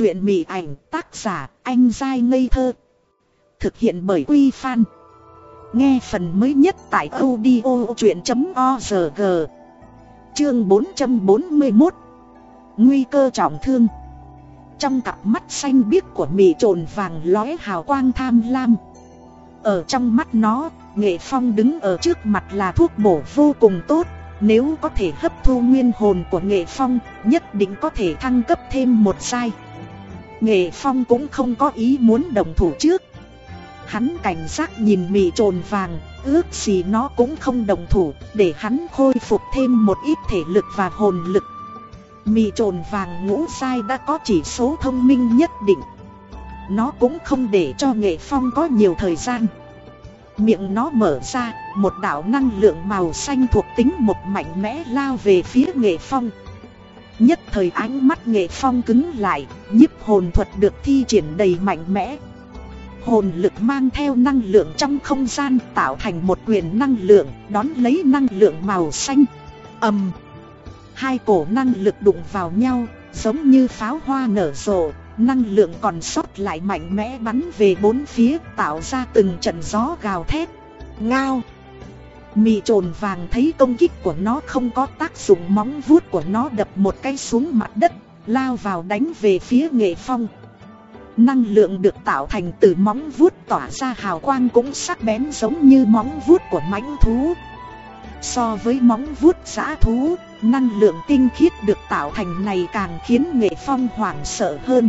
Chuyện mị ảnh tác giả anh dai ngây thơ. Thực hiện bởi Quy Phan. Nghe phần mới nhất tại audio chuyện.org. Chương 441. Nguy cơ trọng thương. Trong cặp mắt xanh biếc của mị trồn vàng lóe hào quang tham lam. Ở trong mắt nó, nghệ phong đứng ở trước mặt là thuốc bổ vô cùng tốt. Nếu có thể hấp thu nguyên hồn của nghệ phong, nhất định có thể thăng cấp thêm một sai. Nghệ phong cũng không có ý muốn đồng thủ trước. Hắn cảnh giác nhìn mì trồn vàng, ước gì nó cũng không đồng thủ, để hắn khôi phục thêm một ít thể lực và hồn lực. Mì trồn vàng ngũ sai đã có chỉ số thông minh nhất định. Nó cũng không để cho nghệ phong có nhiều thời gian. Miệng nó mở ra, một đạo năng lượng màu xanh thuộc tính một mạnh mẽ lao về phía nghệ phong. Nhất thời ánh mắt nghệ phong cứng lại, nhiếp hồn thuật được thi triển đầy mạnh mẽ. Hồn lực mang theo năng lượng trong không gian tạo thành một quyền năng lượng, đón lấy năng lượng màu xanh. ầm, Hai cổ năng lực đụng vào nhau, giống như pháo hoa nở rộ, năng lượng còn sót lại mạnh mẽ bắn về bốn phía tạo ra từng trận gió gào thét. Ngao! Mì trồn vàng thấy công kích của nó không có tác dụng móng vuốt của nó đập một cái xuống mặt đất, lao vào đánh về phía nghệ phong. Năng lượng được tạo thành từ móng vuốt tỏa ra hào quang cũng sắc bén giống như móng vuốt của mãnh thú. So với móng vuốt giã thú, năng lượng tinh khiết được tạo thành này càng khiến nghệ phong hoảng sợ hơn.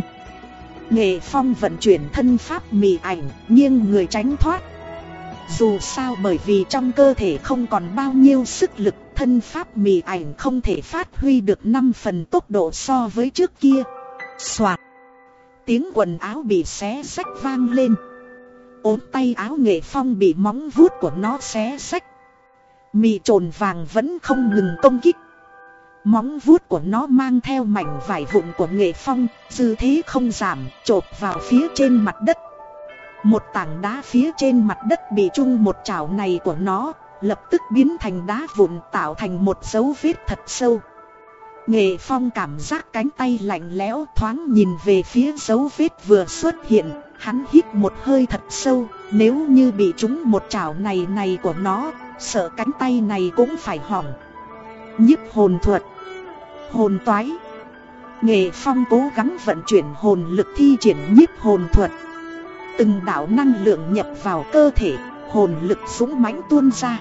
Nghệ phong vận chuyển thân pháp mì ảnh, nghiêng người tránh thoát dù sao bởi vì trong cơ thể không còn bao nhiêu sức lực Thân pháp mì ảnh không thể phát huy được 5 phần tốc độ so với trước kia. Xoạt! Tiếng quần áo bị xé sách vang lên. Ốm tay áo nghệ phong bị móng vuốt của nó xé sách Mì trồn vàng vẫn không ngừng công kích. Móng vuốt của nó mang theo mảnh vải vụn của nghệ phong Dư thế không giảm, chộp vào phía trên mặt đất một tảng đá phía trên mặt đất bị chung một chảo này của nó, lập tức biến thành đá vụn tạo thành một dấu vết thật sâu. Nghệ Phong cảm giác cánh tay lạnh lẽo thoáng nhìn về phía dấu vết vừa xuất hiện, hắn hít một hơi thật sâu, nếu như bị trúng một chảo này này của nó, sợ cánh tay này cũng phải hỏng. Nhức hồn thuật Hồn toái Nghệ Phong cố gắng vận chuyển hồn lực thi triển nhiếp hồn thuật Từng đạo năng lượng nhập vào cơ thể, hồn lực súng mãnh tuôn ra.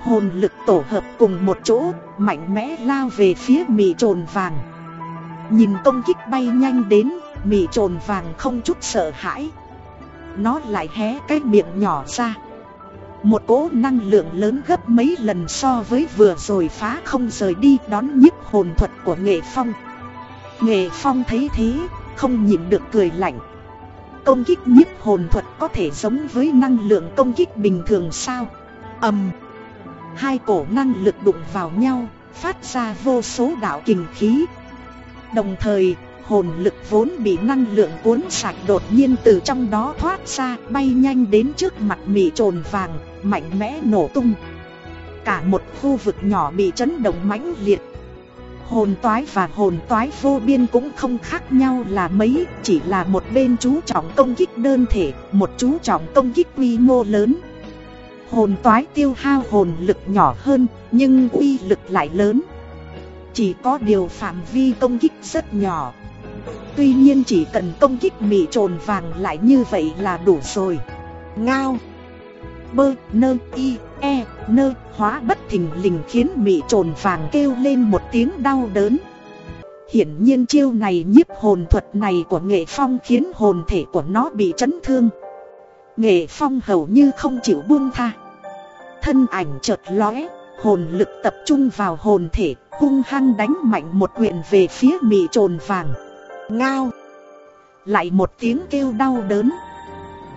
Hồn lực tổ hợp cùng một chỗ, mạnh mẽ lao về phía mì trồn vàng. Nhìn công kích bay nhanh đến, mì trồn vàng không chút sợ hãi. Nó lại hé cái miệng nhỏ ra. Một cỗ năng lượng lớn gấp mấy lần so với vừa rồi phá không rời đi đón nhiếp hồn thuật của nghệ phong. Nghệ phong thấy thế, không nhịn được cười lạnh. Công kích nhiếp hồn thuật có thể giống với năng lượng công kích bình thường sao? ầm Hai cổ năng lực đụng vào nhau, phát ra vô số đạo kình khí. Đồng thời, hồn lực vốn bị năng lượng cuốn sạch đột nhiên từ trong đó thoát ra, bay nhanh đến trước mặt mị trồn vàng, mạnh mẽ nổ tung. Cả một khu vực nhỏ bị chấn động mãnh liệt, Hồn toái và hồn toái vô biên cũng không khác nhau là mấy, Chỉ là một bên chú trọng công kích đơn thể, Một chú trọng công kích quy mô lớn. Hồn toái tiêu hao hồn lực nhỏ hơn, Nhưng uy lực lại lớn. Chỉ có điều phạm vi công kích rất nhỏ. Tuy nhiên chỉ cần công kích mị trồn vàng lại như vậy là đủ rồi. Ngao! Bơ nơ y e nơ hóa bất thình lình khiến mị trồn vàng kêu lên một tiếng đau đớn. Hiển nhiên chiêu này nhiếp hồn thuật này của nghệ phong khiến hồn thể của nó bị chấn thương. Nghệ phong hầu như không chịu buông tha. Thân ảnh chợt lóe, hồn lực tập trung vào hồn thể, hung hăng đánh mạnh một quyền về phía mị trồn vàng. Ngao! Lại một tiếng kêu đau đớn.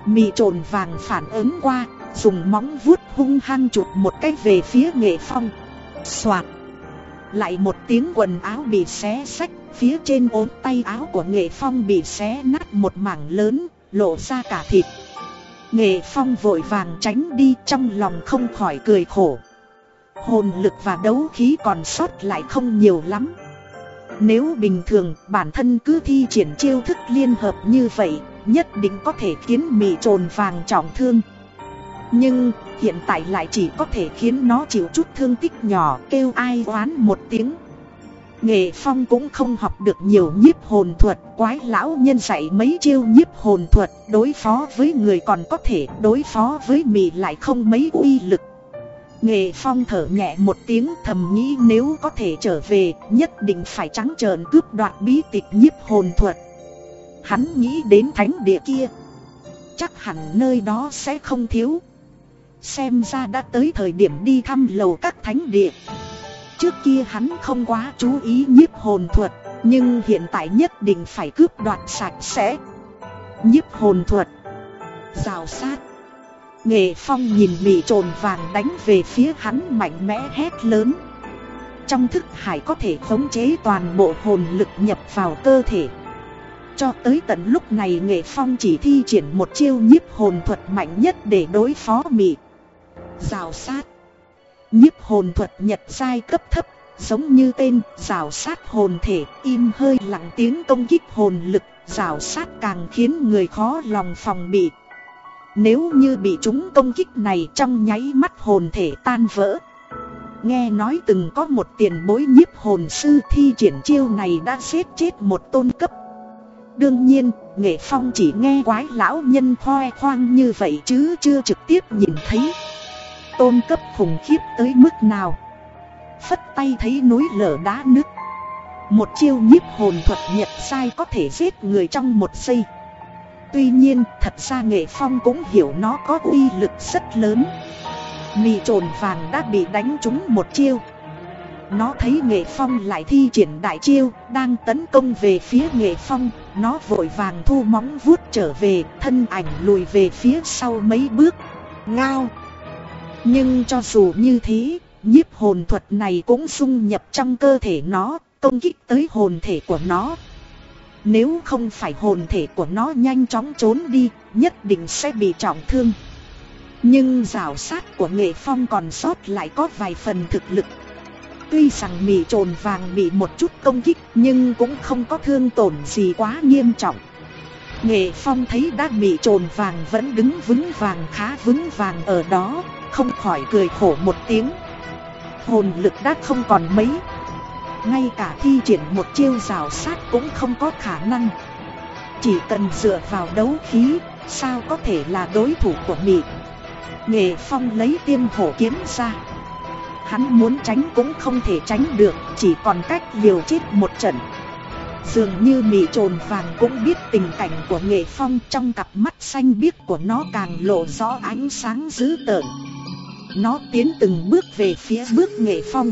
Mị trồn vàng phản ứng qua, dùng móng vuốt hung hăng chụp một cái về phía nghệ phong. Xoạt. Lại một tiếng quần áo bị xé sách, phía trên ốm tay áo của nghệ phong bị xé nát một mảng lớn, lộ ra cả thịt. Nghệ phong vội vàng tránh đi trong lòng không khỏi cười khổ. Hồn lực và đấu khí còn sót lại không nhiều lắm. Nếu bình thường bản thân cứ thi triển chiêu thức liên hợp như vậy Nhất định có thể khiến mị trồn vàng trọng thương nhưng, hiện tại lại chỉ có thể khiến nó chịu chút thương tích nhỏ, kêu ai oán một tiếng. Nghệ Phong cũng không học được nhiều nhiếp hồn thuật, Quái lão nhân dạy mấy chiêu nhiếp hồn thuật, Đối phó với người còn có thể, Đối phó với mị lại không mấy uy lực. Nghệ Phong thở nhẹ một tiếng thầm nghĩ nếu có thể trở về, Nhất định phải trắng trợn cướp đoạt bí tịch nhiếp hồn thuật. Hắn nghĩ đến thánh địa kia. Chắc hẳn nơi đó sẽ không thiếu. Xem ra đã tới thời điểm đi thăm lầu các thánh địa. Trước kia hắn không quá chú ý nhiếp hồn thuật, Nhưng hiện tại nhất định phải cướp đoạt sạch sẽ. Nhiếp hồn thuật. Rào sát. Nghệ phong nhìn mị trồn vàng đánh về phía hắn mạnh mẽ hét lớn. Trong thức hải có thể khống chế toàn bộ hồn lực nhập vào cơ thể. Cho tới tận lúc này Nghệ phong chỉ thi triển một chiêu nhiếp hồn thuật mạnh nhất để đối phó mị Rào sát. Nhiếp hồn thuật nhật giai cấp thấp Giống như tên rào sát hồn thể im hơi lặng tiếng công kích hồn lực Rào sát càng khiến người khó lòng phòng bị. Nếu như bị chúng công kích này trong nháy mắt hồn thể tan vỡ. Nghe nói từng có một tiền bối nhiếp hồn sư thi triển chiêu này đã giết chết một tôn cấp. Đương nhiên, Nghệ Phong chỉ nghe quái lão nhân khoe khoang như vậy chứ chưa trực tiếp nhìn thấy tôn cấp khủng khiếp tới mức nào. Phất tay thấy núi lở đá nứt. Một chiêu nhiếp hồn thuật nhật sai có thể giết người trong một giây. Tuy nhiên, thật ra nghệ phong cũng hiểu nó có uy lực rất lớn. Mì trồn vàng đã bị đánh trúng một chiêu. Nó thấy nghệ phong lại thi triển đại chiêu, Đang tấn công về phía nghệ phong. Nó vội vàng thu móng vuốt trở về, Thân ảnh lùi về phía sau mấy bước. Ngao! Nhưng cho dù như thế, nhiếp hồn thuật này cũng dung nhập trong cơ thể nó, công kích tới hồn thể của nó. Nếu không phải hồn thể của nó nhanh chóng trốn đi, nhất định sẽ bị trọng thương. Nhưng rào sát của nghệ phong còn sót lại có vài phần thực lực. Tuy rằng mì trồn vàng bị một chút công kích nhưng cũng không có thương tổn gì quá nghiêm trọng. Nghệ phong thấy đã bị trồn vàng vẫn đứng vững vàng khá vững vàng ở đó, không khỏi cười khổ một tiếng. Hồn lực đã không còn mấy. Ngay cả thi triển một chiêu rào sát cũng không có khả năng. Chỉ cần dựa vào đấu khí, Sao có thể là đối thủ của mị? Nghệ phong lấy tiêm hổ kiếm ra. Hắn muốn tránh cũng không thể tránh được, Chỉ còn cách liều chết một trận. Dường như mị trồn vàng cũng biết tình cảnh của nghệ phong Trong cặp mắt xanh biếc của nó càng lộ rõ ánh sáng dữ tợn nó tiến từng bước về phía bước nghệ phong.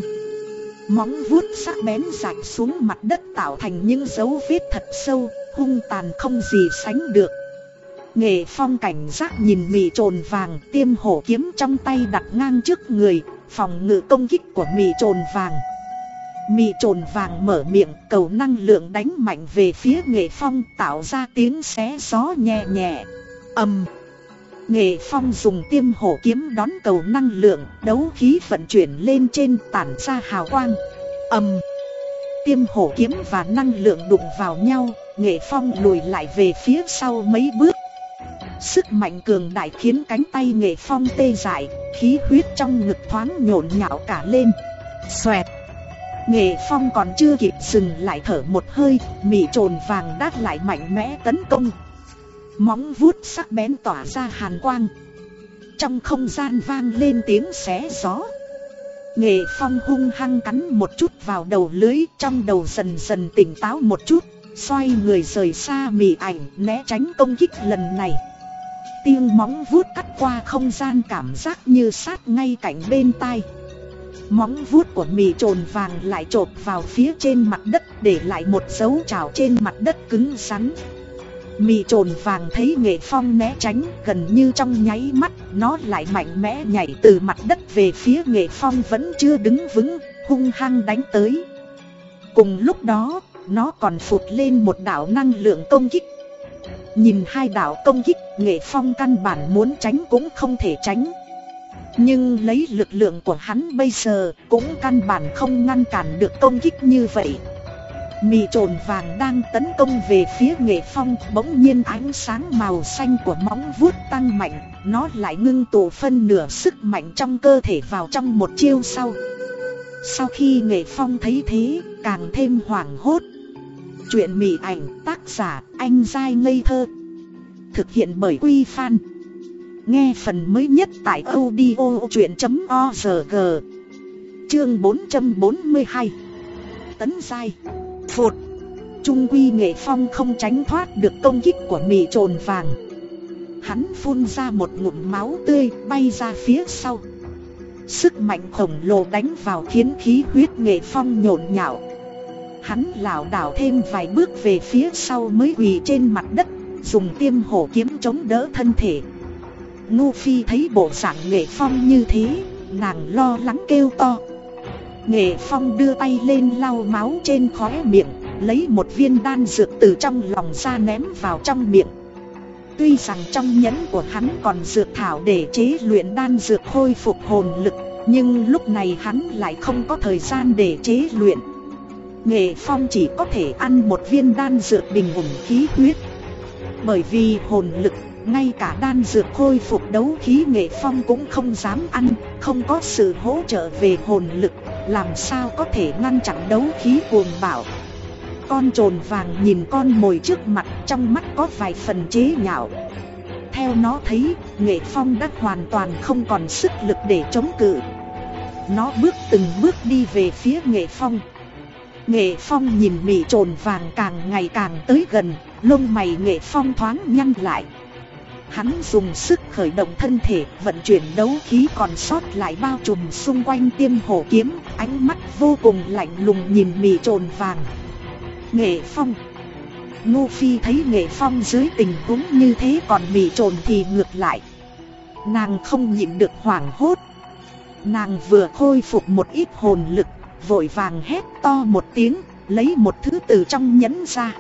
Móng vuốt sắc bén rạch xuống mặt đất tạo thành những dấu vết thật sâu, Hung tàn không gì sánh được. Nghệ phong cảnh giác nhìn mì trồn vàng, Tiêm hổ kiếm trong tay đặt ngang trước người, Phòng ngự công kích của mì trồn vàng. Mì trồn vàng mở miệng, cầu năng lượng đánh mạnh về phía nghệ phong, Tạo ra tiếng xé gió nhẹ nhẹ. Ầm Nghệ Phong dùng tiêm hổ kiếm đón cầu năng lượng, đấu khí vận chuyển lên trên tản ra hào quang. ầm, Tiêm hổ kiếm và năng lượng đụng vào nhau, Nghệ Phong lùi lại về phía sau mấy bước. Sức mạnh cường đại khiến cánh tay Nghệ Phong tê dại, khí huyết trong ngực thoáng nhộn nhạo cả lên. Xoẹt! Nghệ Phong còn chưa kịp dừng lại thở một hơi, mị trồn vàng đát lại mạnh mẽ tấn công. Móng vuốt sắc bén tỏa ra hàn quang. Trong không gian vang lên tiếng xé gió. Nghệ phong hung hăng cắn một chút vào đầu lưới, Trong đầu dần dần tỉnh táo một chút, Xoay người rời xa mì ảnh, né tránh công kích lần này. Tiếng móng vuốt cắt qua không gian cảm giác như sát ngay cạnh bên tai. Móng vuốt của mì trồn vàng lại trộp vào phía trên mặt đất, để lại một dấu trào trên mặt đất cứng rắn mì trồn vàng thấy nghệ phong né tránh, gần như trong nháy mắt, Nó lại mạnh mẽ nhảy từ mặt đất về phía nghệ phong vẫn chưa đứng vững, Hung hăng đánh tới. Cùng lúc đó, nó còn phụt lên một đảo năng lượng công kích. Nhìn hai đảo công kích, nghệ phong căn bản muốn tránh cũng không thể tránh. Nhưng lấy lực lượng của hắn bây giờ cũng căn bản không ngăn cản được công kích như vậy mì trồn vàng đang tấn công về phía nghệ phong. Bỗng nhiên ánh sáng màu xanh của móng vuốt tăng mạnh. Nó lại ngưng tụ phân nửa sức mạnh trong cơ thể vào trong một chiêu sau. Sau khi nghệ phong thấy thế, càng thêm hoảng hốt. Chuyện mị ảnh tác giả anh dai ngây thơ. Thực hiện bởi Quy Phan. Nghe phần mới nhất tại audio chuyện.org Chương 442 Tấn Giai. Phụt. Trung quy nghệ phong không tránh thoát được công kích của mị trồn vàng. Hắn phun ra một ngụm máu tươi bay ra phía sau. Sức mạnh khổng lồ đánh vào khiến khí huyết nghệ phong nhộn nhạo. Hắn lảo đảo thêm vài bước về phía sau mới quỳ trên mặt đất, Dùng tiêm hổ kiếm chống đỡ thân thể. Ngô Phi thấy bộ dạng nghệ phong như thế, Nàng lo lắng kêu to. Nghệ phong đưa tay lên lau máu trên khóe miệng, Lấy một viên đan dược từ trong lòng ra ném vào trong miệng. Tuy rằng trong nhẫn của hắn còn dược thảo để chế luyện đan dược khôi phục hồn lực, Nhưng lúc này hắn lại không có thời gian để chế luyện. Nghệ phong chỉ có thể ăn một viên đan dược bình ổn khí huyết. Bởi vì hồn lực, ngay cả đan dược khôi phục đấu khí nghệ phong cũng không dám ăn, Không có sự hỗ trợ về hồn lực. Làm sao có thể ngăn chặn đấu khí cuồng bạo? Con trồn vàng nhìn con mồi trước mặt, Trong mắt có vài phần chế nhạo. Theo nó thấy, nghệ phong đã hoàn toàn không còn sức lực để chống cự. Nó bước từng bước đi về phía nghệ phong. Nghệ phong nhìn mị trồn vàng càng ngày càng tới gần, Lông mày nghệ phong thoáng nhăn lại. Hắn dùng sức khởi động thân thể, vận chuyển đấu khí còn sót lại bao trùm xung quanh tiêm hổ kiếm, ánh mắt vô cùng lạnh lùng nhìn mì trồn vàng. Nghệ Phong Ngô Phi thấy Nghệ Phong dưới tình huống như thế còn mì trồn thì ngược lại. Nàng không nhịn được hoảng hốt. Nàng vừa khôi phục một ít hồn lực, vội vàng hét to một tiếng, lấy một thứ từ trong nhẫn ra.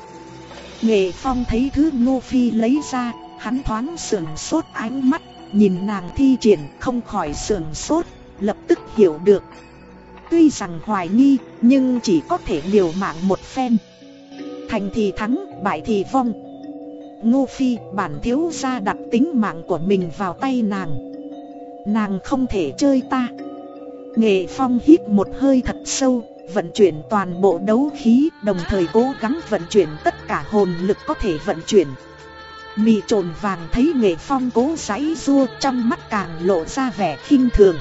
Nghệ Phong thấy thứ Ngô Phi lấy ra, Hắn thoáng sườn sốt ánh mắt, nhìn nàng thi triển không khỏi sườn sốt, lập tức hiểu được. Tuy rằng hoài nghi, nhưng chỉ có thể liều mạng một phen. Thành thì thắng, bại thì vong. Ngô Phi bản thiếu gia đặt tính mạng của mình vào tay nàng. Nàng không thể chơi ta. Nghệ Phong hít một hơi thật sâu, vận chuyển toàn bộ đấu khí, đồng thời cố gắng vận chuyển tất cả hồn lực có thể vận chuyển. Mì trồn vàng thấy nghệ phong cố giấy rua, trong mắt càng lộ ra vẻ khinh thường.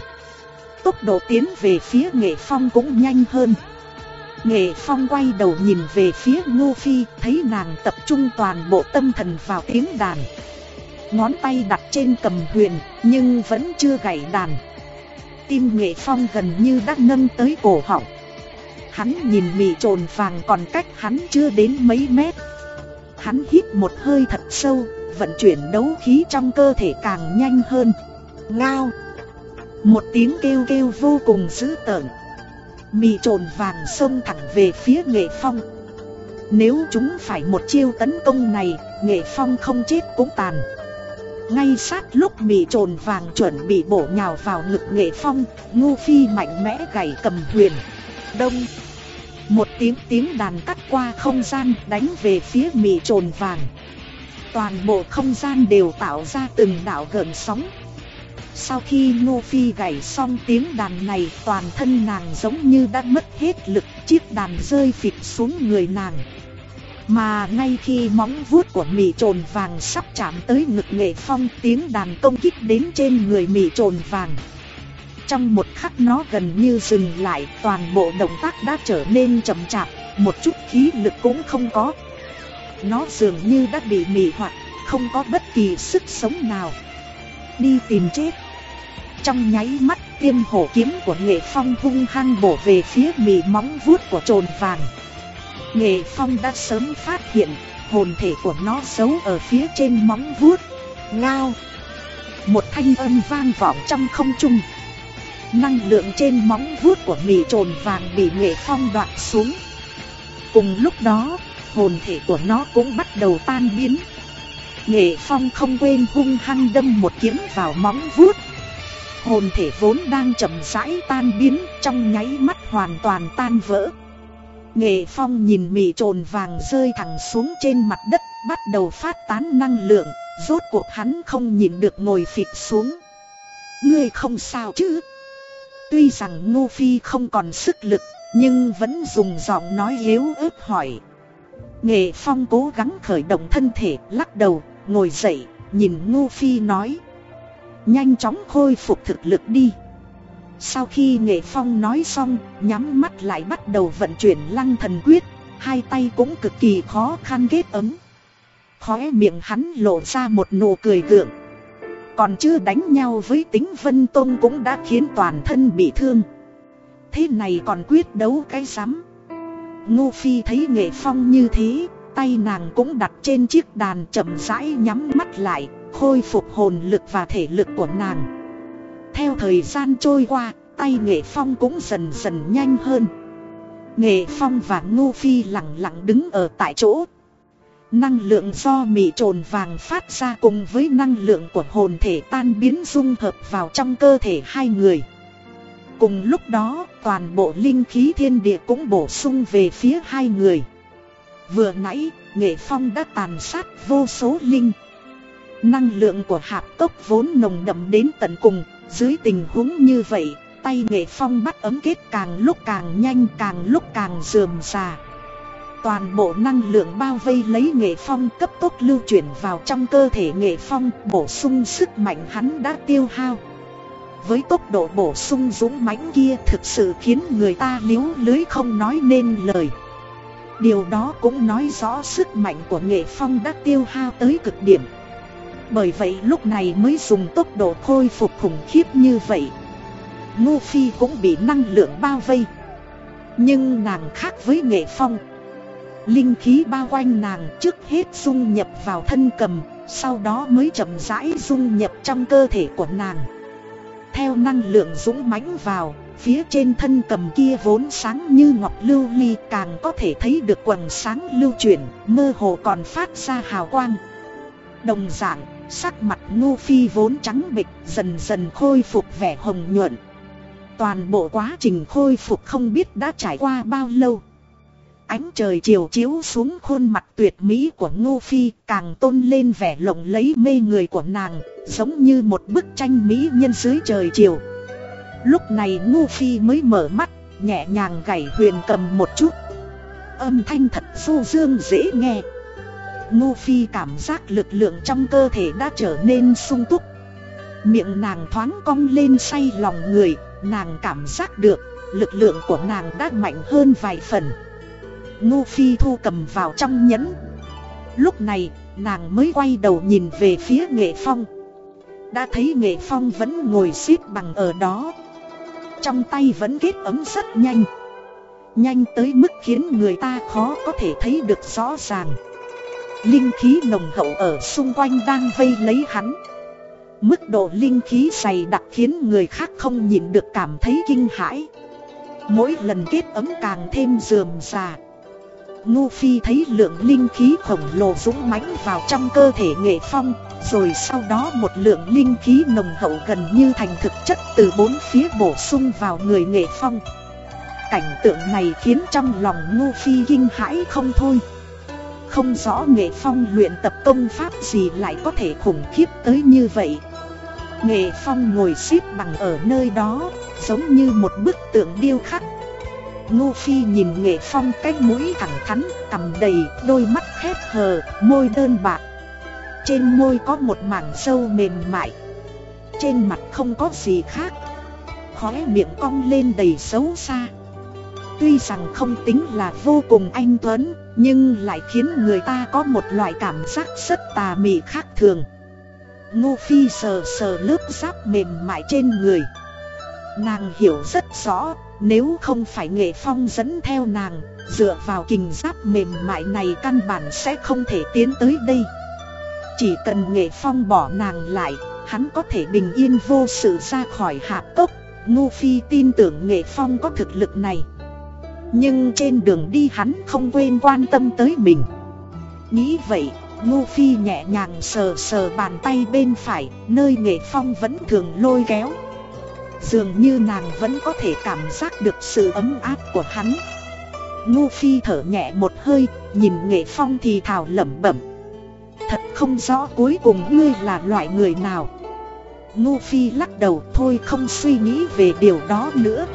Tốc độ tiến về phía nghệ phong cũng nhanh hơn. Nghệ phong quay đầu nhìn về phía ngô phi, Thấy nàng tập trung toàn bộ tâm thần vào tiếng đàn. Ngón tay đặt trên cầm huyền, nhưng vẫn chưa gảy đàn. Tim nghệ phong gần như đã nâng tới cổ họng. Hắn nhìn mì trồn vàng còn cách hắn chưa đến mấy mét. Hắn hít một hơi thật sâu, vận chuyển đấu khí trong cơ thể càng nhanh hơn. Ngao! Một tiếng kêu kêu vô cùng dữ tợn. mì trồn vàng xông thẳng về phía nghệ phong. Nếu chúng phải một chiêu tấn công này, nghệ phong không chết cũng tàn. Ngay sát lúc mì trồn vàng chuẩn bị bổ nhào vào ngực nghệ phong, ngu phi mạnh mẽ gảy cầm huyền. Đông! Một tiếng tiếng đàn cắt qua không gian, đánh về phía mị trồn vàng. Toàn bộ không gian đều tạo ra từng đảo gợn sóng. Sau khi Ngô Phi gảy xong tiếng đàn này, Toàn thân nàng giống như đã mất hết lực, Chiếc đàn rơi phịch xuống người nàng. Mà ngay khi móng vuốt của mị trồn vàng sắp chạm tới ngực nghệ phong, Tiếng đàn công kích đến trên người mị trồn vàng trong một khắc nó gần như dừng lại, toàn bộ động tác đã trở nên chậm chạp, một chút khí lực cũng không có. Nó dường như đã bị mị hoặc, không có bất kỳ sức sống nào. Đi tìm chết. Trong nháy mắt tiêm hổ kiếm của nghệ phong hung hăng bổ về phía mì móng vuốt của trồn vàng. Nghệ phong đã sớm phát hiện, hồn thể của nó giấu ở phía trên móng vuốt. Ngao! Một thanh âm vang vọng trong không trung. Năng lượng trên móng vuốt của mì trồn vàng bị nghệ phong đoạt xuống. Cùng lúc đó, hồn thể của nó cũng bắt đầu tan biến. Nghệ phong không quên hung hăng đâm một kiếm vào móng vuốt. Hồn thể vốn đang chậm rãi tan biến trong nháy mắt hoàn toàn tan vỡ. Nghệ phong nhìn mì trồn vàng rơi thẳng xuống trên mặt đất Bắt đầu phát tán năng lượng. Rốt cuộc hắn không nhìn được ngồi phịch xuống. Ngươi không sao chứ? Tuy rằng Ngô Phi không còn sức lực Nhưng vẫn dùng giọng nói yếu ớt hỏi. Nghệ Phong cố gắng khởi động thân thể Lắc đầu, ngồi dậy Nhìn Ngô Phi nói. Nhanh chóng khôi phục thực lực đi. Sau khi Nghệ Phong nói xong Nhắm mắt lại bắt đầu vận chuyển lăng thần quyết Hai tay cũng cực kỳ khó khăn kết ấm. Khóe miệng hắn lộ ra một nụ cười gượng còn chưa đánh nhau với tính Vân Tôn cũng đã khiến toàn thân bị thương. Thế này còn quyết đấu cái rắm. Ngô Phi thấy nghệ phong như thế, Tay nàng cũng đặt trên chiếc đàn chậm rãi nhắm mắt lại, Khôi phục hồn lực và thể lực của nàng. Theo thời gian trôi qua, Tay nghệ phong cũng dần dần nhanh hơn. Nghệ phong và Ngô Phi lặng lặng đứng ở tại chỗ Năng lượng do mị trồn vàng phát ra cùng với năng lượng của hồn thể tan biến dung hợp vào trong cơ thể hai người. Cùng lúc đó, toàn bộ linh khí thiên địa cũng bổ sung về phía hai người. Vừa nãy, nghệ phong đã tàn sát vô số linh. Năng lượng của hạp cốc vốn nồng đậm đến tận cùng, dưới tình huống như vậy, tay nghệ phong bắt ấm kết càng lúc càng nhanh càng lúc càng dườm già. Toàn bộ năng lượng bao vây lấy nghệ phong cấp tốc lưu chuyển vào trong cơ thể nghệ phong, bổ sung sức mạnh hắn đã tiêu hao. Với tốc độ bổ sung dũng mãnh kia thực sự khiến người ta liếu lưới không nói nên lời. Điều đó cũng nói rõ sức mạnh của nghệ phong đã tiêu hao tới cực điểm. Bởi vậy lúc này mới dùng tốc độ khôi phục khủng khiếp như vậy. Ngô Phi cũng bị năng lượng bao vây. Nhưng nàng khác với nghệ phong. Linh khí bao quanh nàng trước hết dung nhập vào thân cầm, sau đó mới chậm rãi dung nhập trong cơ thể của nàng. Theo năng lượng dũng mãnh vào, phía trên thân cầm kia vốn sáng như ngọc lưu ly càng có thể thấy được quần sáng lưu chuyển, mơ hồ còn phát ra hào quang. Đồng dạng, sắc mặt ngô phi vốn trắng bịch dần dần khôi phục vẻ hồng nhuận. Toàn bộ quá trình khôi phục không biết đã trải qua bao lâu. Ánh trời chiều chiếu xuống khuôn mặt tuyệt mỹ của Ngô Phi càng tôn lên vẻ lộng lấy mê người của nàng, giống như một bức tranh mỹ nhân dưới trời chiều. Lúc này Ngô Phi mới mở mắt, nhẹ nhàng gảy huyền cầm một chút. Âm thanh thật du dương dễ nghe. Ngô Phi cảm giác lực lượng trong cơ thể đã trở nên sung túc. Miệng nàng thoáng cong lên say lòng người, nàng cảm giác được lực lượng của nàng đã mạnh hơn vài phần. Ngô Phi thu cầm vào trong nhẫn. Lúc này, nàng mới quay đầu nhìn về phía nghệ phong. Đã thấy nghệ phong vẫn ngồi xếp bằng ở đó. Trong tay vẫn kết ấm rất nhanh. Nhanh tới mức khiến người ta khó có thể thấy được rõ ràng. Linh khí nồng hậu ở xung quanh đang vây lấy hắn. Mức độ linh khí dày đặc khiến người khác không nhìn được cảm thấy kinh hãi. Mỗi lần kết ấm càng thêm dườm già Ngô Phi thấy lượng linh khí khổng lồ dũng mãnh vào trong cơ thể nghệ phong, Rồi sau đó một lượng linh khí nồng hậu gần như thành thực chất từ bốn phía bổ sung vào người nghệ phong. Cảnh tượng này khiến trong lòng Ngô Phi kinh hãi không thôi. Không rõ nghệ phong luyện tập công pháp gì lại có thể khủng khiếp tới như vậy. Nghệ phong ngồi xếp bằng ở nơi đó, Giống như một bức tượng điêu khắc. Ngô Phi nhìn nghệ phong cái mũi thẳng thắn, cầm đầy, đôi mắt khép hờ, môi đơn bạc. Trên môi có một mảng sâu mềm mại. Trên mặt không có gì khác. Khóe miệng cong lên đầy xấu xa. Tuy rằng không tính là vô cùng anh Tuấn, nhưng lại khiến người ta có một loại cảm giác rất tà mị khác thường. Ngô Phi sờ sờ lớp giáp mềm mại trên người. Nàng hiểu rất rõ, nếu không phải nghệ phong dẫn theo nàng, dựa vào kình giáp mềm mại này căn bản sẽ không thể tiến tới đây. Chỉ cần nghệ phong bỏ nàng lại, hắn có thể bình yên vô sự ra khỏi hạp cốc. Ngô Phi tin tưởng nghệ phong có thực lực này. Nhưng trên đường đi hắn không quên quan tâm tới mình. Nghĩ vậy, Ngô Phi nhẹ nhàng sờ sờ bàn tay bên phải, nơi nghệ phong vẫn thường lôi kéo. Dường như nàng vẫn có thể cảm giác được sự ấm áp của hắn Ngu Phi thở nhẹ một hơi, nhìn Nghệ Phong thì thào lẩm bẩm. Thật không rõ cuối cùng ngươi là loại người nào. Ngu Phi lắc đầu thôi không suy nghĩ về điều đó nữa.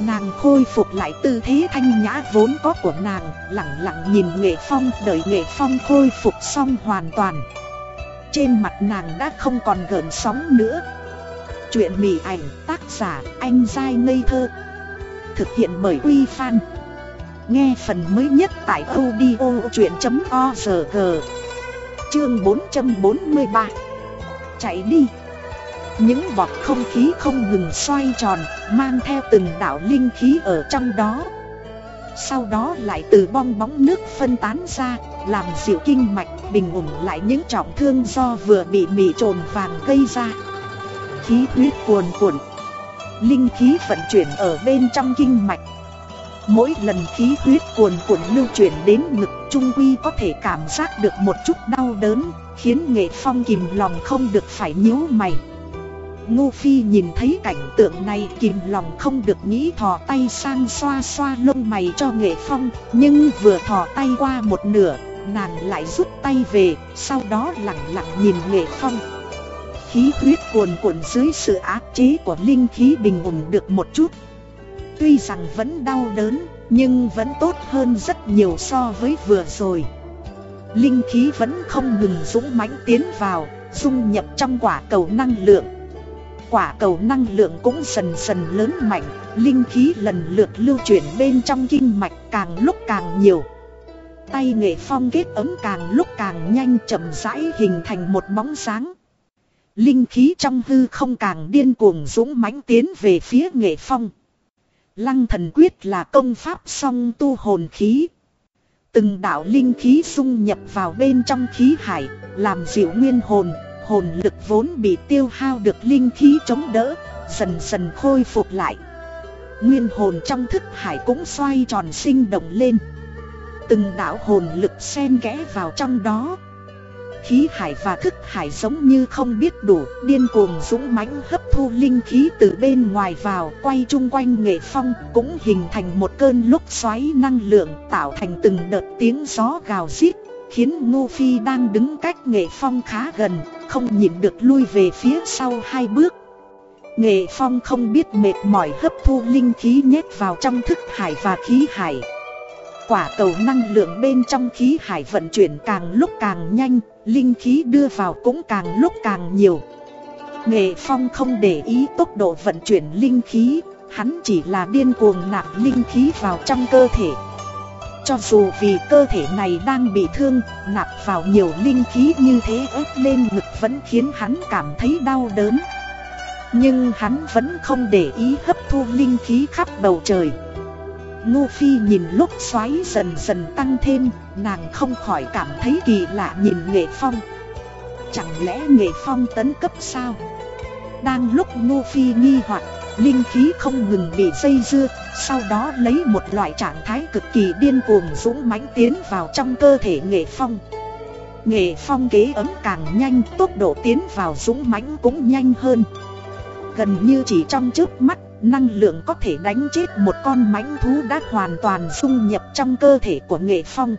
Nàng khôi phục lại tư thế thanh nhã vốn có của nàng, lặng lặng nhìn Nghệ Phong đợi Nghệ Phong khôi phục xong hoàn toàn. Trên mặt nàng đã không còn gợn sóng nữa. Chuyện mỉ ảnh tác giả anh dai ngây thơ. Thực hiện bởi Uy Fan Nghe phần mới nhất tại audio chuyện.org Chương 443 Chạy đi. Những bọt không khí không ngừng xoay tròn, Mang theo từng đạo linh khí ở trong đó. Sau đó lại từ bong bóng nước phân tán ra, Làm dịu kinh mạch, bình ổn lại những trọng thương do vừa bị mỉ trồn vàng gây ra. Khí huyết cuồn cuộn. Linh khí vận chuyển ở bên trong kinh mạch. Mỗi lần khí huyết cuồn cuộn lưu chuyển đến ngực Trung Quy có thể cảm giác được một chút đau đớn Khiến nghệ phong kìm lòng không được phải nhíu mày. Ngô Phi nhìn thấy cảnh tượng này kìm lòng không được nghĩ thò tay sang xoa xoa lông mày cho nghệ phong Nhưng vừa thò tay qua một nửa, nàng lại rút tay về, sau đó lặng lặng nhìn nghệ phong. Khí huyết cuồn cuộn dưới sự áp chế của linh khí bình ổn được một chút. Tuy rằng vẫn đau đớn, nhưng vẫn tốt hơn rất nhiều so với vừa rồi. Linh khí vẫn không ngừng dũng mãnh tiến vào, dung nhập trong quả cầu năng lượng. Quả cầu năng lượng cũng dần dần lớn mạnh, linh khí lần lượt lưu chuyển bên trong kinh mạch càng lúc càng nhiều. Tay nghệ phong kết ấm càng lúc càng nhanh chậm rãi hình thành một bóng sáng Linh khí trong hư không càng điên cuồng dũng mãnh tiến về phía nghệ phong. Lăng thần quyết là công pháp song tu hồn khí. Từng đạo linh khí dung nhập vào bên trong khí hải, làm dịu nguyên hồn, hồn lực vốn bị tiêu hao được linh khí chống đỡ, dần dần khôi phục lại. Nguyên hồn trong thức hải cũng xoay tròn sinh động lên. Từng đạo hồn lực xen kẽ vào trong đó, khí hải và thức hải giống như không biết đủ, điên cuồng dũng mãnh hấp thu linh khí từ bên ngoài vào, quay chung quanh nghệ phong, cũng hình thành một cơn lúc xoáy năng lượng tạo thành từng đợt tiếng gió gào rít, khiến Ngô Phi đang đứng cách nghệ phong khá gần, không nhìn được lui về phía sau hai bước. Nghệ phong không biết mệt mỏi hấp thu linh khí nhét vào trong thức hải và khí hải. Quả cầu năng lượng bên trong khí hải vận chuyển càng lúc càng nhanh, linh khí đưa vào cũng càng lúc càng nhiều. Nghệ Phong không để ý tốc độ vận chuyển linh khí, hắn chỉ là điên cuồng nạp linh khí vào trong cơ thể. Cho dù vì cơ thể này đang bị thương, nạp vào nhiều linh khí như thế ép lên ngực vẫn khiến hắn cảm thấy đau đớn. Nhưng hắn vẫn không để ý hấp thu linh khí khắp bầu trời. Ngô Phi nhìn lúc xoáy dần dần tăng thêm, nàng không khỏi cảm thấy kỳ lạ nhìn Nghệ Phong. Chẳng lẽ Nghệ Phong tấn cấp sao? Đang lúc Ngô Phi nghi hoặc, linh khí không ngừng bị dây dưa, sau đó lấy một loại trạng thái cực kỳ điên cuồng dũng mãnh tiến vào trong cơ thể Nghệ Phong. Nghệ Phong kế ấm càng nhanh, tốc độ tiến vào dũng mãnh cũng nhanh hơn. Gần như chỉ trong chớp mắt Năng lượng có thể đánh chết một con mãnh thú đã hoàn toàn dung nhập trong cơ thể của nghệ phong.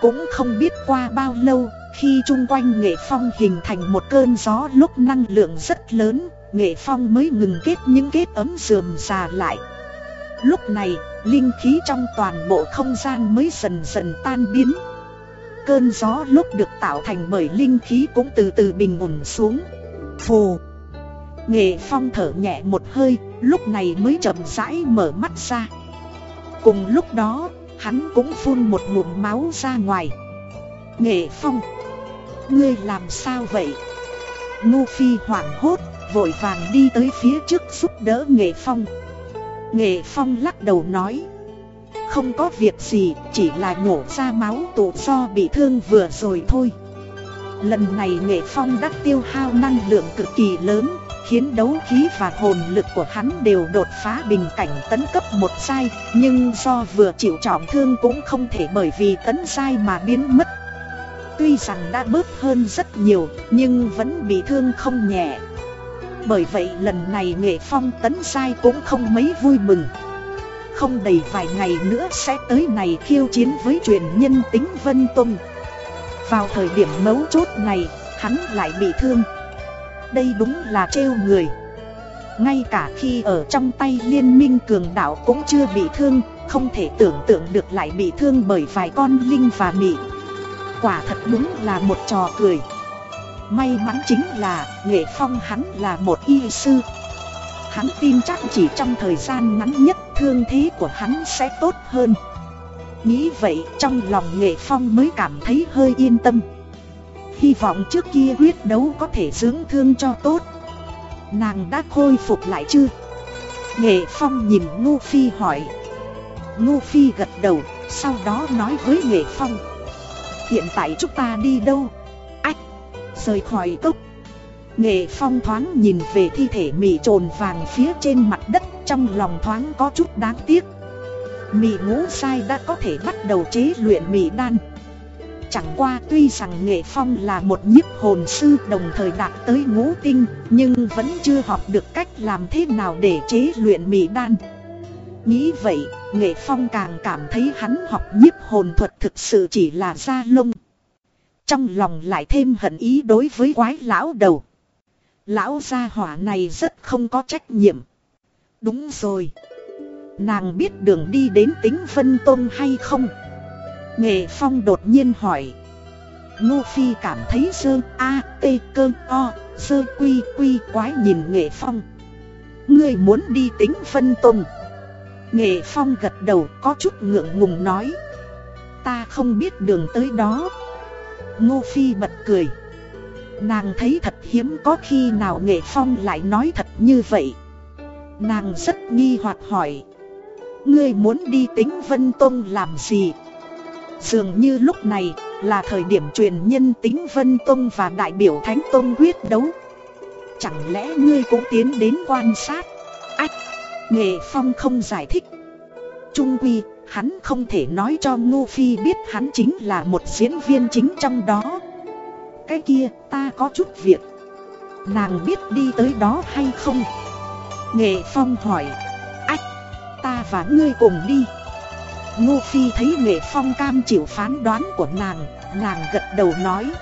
Cũng không biết qua bao lâu Khi chung quanh nghệ phong hình thành một cơn gió lúc năng lượng rất lớn Nghệ phong mới ngừng kết những kết ấm dườm già lại. Lúc này, linh khí trong toàn bộ không gian mới dần dần tan biến. Cơn gió lúc được tạo thành bởi linh khí cũng từ từ bình ổn xuống. Phù! Nghệ Phong thở nhẹ một hơi, lúc này mới chậm rãi mở mắt ra. Cùng lúc đó, hắn cũng phun một ngụm máu ra ngoài. Nghệ Phong, ngươi làm sao vậy? Ngô Phi hoảng hốt, vội vàng đi tới phía trước giúp đỡ Nghệ Phong. Nghệ Phong lắc đầu nói, không có việc gì, chỉ là nhổ ra máu tụ do bị thương vừa rồi thôi. Lần này Nghệ Phong đã tiêu hao năng lượng cực kỳ lớn, khiến đấu khí và hồn lực của hắn đều đột phá bình cảnh tấn cấp một sai, nhưng do vừa chịu trọng thương cũng không thể bởi vì tấn sai mà biến mất. Tuy rằng đã bớt hơn rất nhiều, nhưng vẫn bị thương không nhẹ. Bởi vậy lần này nghệ phong tấn sai cũng không mấy vui mừng. không đầy vài ngày nữa sẽ tới này khiêu chiến với truyền nhân tính Vân Tông Vào thời điểm mấu chốt này, hắn lại bị thương đây đúng là trêu người. Ngay cả khi ở trong tay liên minh cường đạo cũng chưa bị thương, Không thể tưởng tượng được lại bị thương bởi vài con linh và mị. Quả thật đúng là một trò cười. May mắn chính là Nghệ Phong hắn là một y sư. Hắn tin chắc chỉ trong thời gian ngắn nhất thương thế của hắn sẽ tốt hơn. Nghĩ vậy trong lòng Nghệ Phong mới cảm thấy hơi yên tâm. Hy vọng trước kia quyết đấu có thể dưỡng thương cho tốt Nàng đã khôi phục lại chưa? Nghệ Phong nhìn Ngô Phi hỏi Ngô Phi gật đầu, sau đó nói với Nghệ Phong Hiện tại chúng ta đi đâu? Ách! Rời khỏi cốc Nghệ Phong thoáng nhìn về thi thể mị trồn vàng phía trên mặt đất Trong lòng thoáng có chút đáng tiếc Mị ngũ sai đã có thể bắt đầu chế luyện mị đan Chẳng qua tuy rằng Nghệ Phong là một nhiếp hồn sư đồng thời đạt tới ngũ tinh Nhưng vẫn chưa học được cách làm thế nào để chế luyện mì đan Nghĩ vậy, Nghệ Phong càng cảm thấy hắn học nhiếp hồn thuật thực sự chỉ là da lông Trong lòng lại thêm hận ý đối với quái lão đầu Lão gia hỏa này rất không có trách nhiệm. Đúng rồi. Nàng biết đường đi đến tính Vân Tôn hay không? Nghệ Phong đột nhiên hỏi. Ngô Phi cảm thấy sơ A, T, cơ, O, sơ quy quy quái nhìn Nghệ Phong. Ngươi muốn đi tính Vân Tôn. Nghệ Phong gật đầu có chút ngượng ngùng nói. Ta không biết đường tới đó. Ngô Phi bật cười. Nàng thấy thật hiếm có khi nào nghệ phong lại nói thật như vậy Nàng rất nghi hoặc hỏi Ngươi muốn đi tính Vân Tông làm gì? Dường như lúc này là thời điểm truyền nhân tính Vân Tông và đại biểu Thánh Tông quyết đấu. Chẳng lẽ ngươi cũng tiến đến quan sát? Ách! Nghệ Phong không giải thích. Trung Quy, hắn không thể nói cho Ngô Phi biết hắn chính là một diễn viên chính trong đó. Cái kia ta có chút việc. Nàng biết đi tới đó hay không? Nghệ Phong hỏi. Ách ta và ngươi cùng đi. Ngô Phi thấy Nghệ Phong cam chịu phán đoán của nàng Nàng gật đầu nói.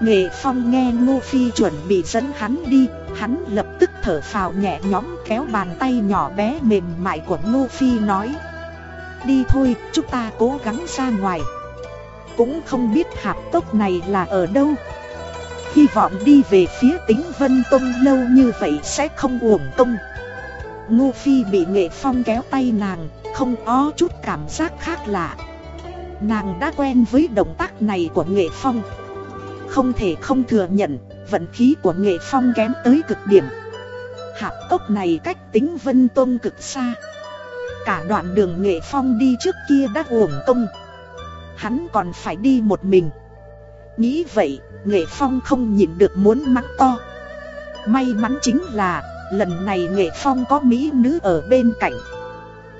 Nghệ Phong nghe Ngô Phi chuẩn bị dẫn hắn đi Hắn lập tức thở phào nhẹ nhõm kéo bàn tay nhỏ bé mềm mại của Ngô Phi nói. Đi thôi, chúng ta cố gắng ra ngoài. Cũng không biết hạp tốc này là ở đâu. Hy vọng đi về phía tính Vân Tông lâu như vậy sẽ không uổng công. Ngô Phi bị Nghệ Phong kéo tay nàng Không có chút cảm giác khác lạ. Nàng đã quen với động tác này của Nghệ Phong. Không thể không thừa nhận Vận khí của Nghệ Phong kém tới cực điểm. Hạp tốc này cách tính Vân tôn cực xa. Cả đoạn đường Nghệ Phong đi trước kia đã uổng công. Hắn còn phải đi một mình. Nghĩ vậy, Nghệ Phong không nhịn được muốn mắng to. May mắn chính là, lần này Nghệ Phong có mỹ nữ ở bên cạnh.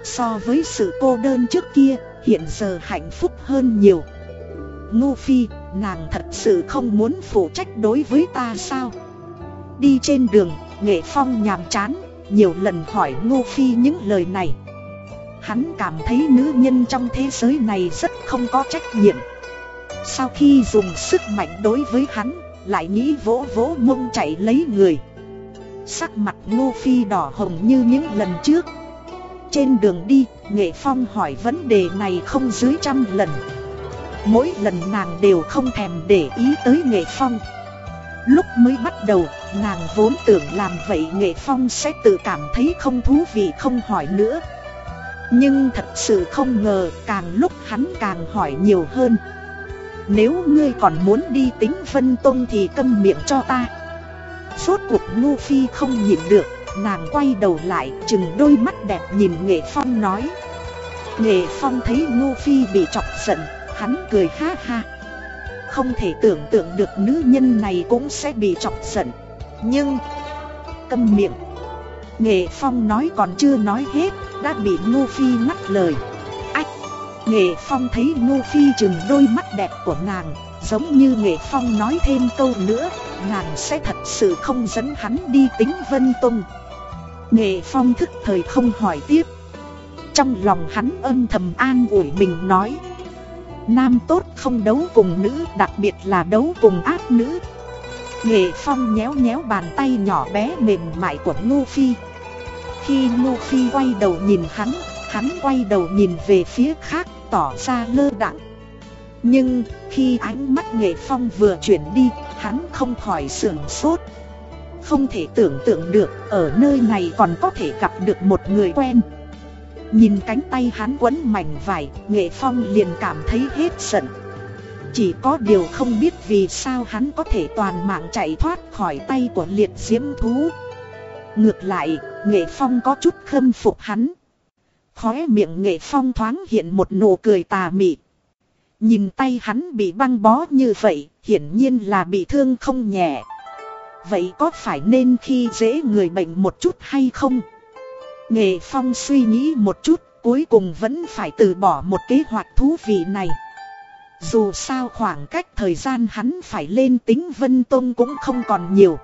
So với sự cô đơn trước kia, hiện giờ hạnh phúc hơn nhiều. Ngô Phi, nàng thật sự không muốn phụ trách đối với ta sao? Đi trên đường, Nghệ Phong nhàm chán, nhiều lần hỏi Ngô Phi những lời này. Hắn cảm thấy nữ nhân trong thế giới này rất không có trách nhiệm Sau khi dùng sức mạnh đối với hắn Lại nghĩ vỗ vỗ mông chạy lấy người Sắc mặt Ngô Phi đỏ hồng như những lần trước. Trên đường đi, Nghệ Phong hỏi vấn đề này không dưới trăm lần. Mỗi lần nàng đều không thèm để ý tới Nghệ Phong. Lúc mới bắt đầu, nàng vốn tưởng làm vậy Nghệ Phong sẽ tự cảm thấy không thú vị không hỏi nữa. Nhưng thật sự không ngờ càng lúc hắn càng hỏi nhiều hơn. Nếu ngươi còn muốn đi tính Vân Tông thì câm miệng cho ta. Suốt cuộc Ngu Phi không nhịn được, Nàng quay đầu lại, chừng đôi mắt đẹp nhìn Nghệ Phong nói. Nghệ Phong thấy Ngu Phi bị chọc giận, Hắn cười ha ha. Không thể tưởng tượng được nữ nhân này cũng sẽ bị chọc giận. Nhưng, Câm miệng. Nghệ Phong nói còn chưa nói hết, đã bị Ngô Phi ngắt lời. Ách, Nghệ Phong thấy Ngô Phi chừng đôi mắt đẹp của nàng Giống như Nghệ Phong nói thêm câu nữa ngàn sẽ thật sự không dẫn hắn đi tính Vân Tông. Nghệ Phong thức thời không hỏi tiếp. Trong lòng hắn âm thầm an ủi mình nói, Nam tốt không đấu cùng nữ, Đặc biệt là đấu cùng ác nữ. Nghệ Phong nhéo nhéo bàn tay nhỏ bé mềm mại của Ngô Phi. Khi Ngô Phi quay đầu nhìn hắn Hắn quay đầu nhìn về phía khác, tỏ ra lơ đặng nhưng khi ánh mắt Nghệ Phong vừa chuyển đi Hắn không khỏi sưởng sốt. Không thể tưởng tượng được ở nơi này còn có thể gặp được một người quen. Nhìn cánh tay hắn quấn mảnh vải Nghệ Phong liền cảm thấy hết giận. Chỉ có điều không biết vì sao hắn có thể toàn mạng chạy thoát khỏi tay của liệt diễm thú. Ngược lại, Nghệ Phong có chút khâm phục hắn. Khóe miệng Nghệ Phong thoáng hiện một nụ cười tà mị. Nhìn tay hắn bị băng bó như vậy, hiển nhiên là bị thương không nhẹ Vậy có phải nên khi dễ người bệnh một chút hay không? Nghệ Phong suy nghĩ một chút, cuối cùng vẫn phải từ bỏ một kế hoạch thú vị này. Dù sao khoảng cách thời gian hắn phải lên tính Vân Tông cũng không còn nhiều.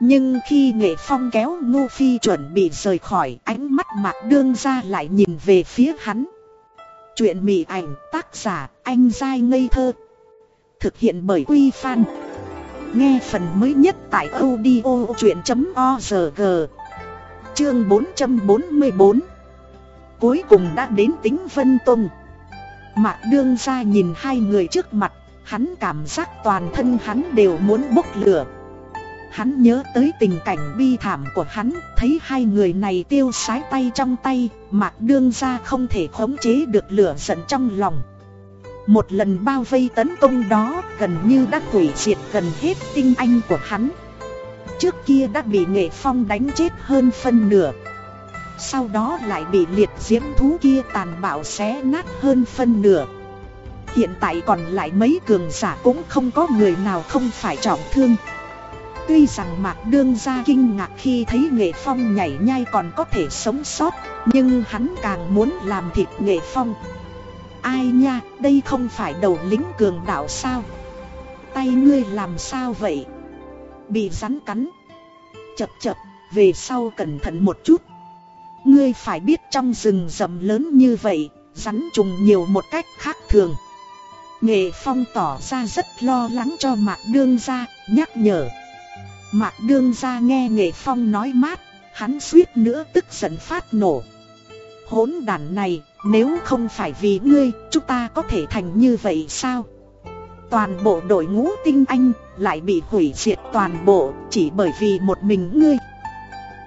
Nhưng khi Nghệ Phong kéo Ngô Phi chuẩn bị rời khỏi ánh mắt mạc đương ra lại nhìn về phía hắn. Chuyện mị ảnh tác giả anh dai ngây thơ. Thực hiện bởi Quy Phan. Nghe phần mới nhất tại audio chuyện.org Chương 444 Cuối cùng đã đến tính Vân Tông Mạc đương ra nhìn hai người trước mặt, Hắn cảm giác toàn thân hắn đều muốn bốc lửa Hắn nhớ tới tình cảnh bi thảm của hắn, Thấy hai người này tiêu sái tay trong tay, Mạc đương ra không thể khống chế được lửa giận trong lòng. Một lần bao vây tấn công đó, gần như đã hủy diệt gần hết tinh anh của hắn. Trước kia đã bị nghệ phong đánh chết hơn phân nửa. Sau đó lại bị liệt diễm thú kia tàn bạo xé nát hơn phân nửa. Hiện tại còn lại mấy cường giả cũng không có người nào không phải trọng thương. Tuy rằng Mạc Đương ra kinh ngạc khi thấy Nghệ Phong nhảy nhai còn có thể sống sót Nhưng hắn càng muốn làm thịt Nghệ Phong. Ai nha, đây không phải đầu lính cường đạo sao? Tay ngươi làm sao vậy? Bị rắn cắn. Chập chập, về sau cẩn thận một chút. Ngươi phải biết trong rừng rậm lớn như vậy Rắn trùng nhiều một cách khác thường. Nghệ Phong tỏ ra rất lo lắng cho Mạc Đương gia, nhắc nhở. Mạc Đương gia nghe Nghệ Phong nói mát, hắn suýt nữa tức giận phát nổ Hỗn đàn này, nếu không phải vì ngươi, chúng ta có thể thành như vậy sao? Toàn bộ đội ngũ tinh anh lại bị hủy diệt toàn bộ chỉ bởi vì một mình ngươi.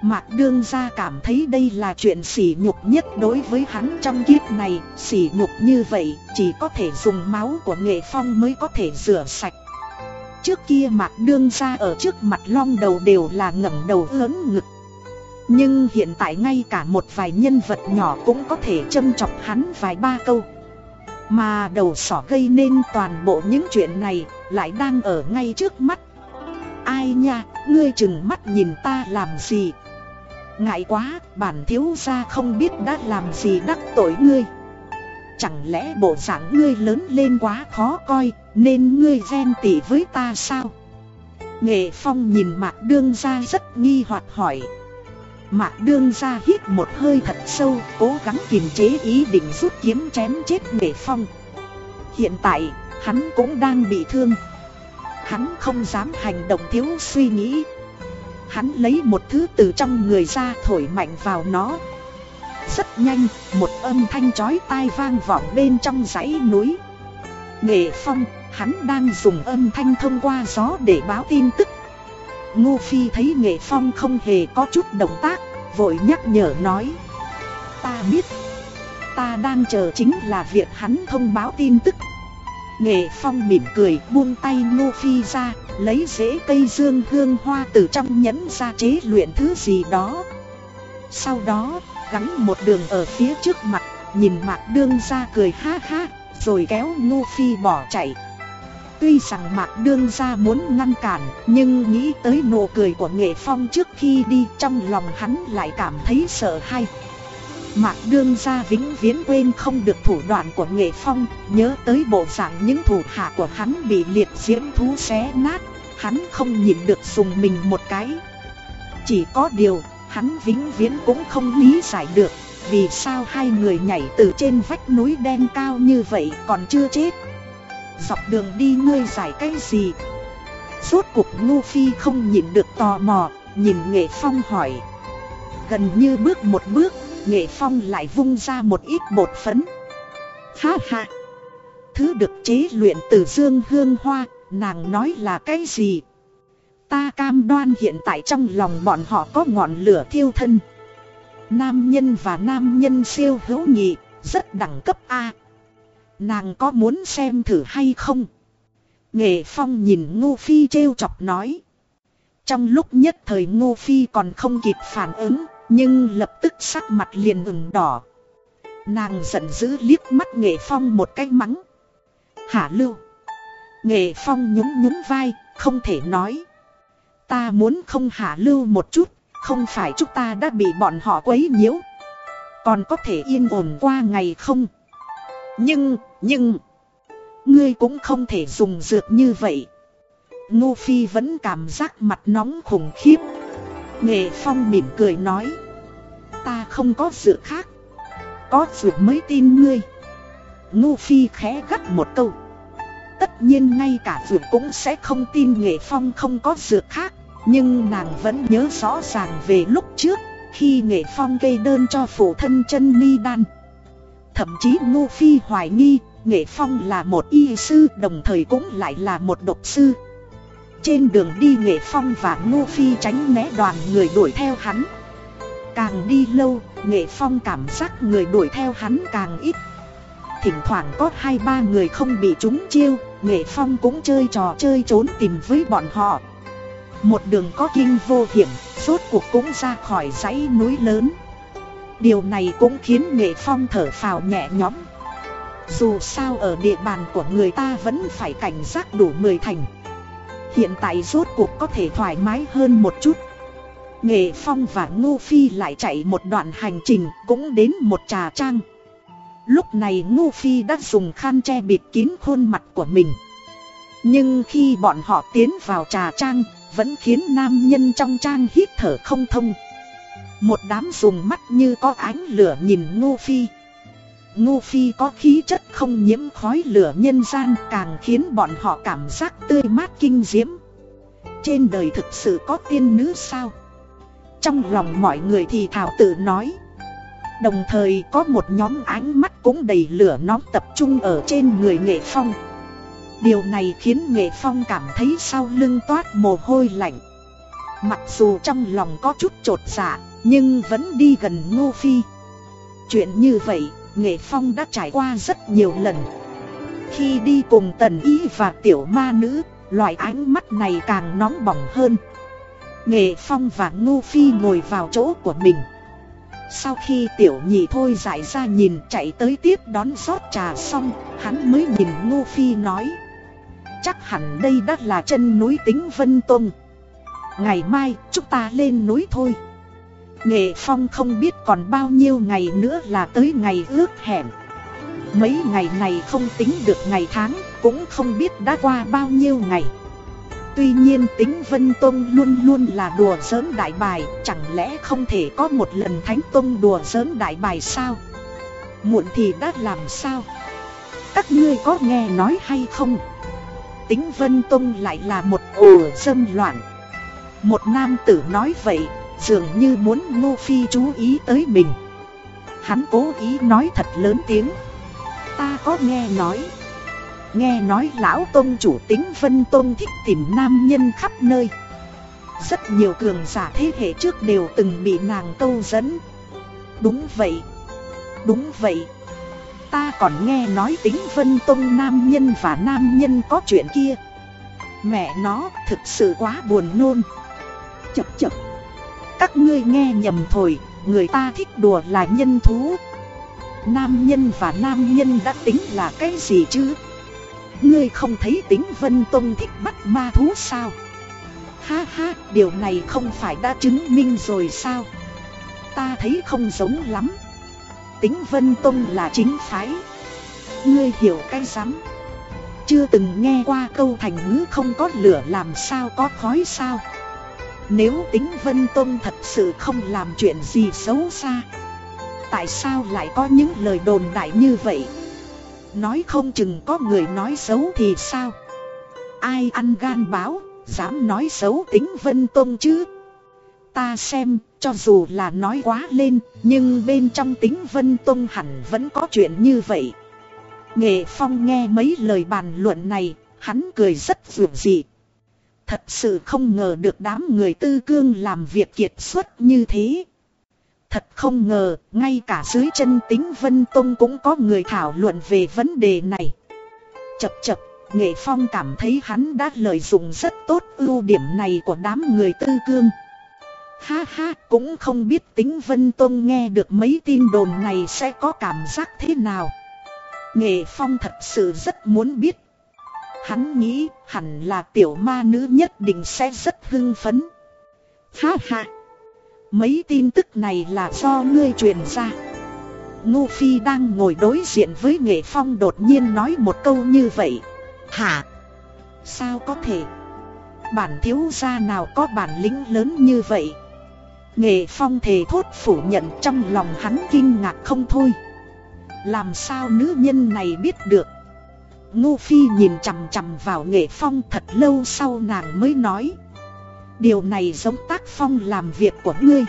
Mạc đương gia cảm thấy đây là chuyện sỉ nhục nhất đối với hắn trong kiếp này, sỉ nhục như vậy chỉ có thể dùng máu của nghệ phong mới có thể rửa sạch. Trước kia mạc đương gia ở trước mặt long đầu đều là ngẩng đầu lớn ngực. Nhưng hiện tại ngay cả một vài nhân vật nhỏ cũng có thể châm chọc hắn vài ba câu. Mà đầu sỏ gây nên toàn bộ những chuyện này lại đang ở ngay trước mắt Ai nha, ngươi chừng mắt nhìn ta làm gì Ngại quá, bản thiếu gia không biết đã làm gì đắc tội ngươi Chẳng lẽ bộ dạng ngươi lớn lên quá khó coi Nên ngươi ghen tị với ta sao? Nghệ Phong nhìn Mạc Đương ra rất nghi hoặc hỏi. Mạc Đương ra hít một hơi thật sâu Cố gắng kiềm chế ý định rút kiếm chém chết Nghệ Phong. Hiện tại, hắn cũng đang bị thương. Hắn không dám hành động thiếu suy nghĩ. Hắn lấy một thứ từ trong người ra thổi mạnh vào nó. Rất nhanh, một âm thanh chói tai vang vọng bên trong dãy núi. Nghệ Phong, hắn đang dùng âm thanh thông qua gió để báo tin tức. Ngô Phi thấy Nghệ Phong không hề có chút động tác, vội nhắc nhở nói. Ta biết, ta đang chờ chính là việc hắn thông báo tin tức. Nghệ Phong mỉm cười buông tay Ngô Phi ra, lấy rễ cây dương hương hoa từ trong nhẫn ra chế luyện thứ gì đó. Sau đó, gắn một đường ở phía trước mặt, nhìn Mạc Đương ra cười ha ha, rồi kéo Ngô Phi bỏ chạy. Tuy rằng Mạc Đương ra muốn ngăn cản, nhưng nghĩ tới nụ cười của Nghệ Phong trước khi đi trong lòng hắn lại cảm thấy sợ hãi. Mạc đương gia vĩnh viễn quên không được thủ đoạn của nghệ phong Nhớ tới bộ dạng những thủ hạ của hắn bị liệt diễm thú xé nát Hắn không nhìn được dùng mình một cái Chỉ có điều hắn vĩnh viễn cũng không lý giải được, vì sao hai người nhảy từ trên vách núi đen cao như vậy còn chưa chết? Dọc đường đi ngươi giải cái gì? Rốt cuộc Ngô Phi không nhịn được tò mò, Nhìn Nghệ Phong hỏi. Gần như bước một bước, Nghệ Phong lại vung ra một ít bột phấn. Ha ha! Thứ được chế luyện từ dương hương hoa, Nàng nói là cái gì? Ta cam đoan hiện tại trong lòng bọn họ có ngọn lửa thiêu thân. Nam nhân và nam nhân siêu hữu nhị, Rất đẳng cấp A. Nàng có muốn xem thử hay không? Nghệ Phong nhìn Ngô Phi trêu chọc nói. Trong lúc nhất thời Ngô Phi còn không kịp phản ứng, Nhưng lập tức sắc mặt liền ửng đỏ. Nàng giận dữ liếc mắt Nghệ Phong một cái mắng. Hả lưu. Nghệ Phong nhún nhún vai, Không thể nói. Ta muốn không hạ lưu một chút Không phải chúng ta đã bị bọn họ quấy nhiễu. Còn có thể yên ổn qua ngày không? Nhưng, nhưng Ngươi cũng không thể dùng dược như vậy. Ngô Phi vẫn cảm giác mặt nóng khủng khiếp. Nghệ Phong mỉm cười nói Ta không có dược khác. Có dược mới tin ngươi. Ngô Phi khẽ gắt một câu Tất nhiên ngay cả dược cũng sẽ không tin Nghệ Phong không có dược khác. Nhưng nàng vẫn nhớ rõ ràng về lúc trước Khi Nghệ Phong gây đơn cho phụ thân chân mi đan. Thậm chí Ngô Phi hoài nghi Nghệ Phong là một y sư đồng thời cũng lại là một độc sư. Trên đường đi Nghệ Phong và Ngô Phi tránh né đoàn người đuổi theo hắn. Càng đi lâu, Nghệ Phong cảm giác người đuổi theo hắn càng ít. Thỉnh thoảng có hai ba người không bị trúng chiêu Nghệ Phong cũng chơi trò chơi trốn tìm với bọn họ. Một đường có kinh vô hiểm, suốt cuộc cũng ra khỏi dãy núi lớn. Điều này cũng khiến Nghệ Phong thở phào nhẹ nhõm. Dù sao ở địa bàn của người ta vẫn phải cảnh giác đủ 10 thành. Hiện tại rốt cuộc có thể thoải mái hơn một chút. Nghệ Phong và Ngô Phi lại chạy một đoạn hành trình cũng đến một trà trang. Lúc này Ngô Phi đã dùng khăn che bịt kín khuôn mặt của mình. Nhưng khi bọn họ tiến vào trà trang vẫn khiến nam nhân trong trang hít thở không thông Một đám dùng mắt như có ánh lửa nhìn Ngô Phi Ngô Phi có khí chất không nhiễm khói lửa nhân gian càng khiến bọn họ cảm giác tươi mát kinh diễm. Trên đời thực sự có tiên nữ sao? Trong lòng mọi người thì thảo tự nói. Đồng thời có một nhóm ánh mắt cũng đầy lửa nóng tập trung ở trên người nghệ phong. Điều này khiến nghệ phong cảm thấy sau lưng toát mồ hôi lạnh. Mặc dù trong lòng có chút trột dạ, nhưng vẫn đi gần Ngô Phi. Chuyện như vậy Nghệ Phong đã trải qua rất nhiều lần Khi đi cùng Tần Y và Tiểu Ma Nữ Loại ánh mắt này càng nóng bỏng hơn Nghệ Phong và Ngô Phi ngồi vào chỗ của mình Sau khi Tiểu Nhị thôi giải ra nhìn chạy tới tiếp đón rót trà xong Hắn mới nhìn Ngô Phi nói Chắc hẳn đây đã là chân núi tính Vân Tông. Ngày mai, chúng ta lên núi thôi. Nghệ Phong không biết còn bao nhiêu ngày nữa là tới ngày ước hẹn. Mấy ngày này không tính được ngày tháng, Cũng không biết đã qua bao nhiêu ngày. Tuy nhiên tính Vân Tông luôn luôn là đùa giỡn đại bài, Chẳng lẽ không thể có một lần Thánh Tông đùa giỡn đại bài sao? Muộn thì đã làm sao? Các ngươi có nghe nói hay không? Tính Vân Tông lại là một ổ dâm loạn. Một nam tử nói vậy, Dường như muốn Ngô Phi chú ý tới mình. Hắn cố ý nói thật lớn tiếng. Ta có nghe nói. Nghe nói lão tôn chủ tính Vân Tôn thích tìm nam nhân khắp nơi. Rất nhiều cường giả thế hệ trước đều từng bị nàng câu dẫn. Đúng vậy. Đúng vậy. Ta còn nghe nói tính Vân Tông nam nhân và nam nhân có chuyện kia Mẹ nó thực sự quá buồn nôn Chập chập các ngươi nghe nhầm thôi, người ta thích đùa là nhân thú. Nam nhân và nam nhân đã tính là cái gì chứ? Ngươi không thấy tính Vân Tông thích bắt ma thú sao? Ha ha, điều này không phải đã chứng minh rồi sao? Ta thấy không giống lắm. Tính Vân Tông là chính phái. Ngươi hiểu cái rắm. Chưa từng nghe qua câu thành ngữ không có lửa làm sao có khói sao? Nếu tính Vân Tông thật sự không làm chuyện gì xấu xa, tại sao lại có những lời đồn đại như vậy Nói không chừng có người nói xấu thì sao Ai ăn gan báo, Dám nói xấu tính Vân Tông chứ Ta xem cho dù là nói quá lên Nhưng bên trong tính Vân Tông hẳn vẫn có chuyện như vậy Nghệ Phong nghe mấy lời bàn luận này Hắn cười rất vượt dị Thật sự không ngờ được đám người tư cương làm việc kiệt xuất như thế Thật không ngờ, ngay cả dưới chân tính Vân Tông cũng có người thảo luận về vấn đề này. Chập chập, Nghệ Phong cảm thấy hắn đã lợi dụng rất tốt ưu điểm này của đám người tư cương. Ha ha, cũng không biết tính Vân Tông nghe được mấy tin đồn này sẽ có cảm giác thế nào. Nghệ Phong thật sự rất muốn biết. Hắn nghĩ hẳn là tiểu ma nữ nhất định sẽ rất hưng phấn. Ha ha. Mấy tin tức này là do ngươi truyền ra Ngô Phi đang ngồi đối diện với Nghệ Phong đột nhiên nói một câu như vậy Hả? Sao có thể? Bản thiếu gia nào có bản lĩnh lớn như vậy? Nghệ Phong thề thốt phủ nhận trong lòng hắn kinh ngạc không thôi. Làm sao nữ nhân này biết được? Ngô Phi nhìn chằm chằm vào Nghệ Phong thật lâu sau nàng mới nói. Điều này giống tác phong làm việc của ngươi.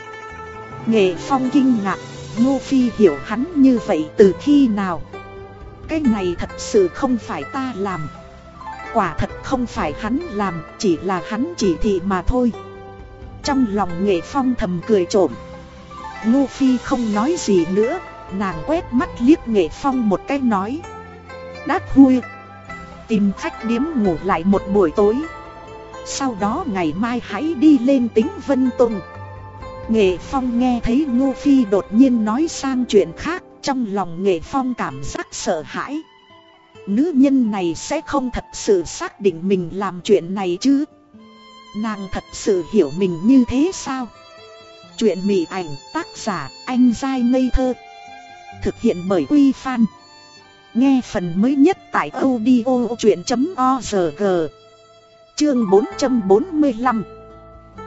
Nghệ phong kinh ngạc, Ngô Phi hiểu hắn như vậy từ khi nào? Cái này thật sự không phải ta làm. Quả thật không phải hắn làm, Chỉ là hắn chỉ thị mà thôi. Trong lòng nghệ phong thầm cười trộm. Ngô Phi không nói gì nữa, Nàng quét mắt liếc nghệ phong một cái nói. Đát vui Tìm khách điếm ngủ lại một buổi tối. Sau đó ngày mai hãy đi lên tính Vân Tùng. Nghệ Phong nghe thấy Ngô Phi đột nhiên nói sang chuyện khác, Trong lòng Nghệ Phong cảm giác sợ hãi. Nữ nhân này sẽ không thật sự xác định mình làm chuyện này chứ. Nàng thật sự hiểu mình như thế sao? Chuyện mị ảnh tác giả anh dai ngây thơ. Thực hiện bởi Quy Phan. Nghe phần mới nhất tại audio chuyện.org Chương 445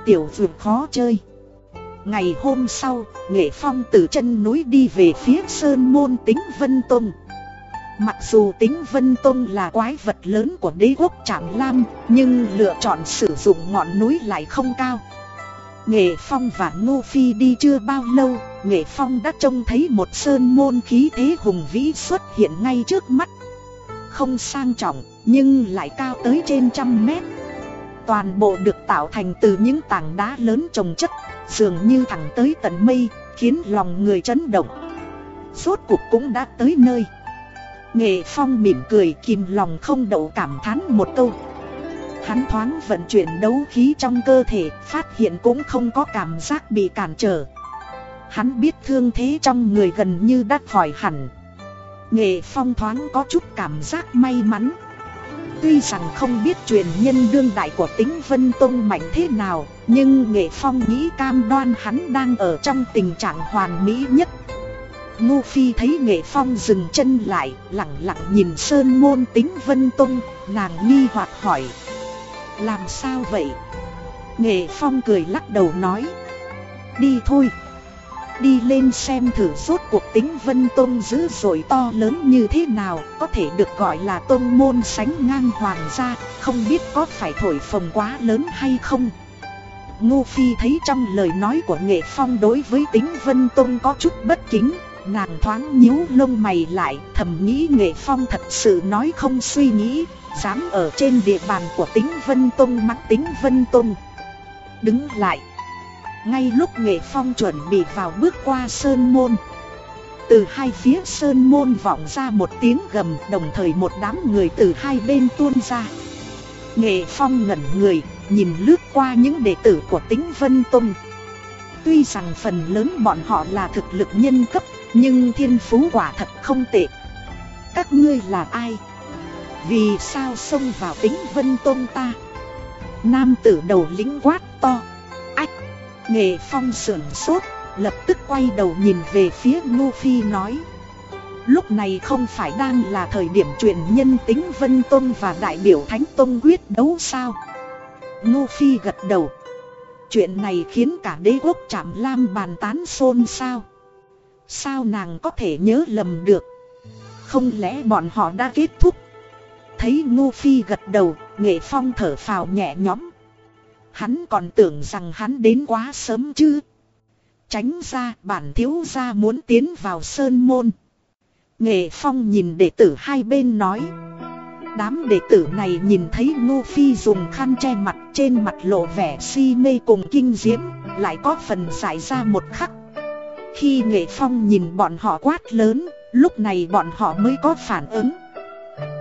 Tiểu vượt khó chơi. Ngày hôm sau, Nghệ Phong từ chân núi đi về phía Sơn Môn tính Vân Tông. Mặc dù tính Vân Tông là quái vật lớn của đế quốc Trạm Lam, Nhưng lựa chọn sử dụng ngọn núi lại không cao. Nghệ Phong và Ngô Phi đi chưa bao lâu, Nghệ Phong đã trông thấy một sơn môn khí thế hùng vĩ xuất hiện ngay trước mắt. Không sang trọng, nhưng lại cao tới trên trăm mét. Toàn bộ được tạo thành từ những tảng đá lớn trồng chất, Dường như thẳng tới tận mây, Khiến lòng người chấn động. Suốt cuộc cũng đã tới nơi. Nghệ Phong mỉm cười kìm lòng không đậu cảm thán một câu. Hắn thoáng vận chuyển đấu khí trong cơ thể, Phát hiện cũng không có cảm giác bị cản trở. Hắn biết thương thế trong người gần như đã khỏi hẳn. Nghệ Phong thoáng có chút cảm giác may mắn. Tuy rằng không biết truyền nhân đương đại của tính Vân Tông mạnh thế nào, Nhưng Nghệ Phong nghĩ cam đoan hắn đang ở trong tình trạng hoàn mỹ nhất. Ngô Phi thấy Nghệ Phong dừng chân lại, Lặng lặng nhìn sơn môn tính Vân Tông, Nàng nghi hoặc hỏi. Làm sao vậy? Nghệ Phong cười lắc đầu nói. Đi thôi. Đi lên xem thử rốt cuộc tính Vân Tôn dữ dội to lớn như thế nào, Có thể được gọi là tôn môn sánh ngang hoàng gia, Không biết có phải thổi phồng quá lớn hay không. Ngô Phi thấy trong lời nói của Nghệ Phong đối với tính Vân Tôn có chút bất kính Nàng thoáng nhíu lông mày lại, thầm nghĩ Nghệ Phong thật sự nói không suy nghĩ, Dám ở trên địa bàn của tính Vân Tông mắng tính Vân tông. Đứng lại. Ngay lúc nghệ phong chuẩn bị vào bước qua sơn môn, Từ hai phía sơn môn vọng ra một tiếng gầm, Đồng thời một đám người từ hai bên tuôn ra. Nghệ phong ngẩn người, Nhìn lướt qua những đệ tử của tính Vân Tông. Tuy rằng phần lớn bọn họ là thực lực nhân cấp nhưng thiên phú quả thật không tệ. Các ngươi là ai? Vì sao xông vào tính Vân tôn ta? Nam tử đầu lính quát to. Nghệ Phong sườn sốt, lập tức quay đầu nhìn về phía Ngô Phi nói. Lúc này không phải đang là thời điểm chuyện nhân tính Vân Tôn và đại biểu Thánh Tôn quyết đấu sao? Ngô Phi gật đầu. Chuyện này khiến cả đế quốc chạm lam bàn tán xôn xao. Sao nàng có thể nhớ lầm được? Không lẽ bọn họ đã kết thúc? Thấy Ngô Phi gật đầu, Nghệ Phong thở phào nhẹ nhõm. Hắn còn tưởng rằng hắn đến quá sớm chứ. Tránh ra, bản thiếu gia muốn tiến vào sơn môn. Nghệ Phong nhìn đệ tử hai bên nói. Đám đệ tử này nhìn thấy Ngô Phi dùng khăn che mặt, trên mặt lộ vẻ si mê cùng kinh diễm, Lại có phần giải ra một khắc. Khi Nghệ Phong nhìn bọn họ quát lớn, Lúc này bọn họ mới có phản ứng.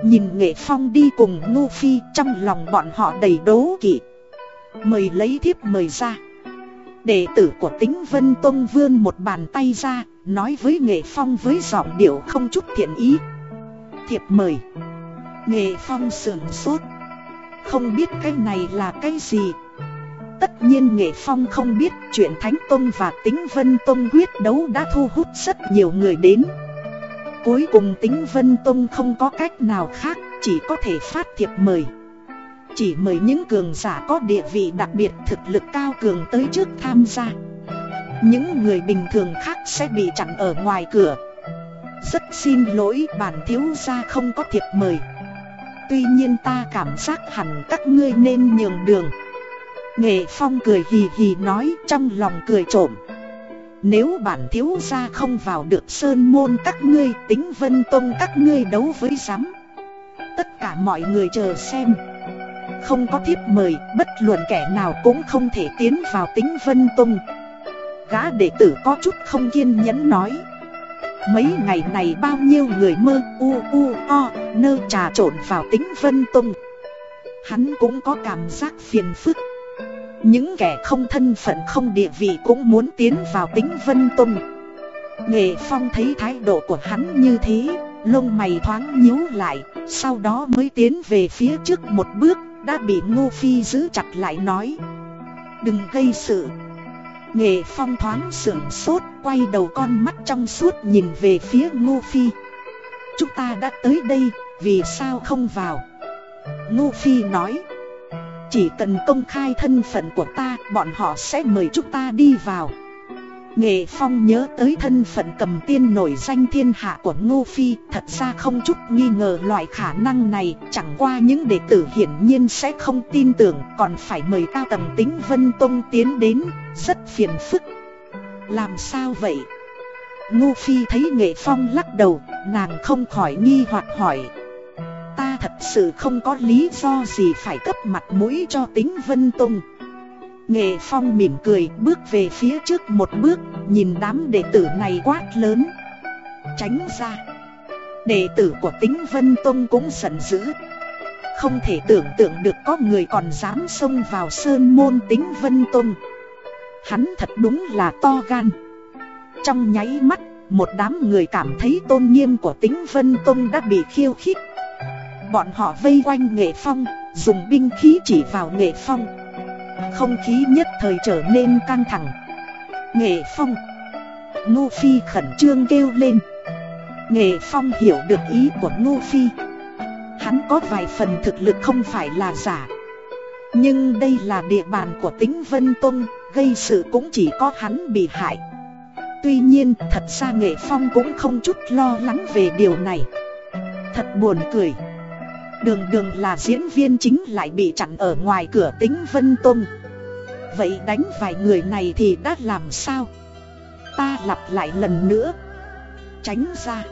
Nhìn Nghệ Phong đi cùng Ngô Phi, trong lòng bọn họ đầy đố kỵ. Mời lấy thiếp mời ra. Đệ tử của tính Vân Tông vươn một bàn tay ra, Nói với Nghệ Phong với giọng điệu không chút thiện ý. Thiệp mời. Nghệ Phong sườn sốt. Không biết cái này là cái gì Tất nhiên Nghệ Phong không biết chuyện Thánh Tông và Tính Vân Tông quyết đấu đã thu hút rất nhiều người đến. Cuối cùng Tính Vân Tông không có cách nào khác, Chỉ có thể phát thiệp mời. Chỉ mời những cường giả có địa vị đặc biệt thực lực cao cường tới trước tham gia. Những người bình thường khác sẽ bị chặn ở ngoài cửa. Rất xin lỗi, bản thiếu gia không có thiệp mời. Tuy nhiên ta cảm giác hẳn các ngươi nên nhường đường. Nghệ Phong cười hì hì nói trong lòng cười trộm. Nếu bản thiếu gia không vào được sơn môn các ngươi tính vân tông các ngươi đấu với giám. Tất cả mọi người chờ xem. Không có thiếp mời bất luận kẻ nào cũng không thể tiến vào tính vân tông. Gã đệ tử có chút không kiên nhẫn nói. Mấy ngày này bao nhiêu người mơ u u o nơ trà trộn vào tính vân tông, Hắn cũng có cảm giác phiền phức. Những kẻ không thân phận không địa vị cũng muốn tiến vào tính vân tôn. Nghệ Phong thấy thái độ của hắn như thế, Lông mày thoáng nhíu lại, Sau đó mới tiến về phía trước một bước, Đã bị Ngô Phi giữ chặt lại nói. Đừng gây sự. Nghệ phong thoáng sưởng sốt, Quay đầu con mắt trong suốt nhìn về phía Ngô Phi. Chúng ta đã tới đây, Vì sao không vào? Ngô Phi nói. Chỉ cần công khai thân phận của ta, Bọn họ sẽ mời chúng ta đi vào. Nghệ Phong nhớ tới thân phận cầm tiên nổi danh thiên hạ của Ngô Phi, Thật ra không chút nghi ngờ loại khả năng này, Chẳng qua những đệ tử hiển nhiên sẽ không tin tưởng, Còn phải mời cao tầng tính Vân Tông tiến đến, Rất phiền phức. Làm sao vậy? Ngô Phi thấy Nghệ Phong lắc đầu, Nàng không khỏi nghi hoặc hỏi. Ta thật sự không có lý do gì phải cấp mặt mũi cho tính Vân Tông Nghệ Phong mỉm cười, bước về phía trước một bước, Nhìn đám đệ tử này quát lớn. Tránh ra. Đệ tử của tính Vân Tông cũng giận dữ. Không thể tưởng tượng được có người còn dám xông vào sơn môn tính Vân Tông Hắn thật đúng là to gan. Trong nháy mắt, Một đám người cảm thấy tôn nghiêm của tính Vân Tông đã bị khiêu khích. Bọn họ vây quanh Nghệ Phong, Dùng binh khí chỉ vào Nghệ Phong. Không khí nhất thời trở nên căng thẳng. Nghệ Phong. Ngô Phi khẩn trương kêu lên. Nghệ Phong hiểu được ý của Ngô Phi. Hắn có vài phần thực lực không phải là giả. Nhưng đây là địa bàn của tính Vân Tông, Gây sự cũng chỉ có hắn bị hại. Tuy nhiên, thật ra Nghệ Phong cũng không chút lo lắng về điều này. Thật buồn cười. Đường đường là diễn viên chính lại bị chặn ở ngoài cửa tính Vân Tông Vậy đánh vài người này thì đã làm sao? Ta lặp lại lần nữa. Tránh ra.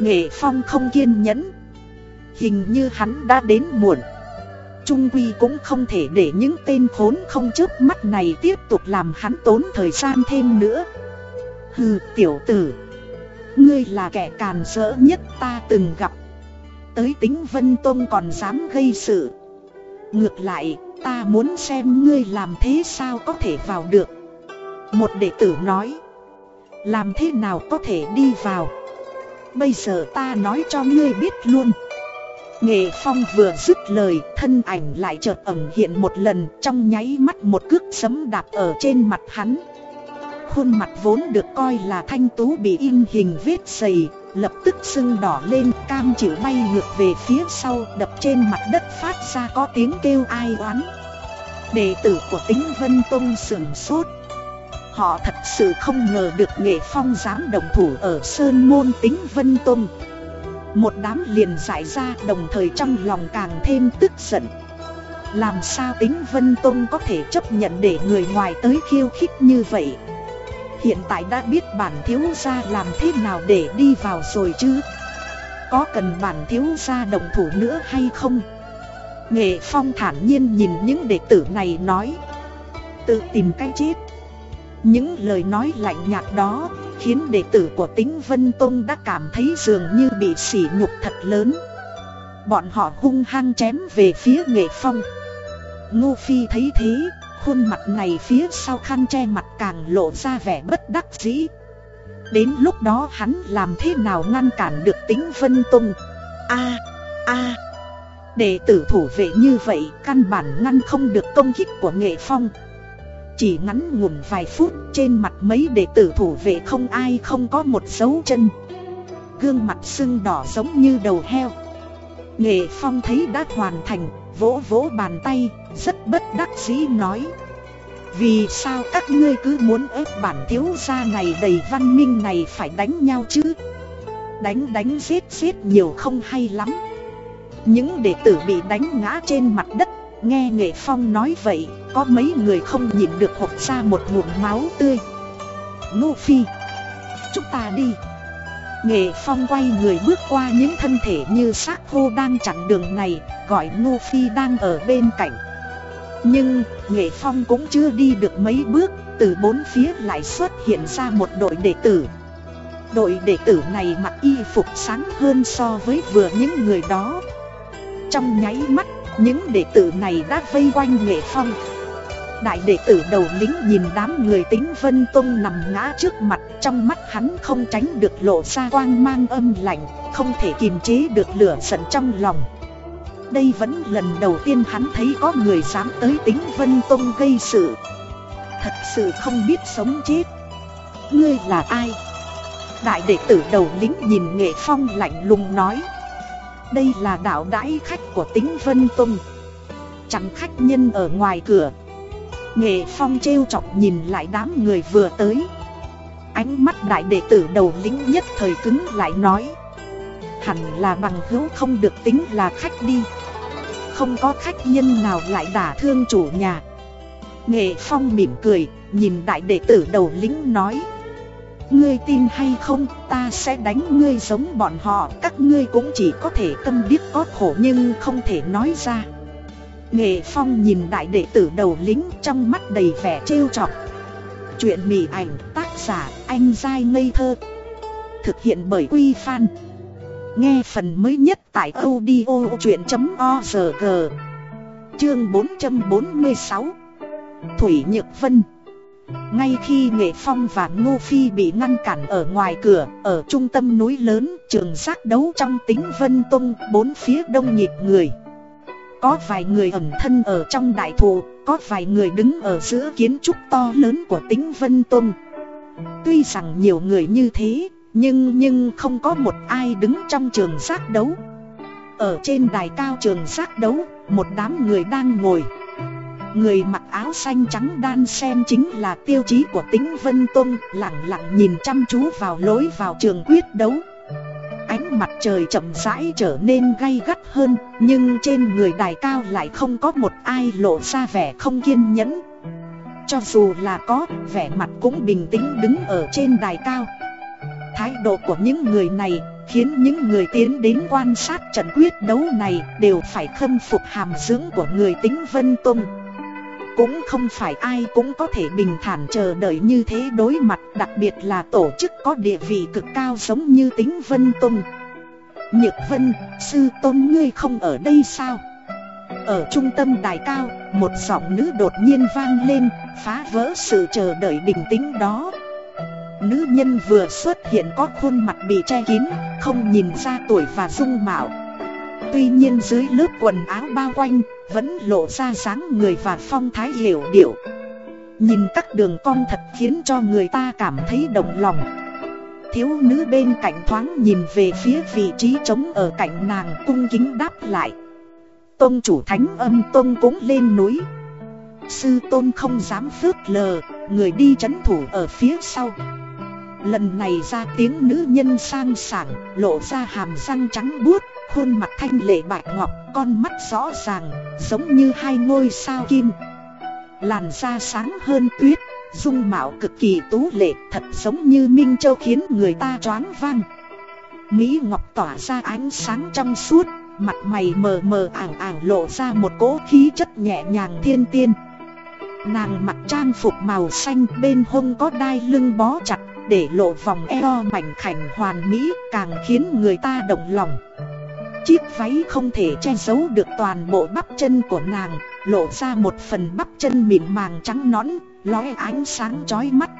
Nghệ Phong không kiên nhẫn. Hình như hắn đã đến muộn. Trung Quy cũng không thể để những tên khốn không chớp mắt này tiếp tục làm hắn tốn thời gian thêm nữa. Hừ, tiểu tử. Ngươi là kẻ càn rỡ nhất ta từng gặp Tới tính Vân Tông còn dám gây sự. Ngược lại, Ta muốn xem ngươi làm thế sao có thể vào được. Một đệ tử nói, Làm thế nào có thể đi vào? Bây giờ ta nói cho ngươi biết luôn. Nghệ Phong vừa dứt lời, Thân ảnh lại chợt ẩn hiện một lần, Trong nháy mắt một cước sấm đạp ở trên mặt hắn. Khuôn mặt vốn được coi là thanh tú bị in hình vết dày Lập tức sưng đỏ lên, cam chịu bay ngược về phía sau, Đập trên mặt đất phát ra có tiếng kêu ai oán. Đệ tử của tính Vân Tông sửng sốt. Họ thật sự không ngờ được nghệ phong dám đồng thủ ở Sơn Môn tính Vân Tông. Một đám liền giải ra, đồng thời trong lòng càng thêm tức giận. Làm sao tính Vân Tông có thể chấp nhận để người ngoài tới khiêu khích như vậy? Hiện tại đã biết bản thiếu gia làm thế nào để đi vào rồi chứ? Có cần bản thiếu gia đồng thủ nữa hay không? Nghệ Phong thản nhiên nhìn những đệ tử này nói. Tự tìm cách chết. Những lời nói lạnh nhạt đó Khiến đệ tử của tính Vân Tông đã cảm thấy dường như bị sỉ nhục thật lớn. Bọn họ hung hăng chém về phía Nghệ Phong. Ngô Phi thấy thế Khuôn mặt này phía sau khăn che mặt càng lộ ra vẻ bất đắc dĩ. Đến lúc đó hắn làm thế nào ngăn cản được tính Vân Tông a a. Đệ tử thủ vệ như vậy căn bản ngăn không được công kích của nghệ phong. Chỉ ngắn ngủn vài phút trên mặt mấy đệ tử thủ vệ không ai không có một dấu chân. Gương mặt sưng đỏ giống như đầu heo. Nghệ phong thấy đã hoàn thành vỗ vỗ bàn tay, rất bất đắc dĩ nói. Vì sao các ngươi cứ muốn ép bản thiếu gia này đầy văn minh này phải đánh nhau chứ? Đánh đánh giết giết nhiều không hay lắm. Những đệ tử bị đánh ngã trên mặt đất, Nghe Nghệ Phong nói vậy, Có mấy người không nhìn được hộp ra một ngụm máu tươi. Ngô Phi, Chúng ta đi. Nghệ Phong quay người bước qua những thân thể như xác khô đang chặn đường này Gọi Ngô Phi đang ở bên cạnh. Nhưng Nghệ Phong cũng chưa đi được mấy bước Từ bốn phía lại xuất hiện ra một đội đệ tử. Đội đệ tử này mặc y phục sáng hơn so với vừa những người đó. Trong nháy mắt, những đệ tử này đã vây quanh nghệ phong. Đại đệ tử đầu lính nhìn đám người tính Vân Tông nằm ngã trước mặt, Trong mắt hắn không tránh được lộ ra quang mang âm lạnh, Không thể kiềm chế được lửa giận trong lòng. Đây vẫn lần đầu tiên hắn thấy có người dám tới tính Vân Tông gây sự. Thật sự không biết sống chết. Ngươi là ai? Đại đệ tử đầu lính nhìn nghệ phong lạnh lùng nói. Đây là đạo đãi khách của tính Vân Tông. Chẳng khách nhân ở ngoài cửa. Nghệ Phong trêu chọc nhìn lại đám người vừa tới. Ánh mắt đại đệ tử đầu lính nhất thời cứng lại nói. Hẳn là bằng hữu không được tính là khách đi. Không có khách nhân nào lại đả thương chủ nhà. Nghệ Phong mỉm cười, nhìn đại đệ tử đầu lính nói. Ngươi tin hay không, ta sẽ đánh ngươi giống bọn họ Các ngươi cũng chỉ có thể câm điếc có khổ nhưng không thể nói ra. Nghệ Phong nhìn đại đệ tử đầu lính trong mắt đầy vẻ trêu chọc. Chuyện mỉ ảnh tác giả anh dai ngây thơ. Thực hiện bởi Quy Phan. Nghe phần mới nhất tại audio chuyện.org Chương 446 Thủy Nhược Vân. Ngay khi Nghệ Phong và Ngô Phi bị ngăn cản ở ngoài cửa, ở trung tâm núi lớn, trường giác đấu trong tính Vân Tông, bốn phía đông nhịp người. Có vài người ẩn thân ở trong đại thụ, có vài người đứng ở giữa kiến trúc to lớn của tính Vân tôn. Tuy rằng nhiều người như thế, nhưng nhưng không có một ai đứng trong trường giác đấu. Ở trên đài cao trường giác đấu, một đám người đang ngồi. Người mặc áo xanh trắng đan sen chính là tiêu chí của tính Vân tôn Lặng lặng nhìn chăm chú vào lối vào trường quyết đấu Ánh mặt trời chậm rãi trở nên gay gắt hơn Nhưng trên người đài cao lại không có một ai lộ ra vẻ không kiên nhẫn. Cho dù là có, vẻ mặt cũng bình tĩnh đứng ở trên đài cao. Thái độ của những người này khiến những người tiến đến quan sát trận quyết đấu này đều phải khâm phục hàm dưỡng của người tính Vân Tông cũng không phải ai cũng có thể bình thản chờ đợi như thế đối mặt Đặc biệt là tổ chức có địa vị cực cao giống như tính Vân Tông Nhược Vân, sư tôn ngươi không ở đây sao? Ở trung tâm đài cao, một giọng nữ đột nhiên vang lên, phá vỡ sự chờ đợi bình tĩnh đó. Nữ nhân vừa xuất hiện có khuôn mặt bị che kín, không nhìn ra tuổi và dung mạo. Tuy nhiên dưới lớp quần áo bao quanh Vẫn lộ ra dáng người và phong thái hiểu điệu. Nhìn các đường cong thật khiến cho người ta cảm thấy động lòng. Thiếu nữ bên cạnh thoáng nhìn về phía vị trí trống ở cạnh nàng cung kính đáp lại. Tôn chủ thánh âm tôn cũng lên núi. Sư tôn không dám phớt lờ, người đi chấn thủ ở phía sau. Lần này ra tiếng nữ nhân sang sảng, lộ ra hàm răng trắng buốt, khuôn mặt thanh lệ bạch ngọc, con mắt rõ ràng, giống như hai ngôi sao kim. Làn da sáng hơn tuyết, dung mạo cực kỳ tú lệ, thật giống như Minh Châu khiến người ta choáng vang. Mỹ Ngọc tỏa ra ánh sáng trong suốt, mặt mày mờ mờ ảng ảng lộ ra một cỗ khí chất nhẹ nhàng thiên tiên. Nàng mặc trang phục màu xanh bên hông có đai lưng bó chặt để lộ vòng eo mảnh khảnh hoàn mỹ càng khiến người ta động lòng. Chiếc váy không thể che giấu được toàn bộ bắp chân của nàng, lộ ra một phần bắp chân mịn màng trắng nõn, lóe ánh sáng chói mắt.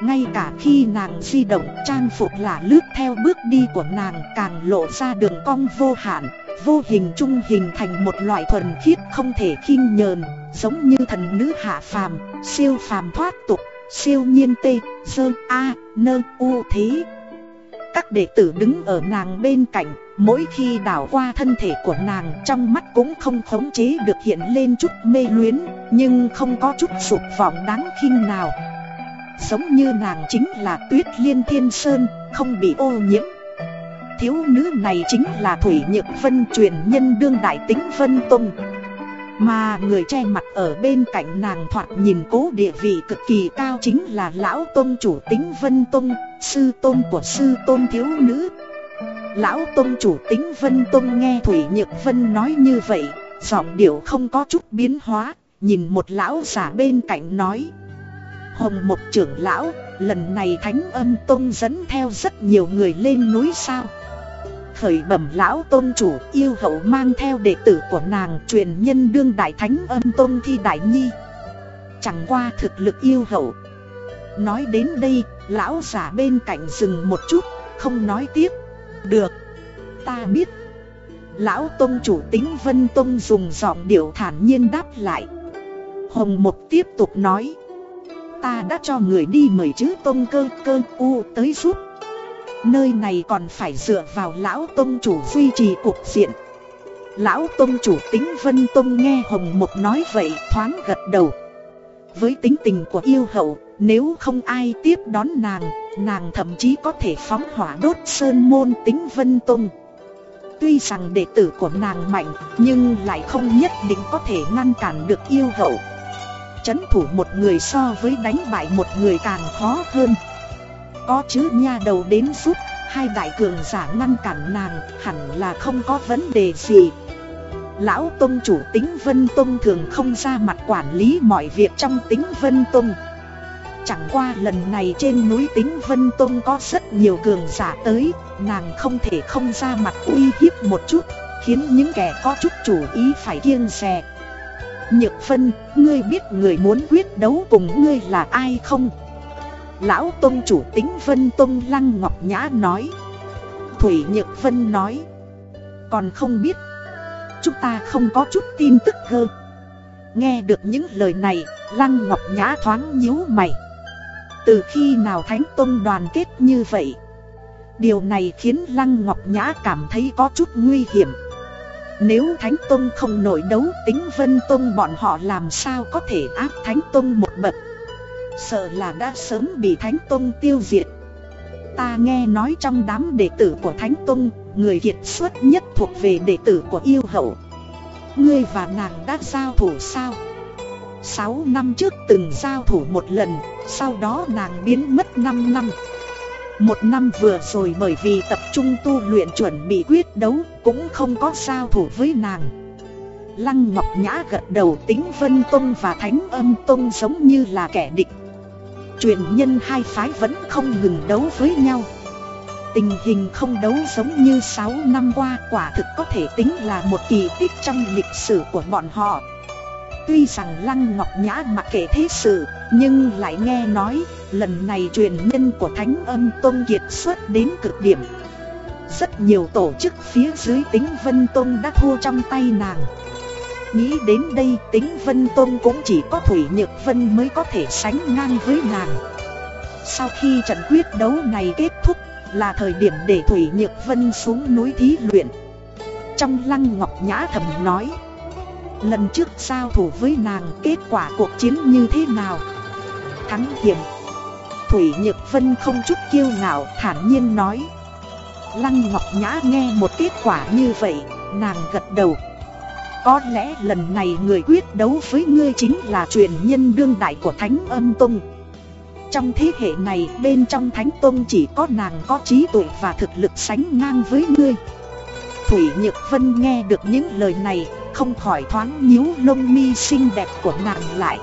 Ngay cả khi nàng di động trang phục là lướt theo bước đi của nàng càng lộ ra đường cong vô hạn, vô hình trung hình thành một loại thuần khiết không thể khinh nhờn, giống như thần nữ hạ phàm, siêu phàm thoát tục, siêu nhiên tê, dơ, a, nơ, u thế. Các đệ tử đứng ở nàng bên cạnh, mỗi khi đảo qua thân thể của nàng trong mắt cũng không khống chế được hiện lên chút mê luyến, nhưng không có chút sụp vọng đáng khinh nào. Giống như nàng chính là tuyết liên thiên sơn, không bị ô nhiễm. Thiếu nữ này chính là Thủy Nhược Vân truyền nhân đương đại tính Vân Tông. Mà người che mặt ở bên cạnh nàng thoạt nhìn cố địa vị cực kỳ cao chính là lão tôn chủ tính Vân Tông, sư tôn của sư tôn thiếu nữ. Lão tôn chủ tính Vân Tông nghe Thủy Nhược Vân nói như vậy, giọng điệu không có chút biến hóa, nhìn một lão giả bên cạnh nói. Hồng một trưởng lão, lần này Thánh âm Tông dẫn theo rất nhiều người lên núi sao? Khởi bẩm lão tôn chủ yêu hậu mang theo đệ tử của nàng truyền nhân đương đại thánh âm tôn thi đại nhi. Chẳng qua thực lực yêu hậu. Nói đến đây lão giả bên cạnh dừng một chút không nói tiếp. Được. Ta biết. Lão tôn chủ tính vân tôn dùng giọng điệu thản nhiên đáp lại. Hồng Mộc tiếp tục nói. Ta đã cho người đi mời chứ tôn cơ cơ u tới giúp. Nơi này còn phải dựa vào lão tông chủ duy trì cục diện. Lão tông chủ tính Vân Tông nghe Hồng Mộc nói vậy thoáng gật đầu. Với tính tình của yêu hậu nếu không ai tiếp đón nàng Nàng thậm chí có thể phóng hỏa đốt sơn môn tính Vân Tông. Tuy rằng đệ tử của nàng mạnh, Nhưng lại không nhất định có thể ngăn cản được yêu hậu. Chấn thủ một người so với đánh bại một người càng khó hơn. Có chứ nha đầu đến giúp, Hai đại cường giả ngăn cản nàng Hẳn là không có vấn đề gì. Lão Tông chủ tính Vân Tông thường không ra mặt quản lý mọi việc trong tính Vân Tông. Chẳng qua lần này trên núi tính Vân Tông có rất nhiều cường giả tới Nàng không thể không ra mặt uy hiếp một chút Khiến những kẻ có chút chủ ý phải kiêng rè Nhược Phân, ngươi biết người muốn quyết đấu cùng ngươi là ai không? Lão Tông chủ tính Vân Tông Lăng Ngọc Nhã nói Thủy Nhược Vân nói Còn không biết Chúng ta không có chút tin tức hơn. Nghe được những lời này Lăng Ngọc Nhã thoáng nhíu mày từ khi nào Thánh Tông đoàn kết như vậy? Điều này khiến Lăng Ngọc Nhã cảm thấy có chút nguy hiểm. Nếu Thánh Tông không nổi đấu tính Vân Tông bọn họ làm sao có thể áp Thánh Tông một bậc? Sợ là đã sớm bị Thánh Tông tiêu diệt. Ta nghe nói trong đám đệ tử của Thánh Tông, Người kiệt xuất nhất thuộc về đệ tử của yêu hậu. Ngươi và nàng đã giao thủ sao? Sáu năm trước từng giao thủ một lần sau đó nàng biến mất 5 năm. Một năm vừa rồi bởi vì tập trung tu luyện chuẩn bị quyết đấu Cũng không có sao thủ với nàng. Lăng Ngọc Nhã gật đầu tính Vân Tông và Thánh Âm Tông giống như là kẻ địch. Truyền nhân hai phái vẫn không ngừng đấu với nhau. Tình hình không đấu giống như 6 năm qua, quả thực có thể tính là một kỳ tích trong lịch sử của bọn họ. Tuy rằng Lăng Ngọc Nhã mặc kệ thế sự nhưng lại nghe nói, lần này truyền nhân của Thánh Âm Tôn Kiệt xuất đến cực điểm. Rất nhiều tổ chức phía dưới tính Vân Tôn đã thua trong tay nàng. Nghĩ đến đây tính Vân Tôn cũng chỉ có Thủy Nhược Vân mới có thể sánh ngang với nàng. Sau khi trận quyết đấu này kết thúc, là thời điểm để Thủy Nhược Vân xuống núi thí luyện. Trong lăng ngọc nhã thầm nói, Lần trước giao thủ với nàng, kết quả cuộc chiến như thế nào? Thắng hiểm. Thủy Nhược Vân không chút kiêu ngạo thản nhiên nói. Lăng Ngọc Nhã nghe một kết quả như vậy, Nàng gật đầu. Có lẽ lần này người quyết đấu với ngươi chính là truyền nhân đương đại của Thánh Âm Tông. Trong thế hệ này, bên trong Thánh Tông chỉ có nàng có trí tuệ và thực lực sánh ngang với ngươi. Thủy Nhược Vân nghe được những lời này, không khỏi thoáng nhíu lông mi xinh đẹp của nàng lại.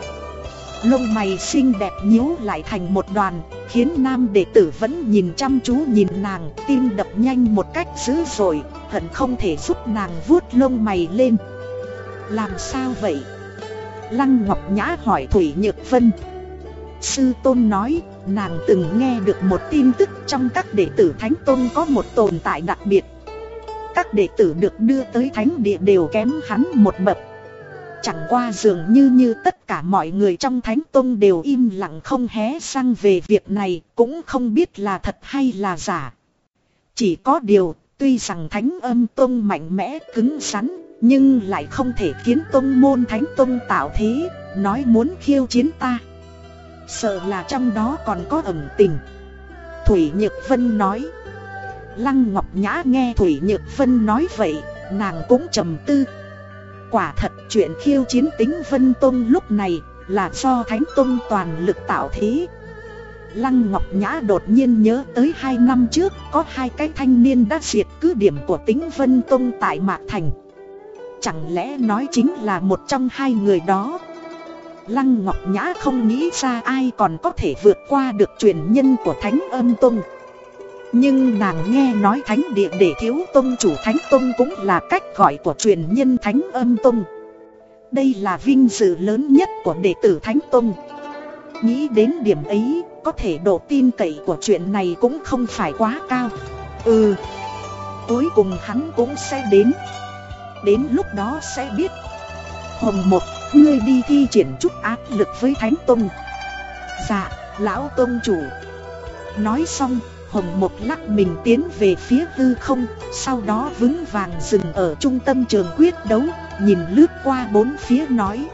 Lông mày xinh đẹp nhíu lại thành một đoàn, Khiến nam đệ tử vẫn nhìn chăm chú nhìn nàng, Tim đập nhanh một cách dữ dội, Hận không thể giúp nàng vuốt lông mày lên. Làm sao vậy? Lăng Ngọc Nhã hỏi Thủy Nhược Vân. Sư Tôn nói, nàng từng nghe được một tin tức trong các đệ tử Thánh Tôn có một tồn tại đặc biệt. Các đệ tử được đưa tới Thánh Địa đều kém hắn một bậc. Chẳng qua dường như như tất cả mọi người trong Thánh Tông đều im lặng không hé răng về việc này, cũng không biết là thật hay là giả. Chỉ có điều, tuy rằng Thánh Âm Tông mạnh mẽ cứng rắn, nhưng lại không thể khiến Tông môn Thánh Tông tạo thế, nói muốn khiêu chiến ta. Sợ là trong đó còn có ẩn tình. Thủy Nhược Vân nói. Lăng Ngọc Nhã nghe Thủy Nhược Vân nói vậy, nàng cũng trầm tư, Quả thật chuyện khiêu chiến tính Vân Tông lúc này là do Thánh Tông toàn lực tạo thế. Lăng Ngọc Nhã đột nhiên nhớ tới hai năm trước có hai cái thanh niên đã diệt cứ điểm của tính Vân Tông tại Mạc Thành. Chẳng lẽ nói chính là một trong hai người đó? Lăng Ngọc Nhã không nghĩ ra ai còn có thể vượt qua được truyền nhân của Thánh Âm Tông. Nhưng nàng nghe nói thánh địa để thiếu tôn chủ thánh tôn cũng là cách gọi của truyền nhân thánh âm tôn. Đây là vinh dự lớn nhất của đệ tử thánh tôn. Nghĩ đến điểm ấy, có thể độ tin cậy của chuyện này cũng không phải quá cao. Ừ, cuối cùng hắn cũng sẽ đến. Đến lúc đó sẽ biết. Hồng một, ngươi đi thi triển chút áp lực với thánh tôn. Dạ, lão tôn chủ. Nói xong Hồng Một lắc mình tiến về phía hư không, sau đó vững vàng dừng ở trung tâm trường quyết đấu, nhìn lướt qua bốn phía nói.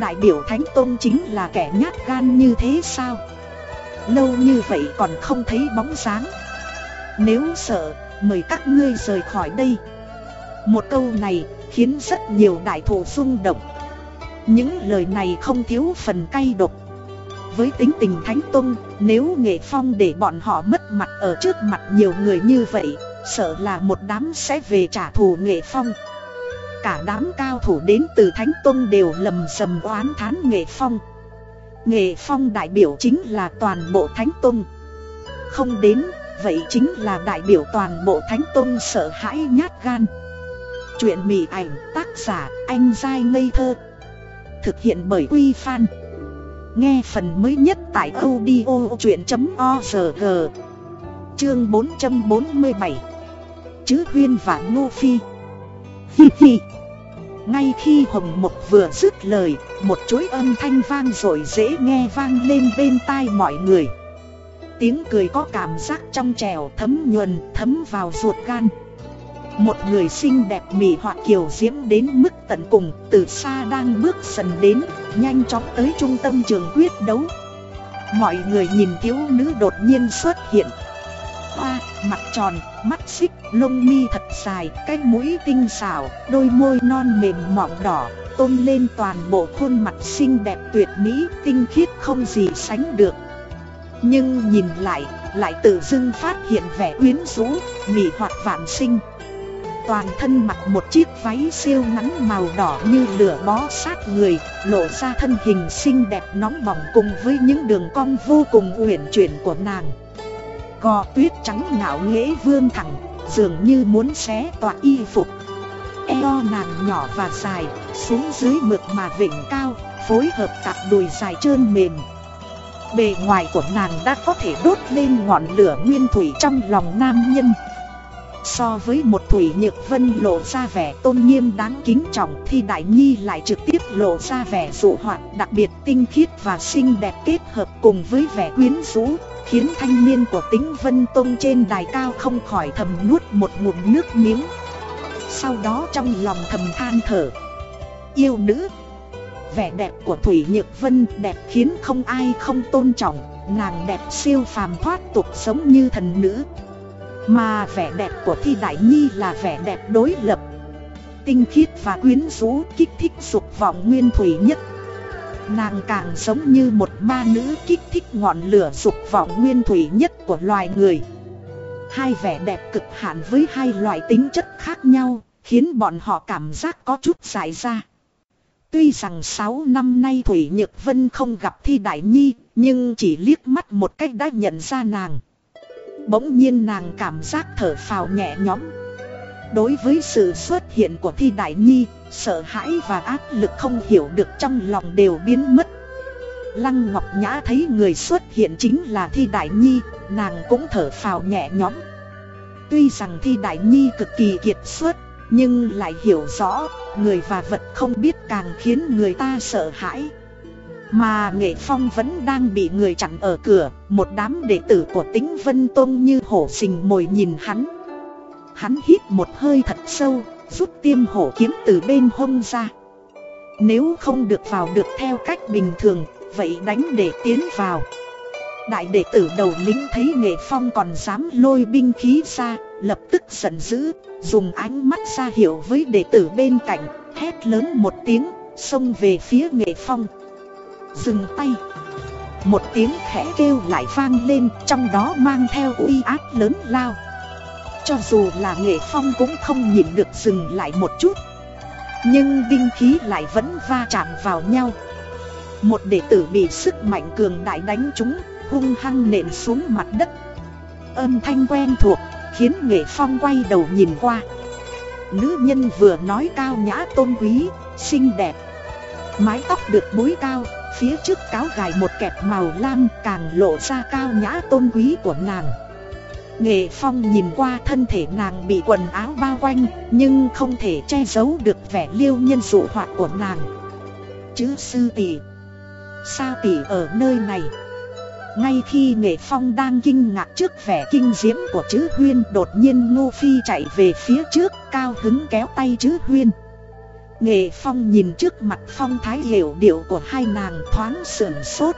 Đại biểu Thánh Tôn chính là kẻ nhát gan như thế sao? Lâu như vậy còn không thấy bóng dáng. Nếu sợ, mời các ngươi rời khỏi đây. Một câu này khiến rất nhiều đại thủ rung động. Những lời này không thiếu phần cay độc với tính tình thánh tông Nếu nghệ phong để bọn họ mất mặt ở trước mặt nhiều người như vậy Sợ là một đám sẽ về trả thù nghệ phong. Cả đám cao thủ đến từ thánh tông đều lầm sầm oán thán nghệ phong. Nghệ phong đại biểu chính là toàn bộ thánh tông. Không đến, vậy chính là đại biểu toàn bộ thánh tông sợ hãi nhát gan. Chuyện mỉ ảnh tác giả anh dai ngây thơ. Thực hiện bởi Quy Phan. Nghe phần mới nhất tại audio chuyện.org Chương 447 Chứ Huyên và Ngô Phi. Hi hi. Ngay khi Hồng Mộc vừa dứt lời, Một chuỗi âm thanh vang rồi dễ nghe vang lên bên tai mọi người. Tiếng cười có cảm giác trong trèo thấm nhuần, thấm vào ruột gan một người xinh đẹp mỹ hoặc kiều diễm đến mức tận cùng Từ xa đang bước dần đến Nhanh chóng tới trung tâm trường quyết đấu. Mọi người nhìn thiếu nữ đột nhiên xuất hiện. Hoa, mặt tròn, mắt xích, lông mi thật dài Cái mũi tinh xảo, đôi môi non mềm mọng đỏ Tôn lên toàn bộ khuôn mặt xinh đẹp tuyệt mỹ Tinh khiết không gì sánh được. Nhưng nhìn lại, lại tự dưng phát hiện vẻ quyến rũ, mỹ hoặc vạn sinh toàn thân mặc một chiếc váy siêu ngắn màu đỏ như lửa bó sát người, lộ ra thân hình xinh đẹp nóng bỏng cùng với những đường cong vô cùng uyển chuyển của nàng. Gò tuyết trắng ngạo nghễ vươn thẳng, dường như muốn xé tỏa y phục. Eo nàng nhỏ và dài, xuống dưới mượt mà vịnh cao, phối hợp cặp đùi dài trơn mềm. Bề ngoài của nàng đã có thể đốt lên ngọn lửa nguyên thủy trong lòng nam nhân. So với một Thủy Nhược Vân lộ ra vẻ tôn nghiêm đáng kính trọng, thì Đại Nhi lại trực tiếp lộ ra vẻ dụ hoạt đặc biệt tinh khiết và xinh đẹp kết hợp cùng với vẻ quyến rũ, Khiến thanh niên của tính Vân Tông trên đài cao không khỏi thầm nuốt một ngụm nước miếng. Sau đó trong lòng thầm than thở. Yêu nữ, Vẻ đẹp của Thủy Nhược Vân đẹp khiến không ai không tôn trọng, Nàng đẹp siêu phàm thoát tục giống như thần nữ. Mà vẻ đẹp của Thi Đại Nhi là vẻ đẹp đối lập. Tinh khiết và quyến rũ kích thích dục vọng nguyên thủy nhất. Nàng càng giống như một ma nữ kích thích ngọn lửa dục vọng nguyên thủy nhất của loài người. Hai vẻ đẹp cực hạn với hai loại tính chất khác nhau, Khiến bọn họ cảm giác có chút giải ra. Tuy rằng 6 năm nay Thủy Nhược Vân không gặp Thi Đại Nhi, Nhưng chỉ liếc mắt một cách đã nhận ra nàng. Bỗng nhiên nàng cảm giác thở phào nhẹ nhõm. Đối với sự xuất hiện của Thi Đại Nhi, Sợ hãi và áp lực không hiểu được trong lòng đều biến mất. Lăng Ngọc Nhã thấy người xuất hiện chính là Thi Đại Nhi, Nàng cũng thở phào nhẹ nhõm. Tuy rằng Thi Đại Nhi cực kỳ kiệt xuất, Nhưng lại hiểu rõ, Người và vật không biết càng khiến người ta sợ hãi. Mà Nghệ Phong vẫn đang bị người chặn ở cửa, Một đám đệ tử của tính Vân Tôn như hổ sình mồi nhìn hắn. Hắn hít một hơi thật sâu, Rút tiêm hổ kiếm từ bên hông ra. Nếu không được vào được theo cách bình thường, Vậy đánh để tiến vào. Đại đệ tử đầu lính thấy nghệ phong còn dám lôi binh khí ra, Lập tức giận dữ, Dùng ánh mắt ra hiệu với đệ tử bên cạnh, Hét lớn một tiếng, Xông về phía nghệ phong. Dừng tay. Một tiếng khẽ kêu lại vang lên, Trong đó mang theo uy áp lớn lao. Cho dù là nghệ phong cũng không nhịn được dừng lại một chút. Nhưng binh khí lại vẫn va chạm vào nhau. Một đệ tử bị sức mạnh cường đại đánh trúng, Hung hăng nện xuống mặt đất. Âm thanh quen thuộc, Khiến nghệ phong quay đầu nhìn qua. Nữ nhân vừa nói cao nhã tôn quý, Xinh đẹp. Mái tóc được búi cao Phía trước cáo gài một kẹp màu lam Càng lộ ra cao nhã tôn quý của nàng. Nghệ Phong nhìn qua thân thể nàng bị quần áo bao quanh, Nhưng không thể che giấu được vẻ liêu nhân dụ hoạt của nàng. Chứ sư tỷ. Sao tỷ ở nơi này. Ngay khi Nghệ Phong đang kinh ngạc trước vẻ kinh diễm của chữ Huyên, Đột nhiên Ngô Phi chạy về phía trước, cao hứng kéo tay chữ Huyên. Nghệ Phong nhìn trước mặt phong thái hiểu điệu của hai nàng thoáng sườn sốt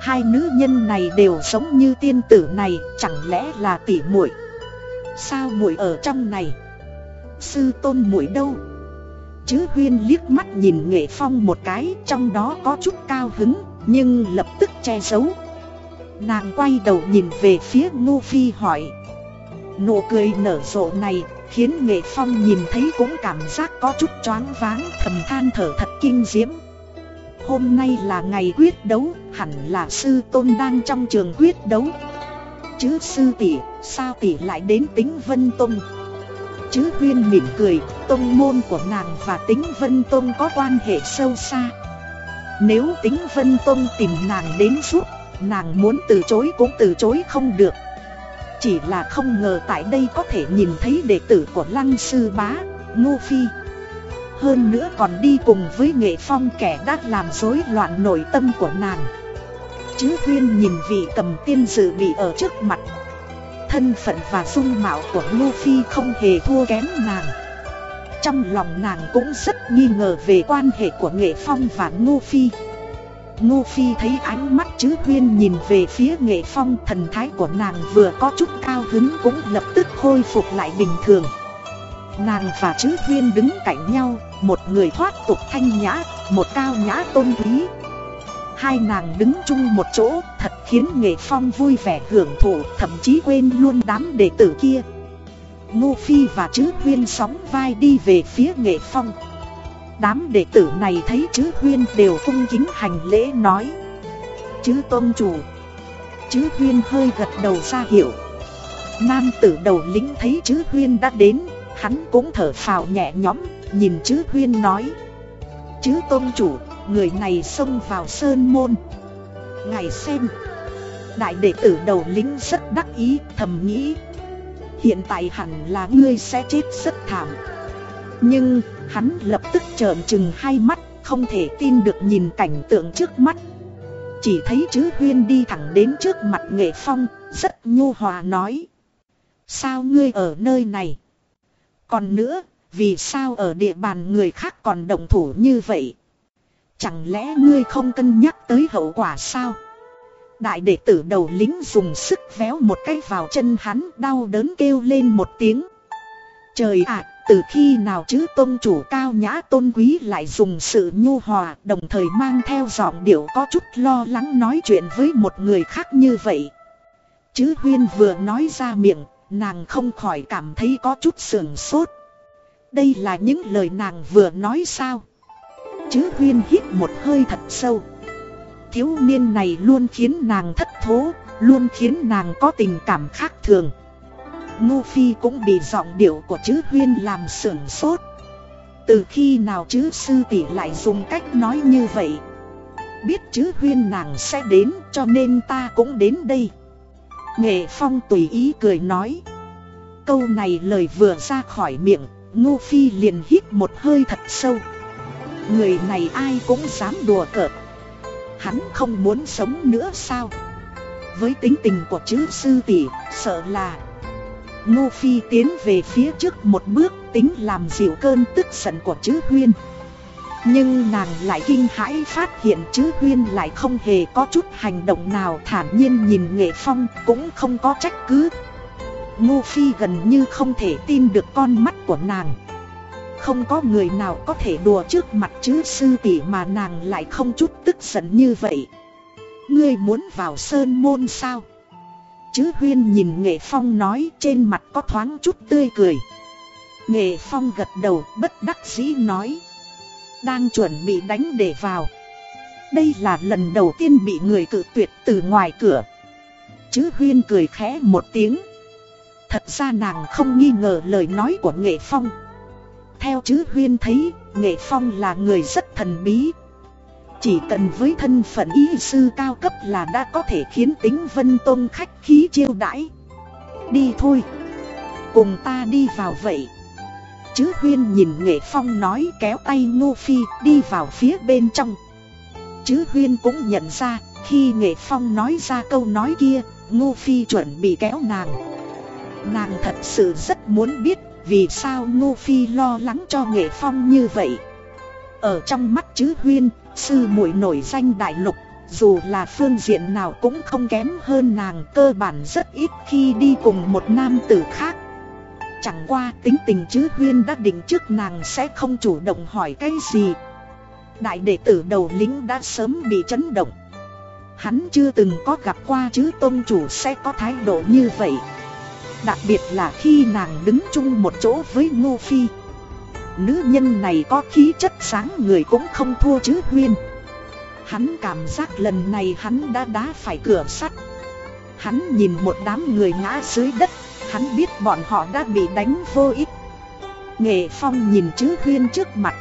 Hai nữ nhân này đều giống như tiên tử này, chẳng lẽ là tỷ muội? Sao muội ở trong này? Sư tôn muội đâu? Chứ Huyên liếc mắt nhìn Nghệ Phong một cái, trong đó có chút cao hứng, nhưng lập tức che giấu. Nàng quay đầu nhìn về phía Ngô Phi hỏi. Nụ cười nở rộ này khiến Nghệ Phong nhìn thấy cũng cảm giác có chút choáng váng thầm than thở thật kinh diễm. Hôm nay là ngày quyết đấu, hẳn là sư tôn đang trong trường quyết đấu. Chứ sư tỷ, sao tỷ lại đến tính Vân Tông? Chứ huyên mỉm cười, tông môn của nàng và tính Vân Tông có quan hệ sâu xa. Nếu tính Vân Tông tìm nàng đến giúp, nàng muốn từ chối cũng từ chối không được. Chỉ là không ngờ tại đây có thể nhìn thấy đệ tử của Lăng Sư Bá, Ngô Phi. Hơn nữa còn đi cùng với nghệ phong kẻ đã làm rối loạn nội tâm của nàng. Chứ huyên nhìn vị cầm tiên dự bị ở trước mặt. Thân phận và dung mạo của Ngô Phi không hề thua kém nàng. Trong lòng nàng cũng rất nghi ngờ về quan hệ của Nghệ Phong và Ngô Phi. Ngô Phi thấy ánh mắt chứ huyên nhìn về phía Nghệ Phong, Thần thái của nàng vừa có chút cao hứng cũng lập tức khôi phục lại bình thường. Nàng và Chứ huyên đứng cạnh nhau, Một người thoát tục thanh nhã, Một cao nhã tôn quý. Hai nàng đứng chung một chỗ, Thật khiến nghệ phong vui vẻ hưởng thụ, Thậm chí quên luôn đám đệ tử kia. Ngô Phi và Chứ huyên sóng vai đi về phía nghệ phong. Đám đệ tử này thấy chữ huyên đều cung kính hành lễ nói. Chữ tôn chủ. Chữ huyên hơi gật đầu ra hiểu Nam tử đầu lính thấy chữ huyên đã đến Hắn cũng thở phào nhẹ nhõm, nhìn chữ huyên nói. Chữ tôn chủ, người này xông vào sơn môn. Ngài xem. Đại đệ tử đầu lính rất đắc ý, thầm nghĩ. Hiện tại hẳn là ngươi sẽ chết rất thảm. Nhưng, hắn lập tức trợn trừng hai mắt Không thể tin được nhìn cảnh tượng trước mắt Chỉ thấy chữ huyên đi thẳng đến trước mặt nghệ phong Rất nhu hòa nói Sao ngươi ở nơi này còn nữa, vì sao ở địa bàn người khác còn động thủ như vậy? Chẳng lẽ ngươi không cân nhắc tới hậu quả sao? Đại đệ tử đầu lính dùng sức véo một cái vào chân hắn đau đớn kêu lên một tiếng. Trời ạ, từ khi nào chứ tôn chủ cao nhã tôn quý lại dùng sự nhu hòa đồng thời mang theo giọng điệu có chút lo lắng nói chuyện với một người khác như vậy. Chứ huyên vừa nói ra miệng, nàng không khỏi cảm thấy có chút sườn sốt. Đây là những lời nàng vừa nói sao? Chứ huyên hít một hơi thật sâu. Thiếu niên này luôn khiến nàng thất thố, luôn khiến nàng có tình cảm khác thường. Ngô Phi cũng bị giọng điệu của chữ huyên làm sưởng sốt. Từ khi nào chữ sư tỷ lại dùng cách nói như vậy? Biết chữ huyên nàng sẽ đến cho nên ta cũng đến đây. Nghệ Phong tùy ý cười nói. Câu này lời vừa ra khỏi miệng, Ngô Phi liền hít một hơi thật sâu. Người này ai cũng dám đùa cợt. Hắn không muốn sống nữa sao? Với tính tình của chữ sư tỷ, sợ là Ngô Phi tiến về phía trước một bước tính làm dịu cơn tức giận của chữ huyên. Nhưng nàng lại kinh hãi phát hiện chữ huyên lại không hề có chút hành động nào thản nhiên nhìn nghệ phong cũng không có trách cứ. Ngô Phi gần như không thể tin được con mắt của nàng. Không có người nào có thể đùa trước mặt chữ sư tỷ mà nàng lại không chút tức giận như vậy. Ngươi muốn vào sơn môn sao? Chứ huyên nhìn nghệ phong nói trên mặt có thoáng chút tươi cười. Nghệ phong gật đầu, bất đắc dĩ nói. Đang chuẩn bị đánh để vào. Đây là lần đầu tiên bị người cự tuyệt từ ngoài cửa. Chứ huyên cười khẽ một tiếng. Thật ra nàng không nghi ngờ lời nói của nghệ phong. Theo chứ huyên thấy, nghệ phong là người rất thần bí chỉ cần với thân phận y sư cao cấp là đã có thể khiến tính vân tôn khách khí chiêu đãi. Đi thôi. Cùng ta đi vào vậy. Chứ huyên nhìn nghệ phong nói kéo tay ngô phi đi vào phía bên trong. Chứ huyên cũng nhận ra, khi nghệ phong nói ra câu nói kia, Ngô phi chuẩn bị kéo nàng. Nàng thật sự rất muốn biết vì sao ngô phi lo lắng cho nghệ phong như vậy. Ở trong mắt chứ huyên Sư muội nổi danh đại lục, dù là phương diện nào cũng không kém hơn nàng cơ bản rất ít khi đi cùng một nam tử khác. Chẳng qua tính tình chứ Huyên đã định trước nàng sẽ không chủ động hỏi cái gì. Đại đệ tử đầu lính đã sớm bị chấn động. Hắn chưa từng có gặp qua chứ tôn chủ sẽ có thái độ như vậy. Đặc biệt là khi nàng đứng chung một chỗ với Ngô Phi nữ nhân này có khí chất sáng người cũng không thua chứ huyên. Hắn cảm giác lần này hắn đã đá phải cửa sắt. Hắn nhìn một đám người ngã dưới đất, Hắn biết bọn họ đã bị đánh vô ích. Nghệ Phong nhìn chứ huyên trước mặt.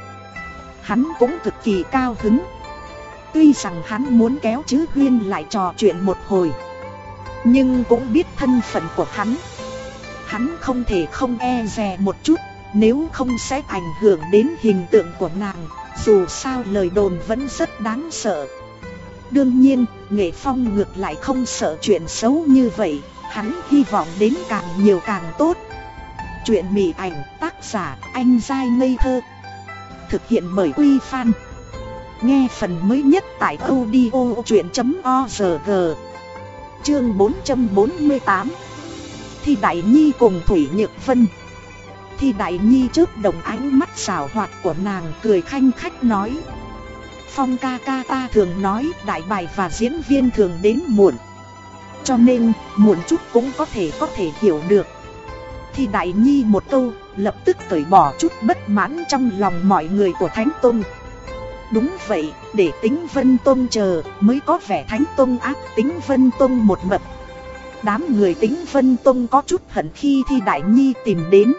Hắn cũng cực kỳ cao hứng. Tuy rằng hắn muốn kéo chứ huyên lại trò chuyện một hồi, Nhưng cũng biết thân phận của hắn. Hắn không thể không e dè một chút nếu không sẽ ảnh hưởng đến hình tượng của nàng Dù sao lời đồn vẫn rất đáng sợ. Đương nhiên, Nghệ Phong ngược lại không sợ chuyện xấu như vậy Hắn hy vọng đến càng nhiều càng tốt. Chuyện mỉ ảnh tác giả anh dai ngây thơ. Thực hiện bởi Quy Phan. Nghe phần mới nhất tại audio chuyện.org Chương 448 thì Đại Nhi cùng Thủy Nhược Vân thì Đại Nhi trước đồng ánh mắt xảo hoạt của nàng cười khanh khách nói. Phong ca ca ta thường nói đại bài và diễn viên thường đến muộn. Cho nên muộn chút cũng có thể có thể hiểu được. Thì Đại Nhi một câu lập tức cởi bỏ chút bất mãn trong lòng mọi người của Thánh tôn. Đúng vậy, để tính Vân tôn chờ mới có vẻ Thánh tôn ác tính Vân tôn một mập. Đám người tính Vân Tông có chút hận khi Thi Đại Nhi tìm đến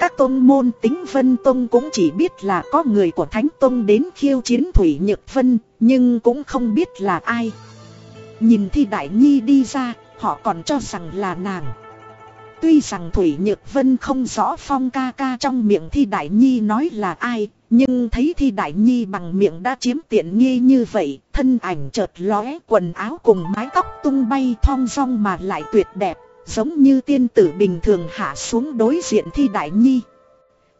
các tôn môn tính Vân Tông cũng chỉ biết là có người của Thánh Tông đến khiêu chiến Thủy Nhược Vân, nhưng cũng không biết là ai. Nhìn Thi Đại Nhi đi ra, họ còn cho rằng là nàng. Tuy rằng Thủy Nhược Vân không rõ phong ca ca trong miệng Thi Đại Nhi nói là ai, nhưng thấy Thi Đại Nhi bằng miệng đã chiếm tiện nghi như vậy, thân ảnh chợt lóe quần áo cùng mái tóc tung bay thong dong mà lại tuyệt đẹp giống như tiên tử bình thường hạ xuống đối diện thi đại nhi.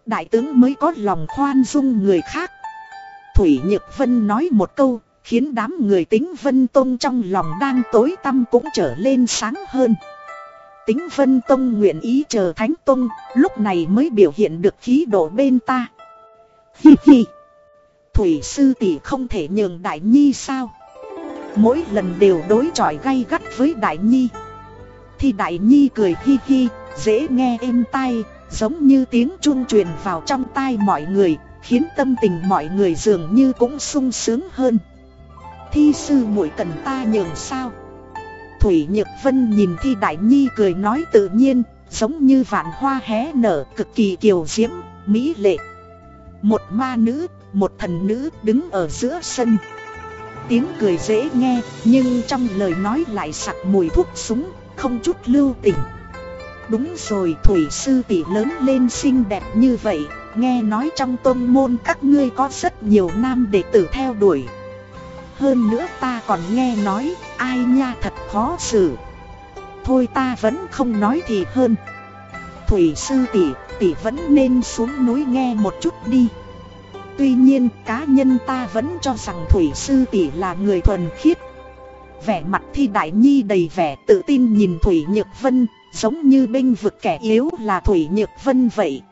đại tướng mới có lòng khoan dung người khác. Thủy Nhược Vân nói một câu, khiến đám người tính Vân Tông trong lòng đang tối tăm cũng trở lên sáng hơn. Tính Vân Tông nguyện ý chờ Thánh Tông, lúc này mới biểu hiện được khí độ bên ta. Hi hi. Thủy sư tỷ không thể nhường Đại Nhi sao? Mỗi lần đều đối chọi gay gắt với Đại Nhi. Thì Đại Nhi cười hi hi, dễ nghe êm tai, giống như tiếng chuông truyền vào trong tai mọi người, khiến tâm tình mọi người dường như cũng sung sướng hơn. Thi sư muội cần ta nhường sao? Thủy Nhược Vân nhìn Thi Đại Nhi cười nói tự nhiên, giống như vạn hoa hé nở cực kỳ kiều diễm, mỹ lệ. Một ma nữ, một thần nữ đứng ở giữa sân. Tiếng cười dễ nghe, nhưng trong lời nói lại sặc mùi thuốc súng, không chút lưu tình. Đúng rồi Thủy Sư tỷ lớn lên xinh đẹp như vậy, nghe nói trong tôn môn các ngươi có rất nhiều nam đệ tử theo đuổi. Hơn nữa ta còn nghe nói, ai nha thật khó xử. Thôi ta vẫn không nói thì hơn. Thủy sư tỷ, tỷ vẫn nên xuống núi nghe một chút đi. Tuy nhiên cá nhân ta vẫn cho rằng Thủy sư tỷ là người thuần khiết. Vẻ mặt thi đại nhi đầy vẻ tự tin nhìn Thủy Nhược Vân, giống như bênh vực kẻ yếu là Thủy Nhược Vân vậy.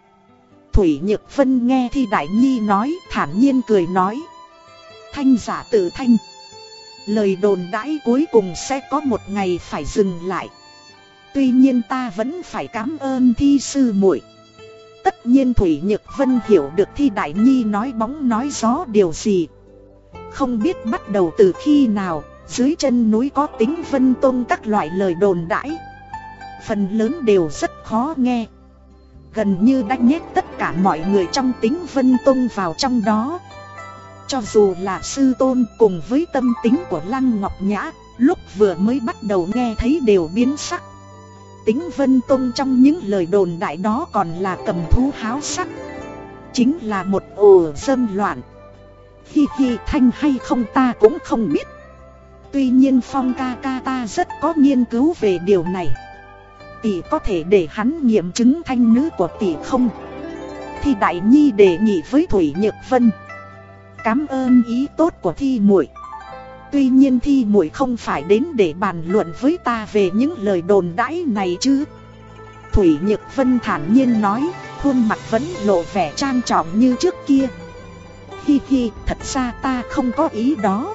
Thủy Nhược Vân nghe thi đại nhi nói, thản nhiên cười nói thanh giả tự thanh. Lời đồn đãi cuối cùng sẽ có một ngày phải dừng lại. Tuy nhiên ta vẫn phải cảm ơn thi sư muội. Tất nhiên Thủy Nhược Vân hiểu được thi đại nhi nói bóng nói gió điều gì. Không biết bắt đầu từ khi nào, dưới chân núi có tính vân tôn các loại lời đồn đãi. Phần lớn đều rất khó nghe. Gần như đã nhét tất cả mọi người trong tính vân tôn vào trong đó. Cho dù là sư tôn cùng với tâm tính của Lăng Ngọc Nhã, lúc vừa mới bắt đầu nghe thấy đều biến sắc. Tính Vân Tông trong những lời đồn đại đó còn là cầm thú háo sắc. Chính là một ồ dâm loạn. Hi hi thanh hay không ta cũng không biết. Tuy nhiên Phong ca ca ta rất có nghiên cứu về điều này. Tỷ có thể để hắn nghiệm chứng thanh nữ của tỷ không? Thì Đại Nhi đề nghị với Thủy Nhược Vân cảm ơn ý tốt của thi muội. Tuy nhiên thi muội không phải đến để bàn luận với ta về những lời đồn đãi này chứ. Thủy Nhược Vân thản nhiên nói, khuôn mặt vẫn lộ vẻ trang trọng như trước kia. Hi hi, thật ra ta không có ý đó.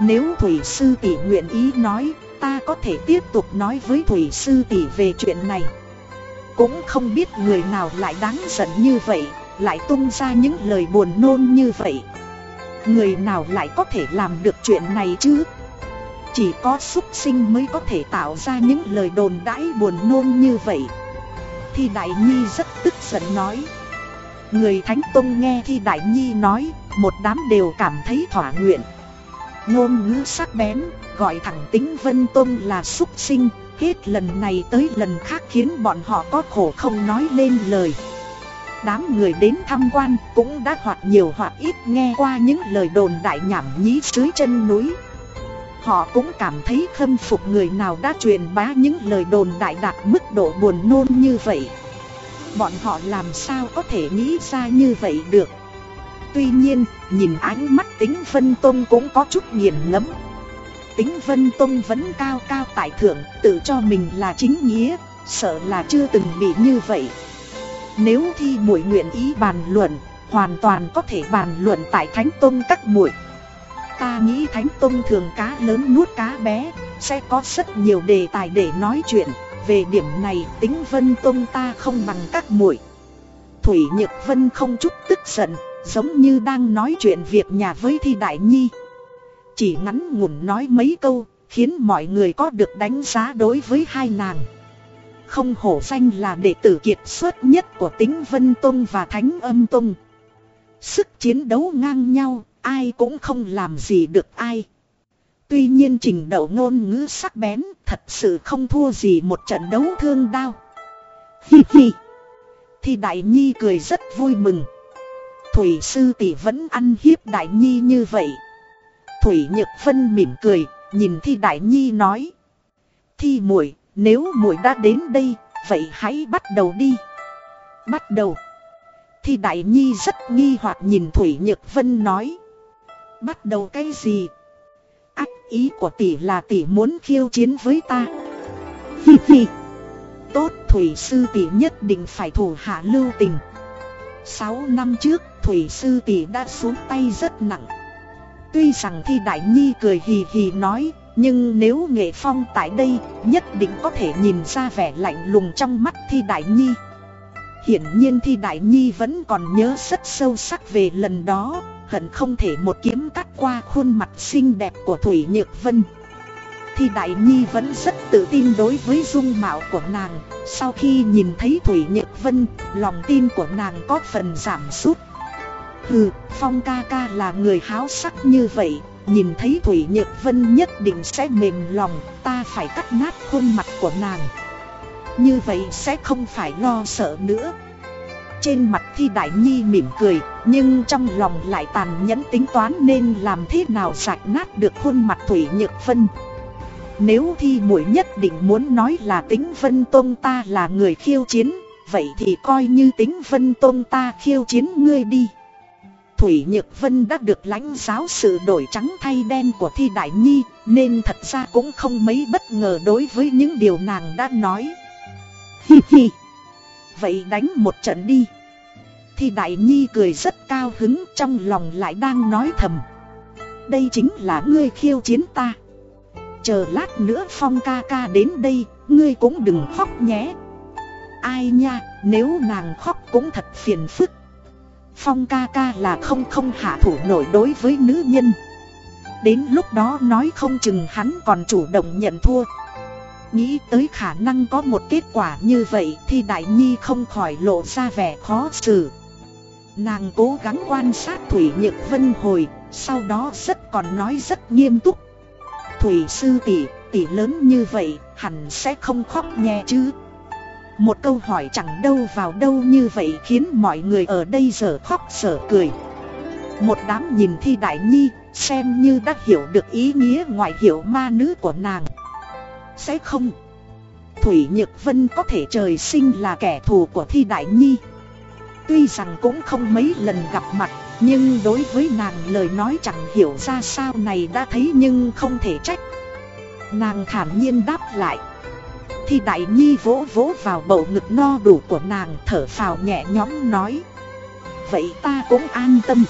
Nếu Thủy Sư tỷ nguyện ý nói, ta có thể tiếp tục nói với Thủy Sư tỷ về chuyện này. Cũng không biết người nào lại đáng giận như vậy, lại tung ra những lời buồn nôn như vậy. Người nào lại có thể làm được chuyện này chứ Chỉ có súc sinh mới có thể tạo ra những lời đồn đãi buồn nôn như vậy Thi Đại Nhi rất tức giận nói Người Thánh Tông nghe Thi Đại Nhi nói Một đám đều cảm thấy thỏa nguyện Ngôn ngữ sắc bén, Gọi thẳng tính Vân tôn là súc sinh. Hết lần này tới lần khác khiến bọn họ có khổ không nói lên lời. Đám người đến tham quan cũng đã hoặc nhiều hoặc ít nghe qua những lời đồn đại nhảm nhí dưới chân núi. Họ cũng cảm thấy khâm phục người nào đã truyền bá những lời đồn đại đạt mức độ buồn nôn như vậy. Bọn họ làm sao có thể nghĩ ra như vậy được? Tuy nhiên, nhìn ánh mắt tính Vân Tông cũng có chút nghiền ngẫm Tính Vân Tông vẫn cao cao tại thượng, tự cho mình là chính nghĩa, sợ là chưa từng bị như vậy nếu thi muội nguyện ý bàn luận, hoàn toàn có thể bàn luận tại Thánh Tông các muội. Ta nghĩ Thánh Tông thường cá lớn nuốt cá bé, sẽ có rất nhiều đề tài để nói chuyện. Về điểm này tính Vân Tông ta không bằng các muội. Thủy Nhược Vân không chút tức giận, giống như đang nói chuyện việc nhà với Thi Đại Nhi. Chỉ ngắn ngủn nói mấy câu, khiến mọi người có được đánh giá đối với hai nàng không hổ danh là đệ tử kiệt xuất nhất của tính Vân Tông và Thánh Âm Tông. Sức chiến đấu ngang nhau, ai cũng không làm gì được ai. Tuy nhiên trình độ ngôn ngữ sắc bén thật sự không thua gì một trận đấu thương đao. Hi hi. Thì Đại Nhi cười rất vui mừng. Thủy sư tỷ vẫn ăn hiếp Đại Nhi như vậy. Thủy Nhược Vân mỉm cười, nhìn Thi Đại Nhi nói. Thi muội nếu muội đã đến đây, vậy hãy bắt đầu đi. Bắt đầu. Thi Đại Nhi rất nghi hoặc nhìn Thủy Nhược Vân nói. Bắt đầu cái gì? Ác ý của tỷ là tỷ muốn khiêu chiến với ta. Hi hi. Tốt Thủy Sư tỷ nhất định phải thủ hạ lưu tình. Sáu năm trước, Thủy Sư tỷ đã xuống tay rất nặng. Tuy rằng Thi Đại Nhi cười hì hì nói, nhưng nếu nghệ phong tại đây, nhất định có thể nhìn ra vẻ lạnh lùng trong mắt Thi Đại Nhi Hiển nhiên Thi Đại Nhi vẫn còn nhớ rất sâu sắc về lần đó, Hận không thể một kiếm cắt qua khuôn mặt xinh đẹp của Thủy Nhược Vân Thi Đại Nhi vẫn rất tự tin đối với dung mạo của nàng. Sau khi nhìn thấy Thủy Nhược Vân, lòng tin của nàng có phần giảm sút. Hừ, Phong ca ca là người háo sắc như vậy Nhìn thấy Thủy Nhược Vân nhất định sẽ mềm lòng Ta phải cắt nát khuôn mặt của nàng. Như vậy sẽ không phải lo sợ nữa. Trên mặt Thi Đại Nhi mỉm cười Nhưng trong lòng lại tàn nhẫn tính toán nên làm thế nào sạch nát được khuôn mặt Thủy Nhược Vân. Nếu Thi muội nhất định muốn nói là tính Vân Tôn ta là người khiêu chiến, Vậy thì coi như tính Vân Tôn ta khiêu chiến ngươi đi. Thủy Nhược Vân đã được lãnh giáo sự đổi trắng thay đen của Thi Đại Nhi, Nên thật ra cũng không mấy bất ngờ đối với những điều nàng đã nói. Hi hi. Vậy đánh một trận đi. Thi Đại Nhi cười rất cao hứng, trong lòng lại đang nói thầm. Đây chính là ngươi khiêu chiến ta. Chờ lát nữa Phong ca ca đến đây, Ngươi cũng đừng khóc nhé. Ai nha, nếu nàng khóc cũng thật phiền phức. Phong ca ca là không không hạ thủ nổi đối với nữ nhân. Đến lúc đó nói không chừng hắn còn chủ động nhận thua. Nghĩ tới khả năng có một kết quả như vậy thì Đại Nhi không khỏi lộ ra vẻ khó xử. Nàng cố gắng quan sát Thủy Nhược Vân hồi, Sau đó rất còn nói rất nghiêm túc. Thủy sư tỷ, tỷ lớn như vậy hẳn sẽ không khóc nhẹ chứ? Một câu hỏi chẳng đâu vào đâu như vậy khiến mọi người ở đây giờ khóc giờ cười. Một đám nhìn thi đại nhi xem như đã hiểu được ý nghĩa ngoại hiệu ma nữ của nàng. Sẽ không? Thủy Nhược Vân có thể trời sinh là kẻ thù của thi đại nhi. Tuy rằng cũng không mấy lần gặp mặt nhưng đối với nàng lời nói chẳng hiểu ra sao này đã thấy nhưng không thể trách. Nàng thản nhiên đáp lại. Thì đại nhi vỗ vỗ vào bầu ngực no đủ của nàng thở phào nhẹ nhõm nói. Vậy ta cũng an tâm.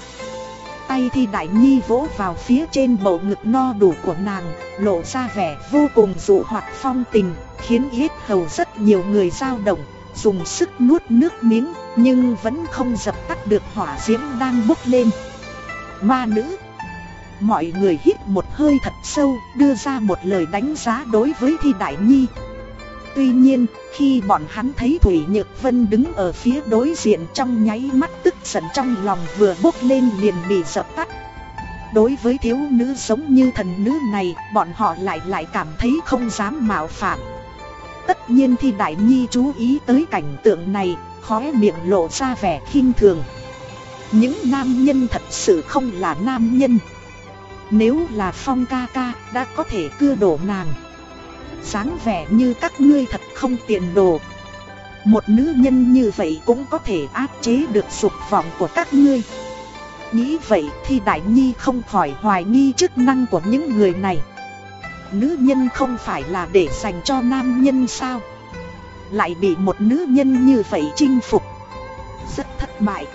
Tay thì đại nhi vỗ vào phía trên bầu ngực no đủ của nàng, Lộ ra vẻ vô cùng dụ hoạt phong tình, Khiến yết hầu rất nhiều người dao động. Dùng sức nuốt nước miếng Nhưng vẫn không dập tắt được hỏa diễm đang bốc lên Ma nữ Mọi người hít một hơi thật sâu Đưa ra một lời đánh giá đối với thi đại nhi Tuy nhiên, khi bọn hắn thấy Thủy Nhược Vân đứng ở phía đối diện trong nháy mắt tức giận trong lòng vừa bốc lên liền bị dập tắt. Đối với thiếu nữ giống như thần nữ này, bọn họ lại lại cảm thấy không dám mạo phạm. Tất nhiên thì Đại Nhi chú ý tới cảnh tượng này, khóe miệng lộ ra vẻ khinh thường. Những nam nhân thật sự không là nam nhân. Nếu là Phong ca ca, đã có thể cưa đổ nàng dáng vẻ như các ngươi thật không tiền đồ Một nữ nhân như vậy cũng có thể áp chế được dục vọng của các ngươi Nghĩ vậy thì Đại Nhi không khỏi hoài nghi chức năng của những người này Nữ nhân không phải là để dành cho nam nhân sao? Lại bị một nữ nhân như vậy chinh phục. Rất thất bại.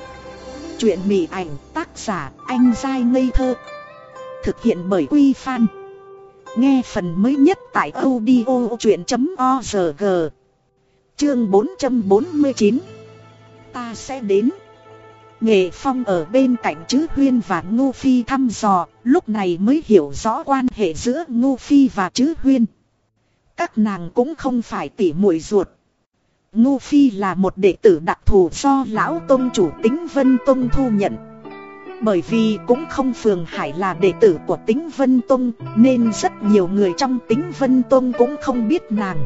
Chuyện mỉ ảnh tác giả anh dai ngây thơ. Thực hiện bởi Quy Phan. Nghe phần mới nhất tại audio chuyện.org Chương 449 Ta sẽ đến. Nghệ Phong ở bên cạnh Chứ Huyên và Ngô Phi thăm dò. Lúc này mới hiểu rõ quan hệ giữa Ngô Phi và chữ Huyên. Các nàng cũng không phải tỉ muội ruột. Ngô Phi là một đệ tử đặc thù do Lão Tông chủ tính Vân Tông thu nhận. Bởi vì cũng không Phường Hải là đệ tử của tính Vân Tông, Nên rất nhiều người trong tính Vân Tông cũng không biết nàng.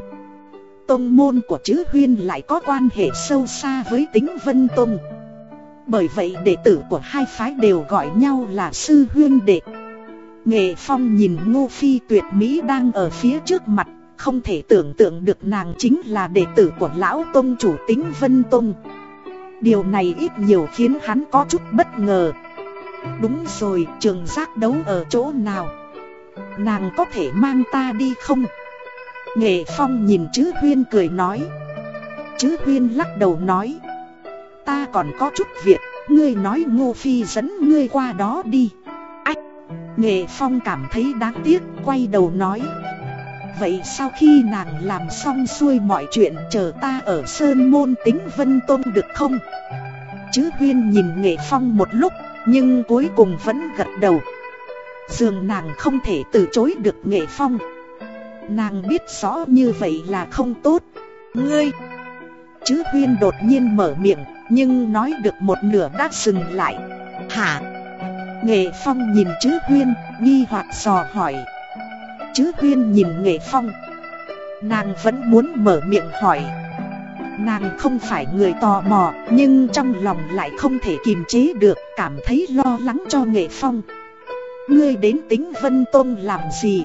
Tông môn của chữ Huyên lại có quan hệ sâu xa với tính Vân Tông. Bởi vậy đệ tử của hai phái đều gọi nhau là Sư Huyên Đệ. Nghệ Phong nhìn Ngô Phi tuyệt mỹ đang ở phía trước mặt, Không thể tưởng tượng được nàng chính là đệ tử của Lão Tông chủ tính Vân Tông. Điều này ít nhiều khiến hắn có chút bất ngờ. Đúng rồi, trường giác đấu ở chỗ nào? Nàng có thể mang ta đi không? Nghệ Phong nhìn chữ Huyên cười nói. Chữ Huyên lắc đầu nói. Ta còn có chút việc, Ngươi nói Ngô Phi dẫn ngươi qua đó đi. Ách, Nghệ Phong cảm thấy đáng tiếc, Quay đầu nói. Vậy sau khi nàng làm xong xuôi mọi chuyện, Chờ ta ở Sơn Môn tính Vân Tôn được không? Chứ Huyên nhìn Nghệ Phong một lúc, Nhưng cuối cùng vẫn gật đầu. Dường nàng không thể từ chối được Nghệ Phong. Nàng biết rõ như vậy là không tốt. Ngươi! Chứ Huyên đột nhiên mở miệng nhưng nói được một nửa đã dừng lại. Hả Nghệ Phong nhìn chữ Huyên, Nghi hoặc dò hỏi. Chữ Huyên nhìn Nghệ Phong. Nàng vẫn muốn mở miệng hỏi. Nàng không phải người tò mò, Nhưng trong lòng lại không thể kiềm chế được, Cảm thấy lo lắng cho Nghệ Phong. Ngươi đến tính Vân Tôn làm gì?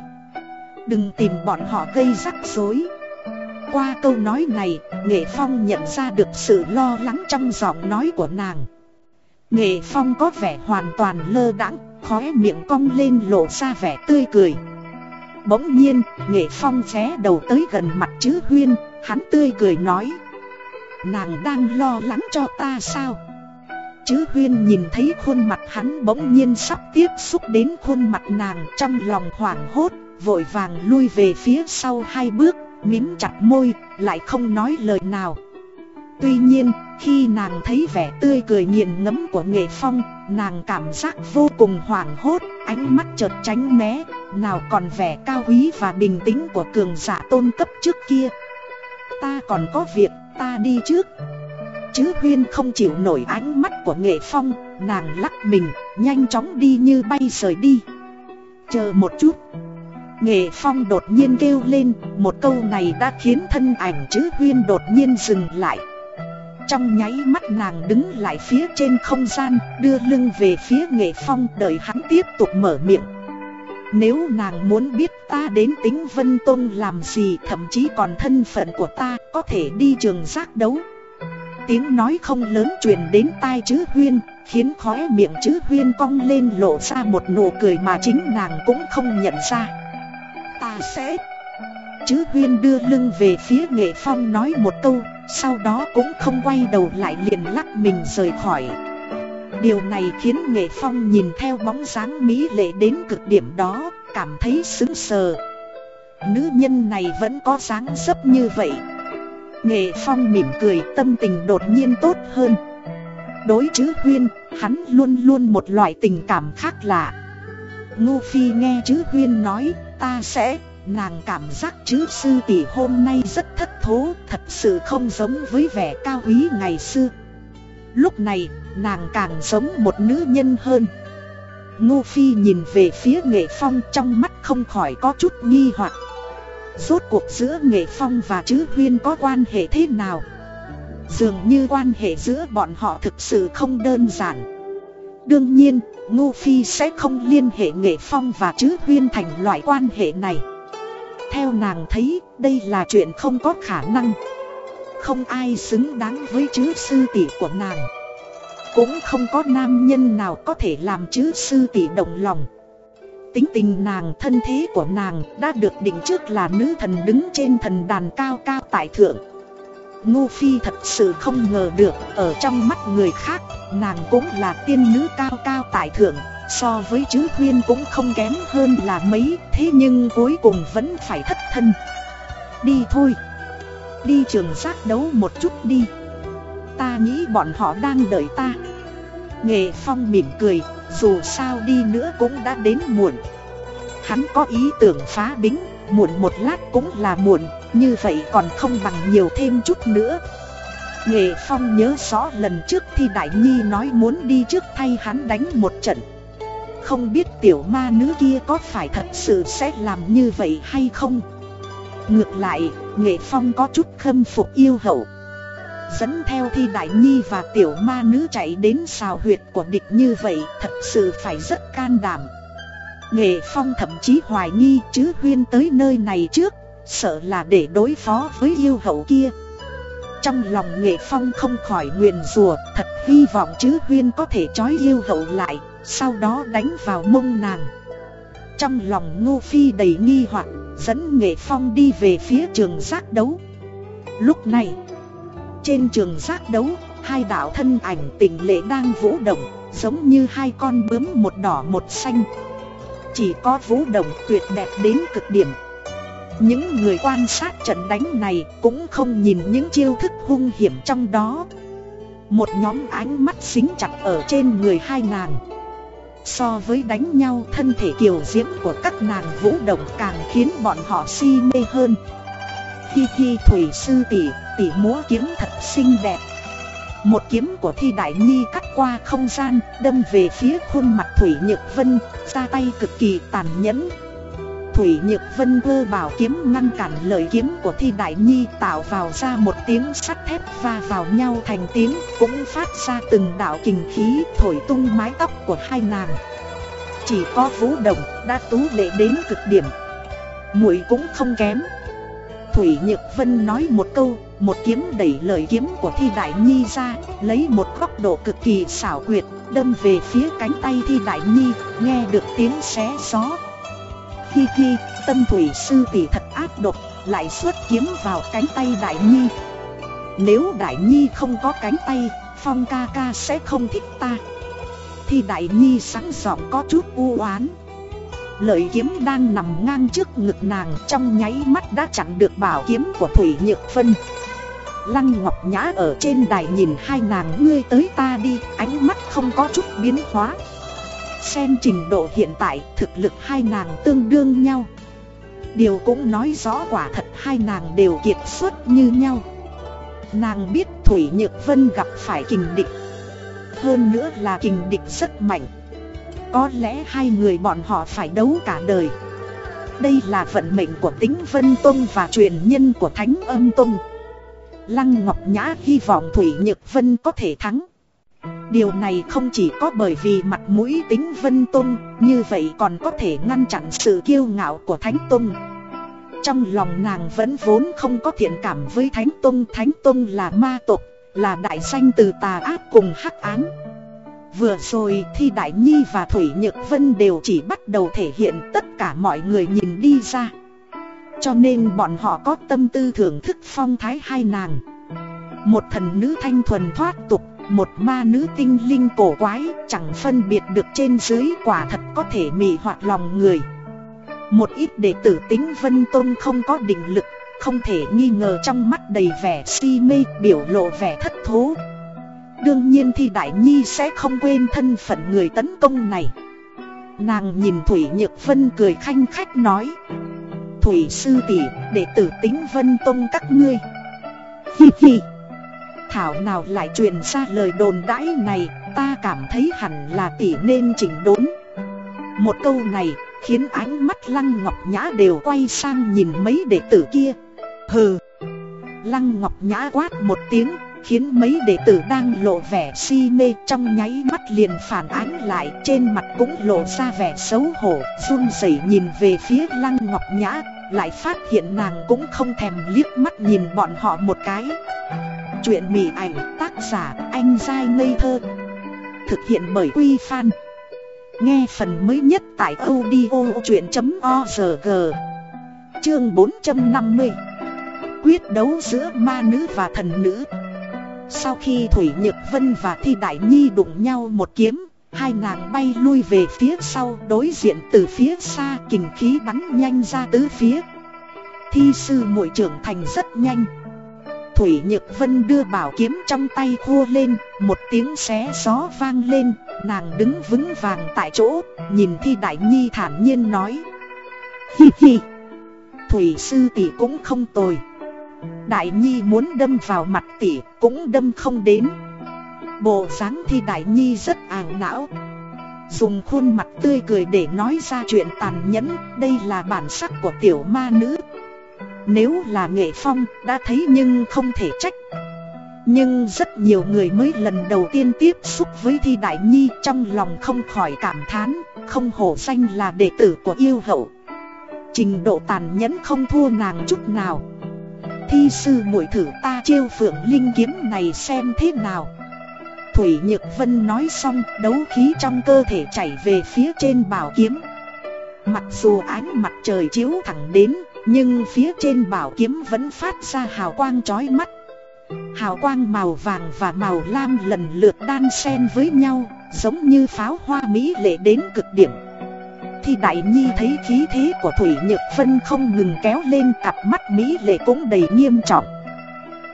Đừng tìm bọn họ gây rắc rối. Qua câu nói này Nghệ Phong nhận ra được sự lo lắng trong giọng nói của nàng. Nghệ Phong có vẻ hoàn toàn lơ đãng Khóe miệng cong lên lộ ra vẻ tươi cười. Bỗng nhiên Nghệ Phong ghé đầu tới gần mặt chữ Huyên Hắn tươi cười nói. Nàng đang lo lắng cho ta sao? Chứ Huyên nhìn thấy khuôn mặt hắn bỗng nhiên sắp tiếp xúc đến khuôn mặt nàng trong lòng hoảng hốt Vội vàng lui về phía sau hai bước, mím chặt môi, lại không nói lời nào. Tuy nhiên, khi nàng thấy vẻ tươi cười nghiền ngẫm của nghệ phong Nàng cảm giác vô cùng hoảng hốt, ánh mắt chợt tránh né Nào còn vẻ cao quý và bình tĩnh của cường giả tôn cấp trước kia. Ta còn có việc, ta đi trước. Chứ Huyên không chịu nổi ánh mắt của nghệ phong Nàng lắc mình, nhanh chóng đi như bay rời đi. Chờ một chút. Nghệ phong đột nhiên kêu lên, Một câu này đã khiến thân ảnh chữ Huyên đột nhiên dừng lại. Trong nháy mắt nàng đứng lại phía trên không gian, Đưa lưng về phía nghệ phong đợi hắn tiếp tục mở miệng. Nếu nàng muốn biết ta đến tính Vân Tôn làm gì, Thậm chí còn thân phận của ta, có thể đi trường giác đấu. Tiếng nói không lớn truyền đến tai chữ huyên, Khiến khóe miệng chữ huyên cong lên lộ ra một nụ cười mà chính nàng cũng không nhận ra. Ta sẽ Chữ huyên đưa lưng về phía nghệ phong nói một câu Sau đó cũng không quay đầu lại liền lắc mình rời khỏi Điều này khiến Nghệ Phong nhìn theo bóng dáng mỹ lệ đến cực điểm đó, cảm thấy sững sờ. Nữ nhân này vẫn có dáng dấp như vậy. Nghệ Phong mỉm cười tâm tình đột nhiên tốt hơn. Đối chứ Huyên, hắn luôn luôn một loại tình cảm khác lạ. Ngô Phi nghe chứ Huyên nói, ta sẽ, nàng cảm giác chứ sư tỷ hôm nay rất thất thố, thật sự không giống với vẻ cao quý ngày xưa. Lúc này, nàng càng giống một nữ nhân hơn. Ngô Phi nhìn về phía Nghệ Phong trong mắt không khỏi có chút nghi hoặc. Rốt cuộc giữa Nghệ Phong và Chứ Huyên có quan hệ thế nào? Dường như quan hệ giữa bọn họ thực sự không đơn giản. Đương nhiên, Ngô Phi sẽ không liên hệ Nghệ Phong và Chứ Huyên thành loại quan hệ này. Theo nàng thấy, đây là chuyện không có khả năng. Không ai xứng đáng với chữ sư tỷ của nàng. Cũng không có nam nhân nào có thể làm chứ sư tỷ động lòng. Tính tình nàng thân thế của nàng đã được định trước là nữ thần đứng trên thần đàn cao cao tại thượng. Ngô Phi thật sự không ngờ được ở trong mắt người khác Nàng cũng là tiên nữ cao cao tại thượng So với Chứ huyên cũng không kém hơn là mấy Thế nhưng cuối cùng vẫn phải thất thân. Đi thôi. Đi trường giác đấu một chút đi. Ta nghĩ bọn họ đang đợi ta. Nghệ Phong mỉm cười, dù sao đi nữa cũng đã đến muộn. Hắn có ý tưởng phá bính, muộn một lát cũng là muộn Như vậy còn không bằng nhiều thêm chút nữa. Nghệ Phong nhớ rõ lần trước thì Đại Nhi nói muốn đi trước thay hắn đánh một trận. Không biết tiểu ma nữ kia có phải thật sự sẽ làm như vậy hay không? Ngược lại, Nghệ Phong có chút khâm phục yêu hậu. Dẫn theo thi đại nhi và tiểu ma nữ chạy đến xào huyệt của địch như vậy thật sự phải rất can đảm. Nghệ Phong thậm chí hoài nghi chứ huyên tới nơi này trước, Sợ là để đối phó với yêu hậu kia. Trong lòng nghệ phong không khỏi nguyền rùa, Thật hy vọng chứ huyên có thể trói yêu hậu lại, Sau đó đánh vào mông nàng. Trong lòng ngô phi đầy nghi hoặc, Dẫn nghệ phong đi về phía trường giác đấu. Lúc này, Trên trường giác đấu, Hai đạo thân ảnh tình lệ đang vũ động, Giống như hai con bướm một đỏ một xanh. Chỉ có vũ động tuyệt đẹp đến cực điểm. Những người quan sát trận đánh này cũng không nhìn những chiêu thức hung hiểm trong đó. Một nhóm ánh mắt xính chặt ở trên người hai nàng. So với đánh nhau, thân thể kiều diễm của các nàng vũ động càng khiến bọn họ si mê hơn. Hi hi, thủy sư tỷ tỷ múa kiếm thật xinh đẹp. Một kiếm của thi đại nhi cắt qua không gian đâm về phía khuôn mặt Thủy Nhược Vân Ra tay cực kỳ tàn nhẫn Thủy Nhược Vân vơ bảo kiếm ngăn cản lời kiếm của Thi Đại Nhi tạo vào ra một tiếng sắt thép va vào nhau thành tiếng cũng phát ra từng đạo kình khí thổi tung mái tóc của hai nàng. Chỉ có Vũ Đồng đã tú lệ đến cực điểm. Muội cũng không kém. Thủy Nhược Vân nói một câu, một kiếm đẩy lời kiếm của Thi Đại Nhi ra, lấy một góc độ cực kỳ xảo quyệt, đâm về phía cánh tay Thi Đại Nhi, nghe được tiếng xé gió Hi hi, tâm thủy sư tỷ thật ác độc, lại xuất kiếm vào cánh tay Đại Nhi. Nếu Đại Nhi không có cánh tay, Phong ca ca sẽ không thích ta. thi Đại Nhi sẵn giọng có chút u oán. Lợi kiếm đang nằm ngang trước ngực nàng trong nháy mắt đã chặn được bảo kiếm của Thủy Nhược Phân. Lăng Ngọc Nhã ở trên đài nhìn hai nàng ngươi tới ta đi, ánh mắt không có chút biến hóa. Xem trình độ hiện tại thực lực hai nàng tương đương nhau. Điều cũng nói rõ quả thật hai nàng đều kiệt xuất như nhau. Nàng biết Thủy Nhược Vân gặp phải kình địch. Hơn nữa là kình địch rất mạnh. Có lẽ hai người bọn họ phải đấu cả đời. Đây là vận mệnh của tính Vân Tông và truyền nhân của Thánh Âm Tông. Lăng Ngọc Nhã hy vọng Thủy Nhược Vân có thể thắng Điều này không chỉ có bởi vì mặt mũi tính Vân Tông, như vậy còn có thể ngăn chặn sự kiêu ngạo của Thánh Tông. Trong lòng nàng vẫn vốn không có thiện cảm với Thánh Tông, Thánh Tông là ma tộc, là đại danh từ tà ác cùng hắc án. Vừa rồi thì Đại Nhi và Thủy Nhược Vân đều chỉ bắt đầu thể hiện tất cả mọi người nhìn đi ra. Cho nên bọn họ có tâm tư thưởng thức phong thái hai nàng. Một thần nữ thanh thuần thoát tục, một ma nữ tinh linh cổ quái, chẳng phân biệt được trên dưới quả thật có thể mị hoạt lòng người. Một ít đệ tử tính Vân Tôn không có định lực, Không thể nghi ngờ trong mắt đầy vẻ si mê, biểu lộ vẻ thất thố. Đương nhiên thì Đại Nhi sẽ không quên thân phận người tấn công này. Nàng nhìn Thủy Nhược Vân cười khanh khách nói Thủy sư tỷ, đệ tử tính Vân Tông các ngươi. Hi hi. Thảo nào lại truyền ra lời đồn đãi này, Ta cảm thấy hẳn là tỷ nên chỉnh đốn. Một câu này, khiến ánh mắt Lăng Ngọc Nhã đều quay sang nhìn mấy đệ tử kia. Hừ. Lăng Ngọc Nhã quát một tiếng Khiến mấy đệ tử đang lộ vẻ si mê trong nháy mắt liền phản ánh lại, Trên mặt cũng lộ ra vẻ xấu hổ, run rẩy nhìn về phía Lăng Ngọc Nhã, Lại phát hiện nàng cũng không thèm liếc mắt nhìn bọn họ một cái. Chuyện mỉ ảnh tác giả anh giai ngây thơ, Thực hiện bởi Quy Phan. Nghe phần mới nhất tại audio chuyện.org Chương 450 Quyết đấu giữa ma nữ và thần nữ. Sau khi Thủy Nhược Vân và Thi Đại Nhi đụng nhau một kiếm Hai nàng bay lui về phía sau đối diện từ phía xa kình khí bắn nhanh ra tứ phía Thi sư muội trưởng thành rất nhanh Thủy Nhược Vân đưa bảo kiếm trong tay khua lên, một tiếng xé gió vang lên, nàng đứng vững vàng tại chỗ, nhìn Thi Đại Nhi thản nhiên nói. Hi hi, Thủy Sư tỷ cũng không tồi. Đại Nhi muốn đâm vào mặt tỷ, cũng đâm không đến. Bộ dáng thì Đại Nhi rất ảo não. Dùng khuôn mặt tươi cười để nói ra chuyện tàn nhẫn, đây là bản sắc của tiểu ma nữ, nếu là nghệ phong đã thấy nhưng không thể trách Nhưng rất nhiều người mới lần đầu tiên tiếp xúc với Thi Đại Nhi Trong lòng không khỏi cảm thán Không hổ danh là đệ tử của yêu hậu Trình độ tàn nhẫn không thua nàng chút nào Thi sư muội thử ta chiêu phượng linh kiếm này xem thế nào. Thủy Nhược Vân nói xong, đấu khí trong cơ thể chảy về phía trên bảo kiếm. Mặc dù ánh mặt trời chiếu thẳng đến, Nhưng phía trên bảo kiếm vẫn phát ra hào quang chói mắt. Hào quang màu vàng và màu lam lần lượt đan xen với nhau, Giống như pháo hoa mỹ lệ đến cực điểm. Thi Đại Nhi thấy khí thế của Thủy Nhược Vân không ngừng kéo lên, cặp mắt mỹ lệ cũng đầy nghiêm trọng.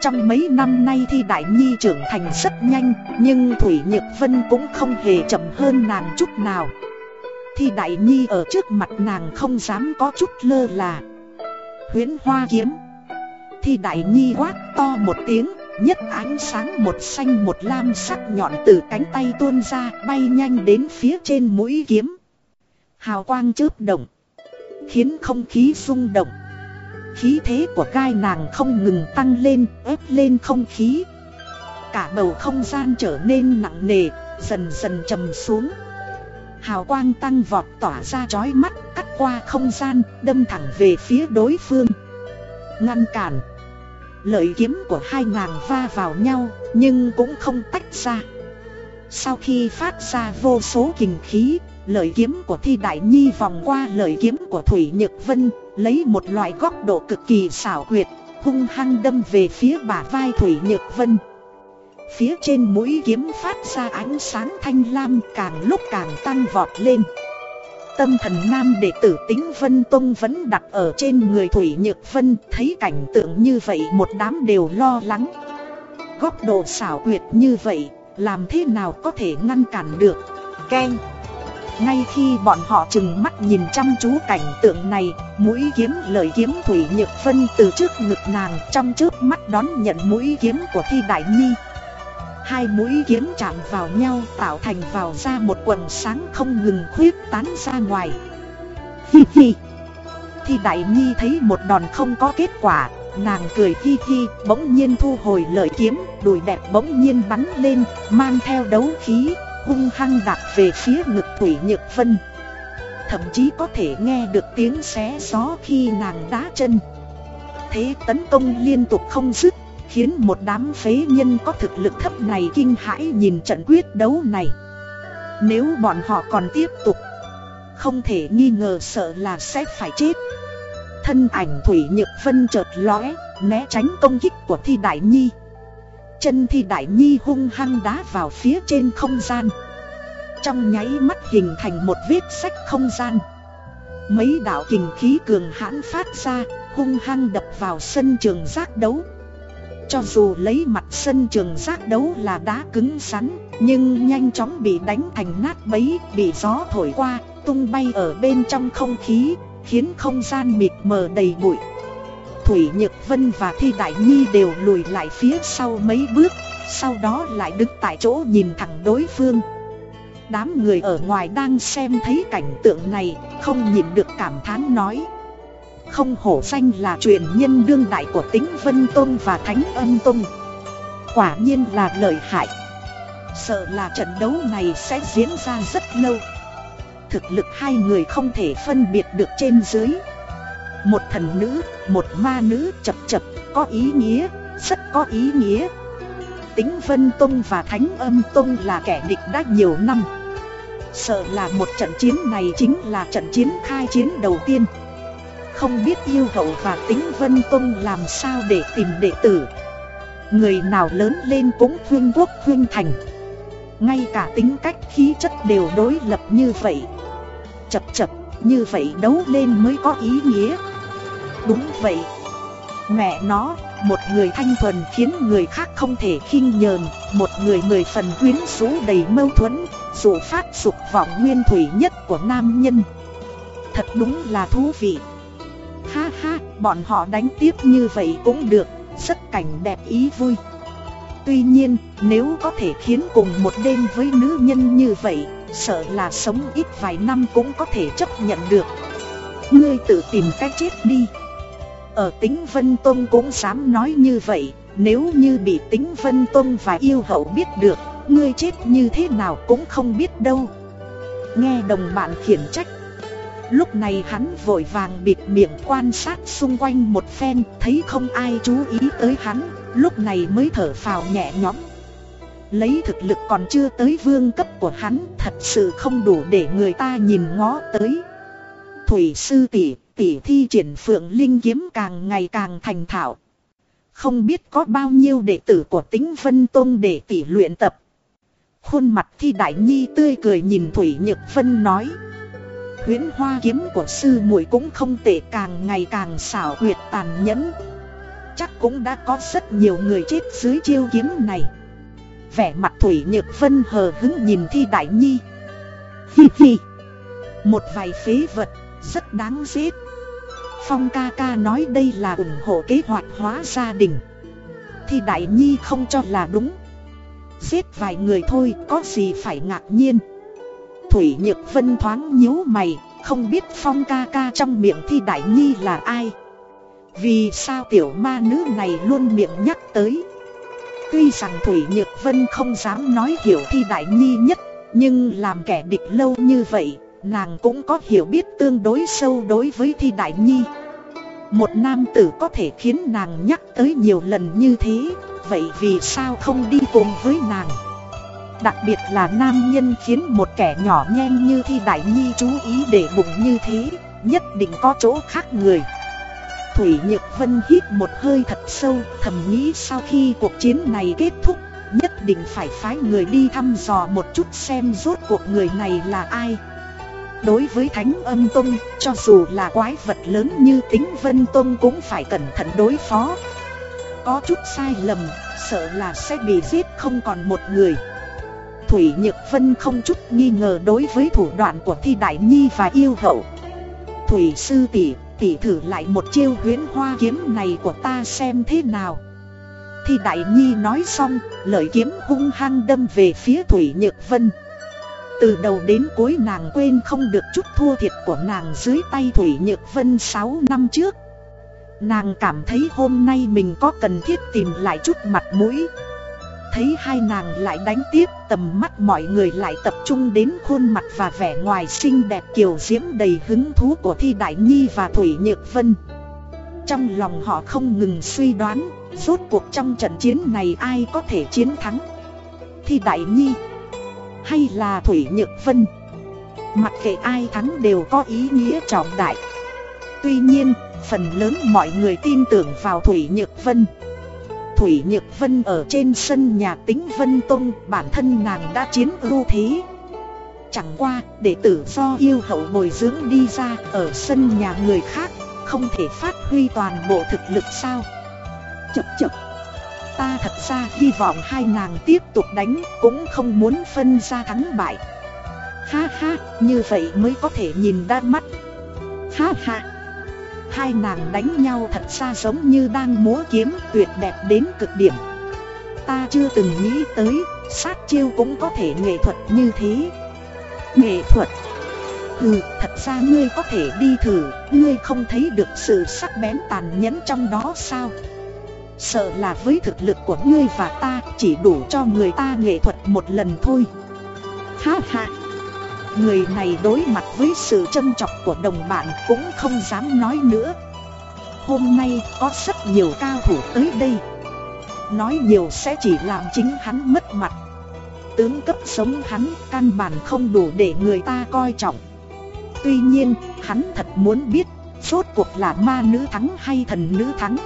Trong mấy năm nay Thi Đại Nhi trưởng thành rất nhanh, Nhưng Thủy Nhược Vân cũng không hề chậm hơn nàng chút nào. Thi Đại Nhi ở trước mặt nàng không dám có chút lơ là. Huyến Hoa Kiếm. Thi Đại Nhi quát to một tiếng Nhất ánh sáng một xanh một lam sắc nhọn từ cánh tay tuôn ra, bay nhanh đến phía trên mũi kiếm. Hào quang chớp động. Khiến không khí rung động. Khí thế của gai nàng không ngừng tăng lên, ép lên không khí. Cả bầu không gian trở nên nặng nề, dần dần trầm xuống. Hào quang tăng vọt tỏa ra chói mắt, cắt qua không gian, đâm thẳng về phía đối phương. Ngăn cản. Lợi kiếm của hai nàng va vào nhau nhưng cũng không tách ra Sau khi phát ra vô số kình khí Lợi kiếm của Thi Đại Nhi vòng qua lợi kiếm của Thủy Nhược Vân, Lấy một loại góc độ cực kỳ xảo quyệt, Hung hăng đâm về phía bả vai Thủy Nhược Vân. Phía trên mũi kiếm phát ra ánh sáng thanh lam càng lúc càng tăng vọt lên. Tâm thần nam đệ tử tính Vân Tông vẫn đặt ở trên người Thủy Nhược Vân, Thấy cảnh tượng như vậy một đám đều lo lắng. Góc độ xảo quyệt như vậy, Làm thế nào có thể ngăn cản được? Ken ngay khi bọn họ chừng mắt nhìn chăm chú cảnh tượng này, Mũi kiếm lời kiếm Thủy Nhược Vân từ trước ngực nàng Trong trước mắt đón nhận mũi kiếm của Thi Đại Nhi. Hai mũi kiếm chạm vào nhau tạo thành vào ra một quần sáng không ngừng khuyết tán ra ngoài. Hi hi. Thi Đại Nhi thấy một đòn không có kết quả, Nàng cười hi hi, bỗng nhiên thu hồi lợi kiếm, Đùi đẹp bỗng nhiên bắn lên, Mang theo đấu khí. Hung hăng đặt về phía ngực Thủy Nhược Vân. Thậm chí có thể nghe được tiếng xé gió khi nàng đá chân. Thế tấn công liên tục không dứt, Khiến một đám phế nhân có thực lực thấp này kinh hãi nhìn trận quyết đấu này. Nếu bọn họ còn tiếp tục, Không thể nghi ngờ sợ là sẽ phải chết. Thân ảnh Thủy Nhược Vân chợt lóe, Né tránh công kích của Thi Đại Nhi. Chân Thi Đại Nhi hung hăng đá vào phía trên không gian. Trong nháy mắt hình thành một vết sách không gian. Mấy đạo kình khí cường hãn phát ra, Hung hăng đập vào sân trường giác đấu. Cho dù lấy mặt sân trường giác đấu là đá cứng rắn, Nhưng nhanh chóng bị đánh thành nát bấy, Bị gió thổi qua, tung bay ở bên trong không khí, Khiến không gian mịt mờ đầy bụi. Thủy Nhược Vân và Thi Đại Nhi đều lùi lại phía sau mấy bước, Sau đó lại đứng tại chỗ nhìn thẳng đối phương. Đám người ở ngoài đang xem thấy cảnh tượng này, Không nhìn được cảm thán nói. Không hổ danh là truyền nhân đương đại của tính Vân Tôn và Thánh Âm Tôn. Quả nhiên là lợi hại. Sợ là trận đấu này sẽ diễn ra rất lâu. Thực lực hai người không thể phân biệt được trên dưới. Một thần nữ, một ma nữ chập chập có ý nghĩa, rất có ý nghĩa. Tính Vân Tông và Thánh Âm Tông là kẻ địch đã nhiều năm. Sợ là một trận chiến này chính là trận chiến khai chiến đầu tiên. Không biết yêu hậu và tính vân tông làm sao để tìm đệ tử. Người nào lớn lên cũng khuyên quốc khuyên thành. Ngay cả tính cách khí chất đều đối lập như vậy. Chập chập như vậy đấu lên mới có ý nghĩa. Đúng vậy Mẹ nó, một người thanh thuần khiến người khác không thể khinh nhờn Một người mười phần quyến rũ đầy mâu thuẫn dù phát dục vọng nguyên thủy nhất của nam nhân Thật đúng là thú vị Ha ha, bọn họ đánh tiếp như vậy cũng được, rất cảnh đẹp ý vui. Tuy nhiên, nếu có thể khiến cùng một đêm với nữ nhân như vậy, sợ là sống ít vài năm cũng có thể chấp nhận được. Ngươi tự tìm cách chết đi. Ở tính Vân Tông cũng dám nói như vậy, nếu như bị tính Vân Tông và yêu hậu biết được, ngươi chết như thế nào cũng không biết đâu. Nghe đồng bạn khiển trách. Lúc này hắn vội vàng bịt miệng quan sát xung quanh một phen Thấy không ai chú ý tới hắn Lúc này mới thở phào nhẹ nhõm. Lấy thực lực còn chưa tới vương cấp của hắn Thật sự không đủ để người ta nhìn ngó tới. Thủy sư tỷ tỷ thi triển phượng linh kiếm càng ngày càng thành thạo. Không biết có bao nhiêu đệ tử của tính Vân Tông để tỷ luyện tập. Khuôn mặt thi đại nhi tươi cười nhìn Thủy Nhược Vân nói. Huyễn hoa kiếm của sư muội cũng không tệ càng ngày càng xảo quyệt tàn nhẫn. Chắc cũng đã có rất nhiều người chết dưới chiêu kiếm này. Vẻ mặt Thủy Nhược Vân hờ hứng nhìn Thi Đại Nhi. Hi hi. Một vài phế vật rất đáng giết Phong ca ca nói đây là ủng hộ kế hoạch hóa gia đình thì Đại Nhi không cho là đúng Giết vài người thôi có gì phải ngạc nhiên Thủy Nhược Vân thoáng nhíu mày, không biết Phong ca ca trong miệng Thi Đại Nhi là ai. Vì sao tiểu ma nữ này luôn miệng nhắc tới. Tuy rằng Thủy Nhược Vân không dám nói hiểu Thi Đại Nhi nhất, nhưng làm kẻ địch lâu như vậy, nàng cũng có hiểu biết tương đối sâu đối với Thi Đại Nhi. Một nam tử có thể khiến nàng nhắc tới nhiều lần như thế, vậy vì sao không đi cùng với nàng? Đặc biệt là nam nhân khiến một kẻ nhỏ nhen như Thi Đại Nhi chú ý để bụng như thế, nhất định có chỗ khác người. Thủy Nhược Vân hít một hơi thật sâu, thầm nghĩ sau khi cuộc chiến này kết thúc, nhất định phải phái người đi thăm dò một chút xem rốt cuộc người này là ai. Đối với Thánh Âm Tông, cho dù là quái vật lớn như tính Vân Tông cũng phải cẩn thận đối phó. Có chút sai lầm, sợ là sẽ bị giết không còn một người. Thủy Nhược Vân không chút nghi ngờ đối với thủ đoạn của Thi Đại Nhi và yêu hậu. Thủy sư tỷ, tỷ thử lại một chiêu huyễn hoa kiếm này của ta xem thế nào. Thi Đại Nhi nói xong, lợi kiếm hung hăng đâm về phía Thủy Nhược Vân. Từ đầu đến cuối nàng quên không được chút thua thiệt của nàng dưới tay Thủy Nhược Vân 6 năm trước. Nàng cảm thấy hôm nay mình có cần thiết tìm lại chút mặt mũi thấy hai nàng lại đánh tiếp tầm mắt mọi người lại tập trung đến khuôn mặt và vẻ ngoài xinh đẹp kiều diễm đầy hứng thú của Thi Đại Nhi và Thủy Nhược Vân. Trong lòng họ không ngừng suy đoán, rốt cuộc trong trận chiến này ai có thể chiến thắng. Thi Đại Nhi hay là Thủy Nhược Vân. Mặc kệ ai thắng đều có ý nghĩa trọng đại. Tuy nhiên, phần lớn mọi người tin tưởng vào Thủy Nhược Vân. Thủy Nhược Vân ở trên sân nhà tính Vân Tông bản thân nàng đã chiến ưu thế Chẳng qua đệ tử do yêu hậu bồi dưỡng đi ra ở sân nhà người khác Không thể phát huy toàn bộ thực lực sao Chập chập Ta thật ra hy vọng hai nàng tiếp tục đánh cũng không muốn phân ra thắng bại. Ha ha, như vậy mới có thể nhìn đa mắt. Ha ha. Hai nàng đánh nhau thật ra giống như đang múa kiếm tuyệt đẹp đến cực điểm. Ta chưa từng nghĩ tới, sát chiêu cũng có thể nghệ thuật như thế. Nghệ thuật? Ừ, thật ra ngươi có thể đi thử, ngươi không thấy được sự sắc bén tàn nhẫn trong đó sao? Sợ là với thực lực của ngươi và ta, chỉ đủ cho người ta nghệ thuật một lần thôi. Ha ha. Người này đối mặt với sự châm chọc của đồng bạn cũng không dám nói nữa. Hôm nay có rất nhiều cao thủ tới đây. Nói nhiều sẽ chỉ làm chính hắn mất mặt. Tướng cấp sống hắn căn bản không đủ để người ta coi trọng. Tuy nhiên, hắn thật muốn biết, Rốt cuộc là ma nữ thắng hay thần nữ thắng?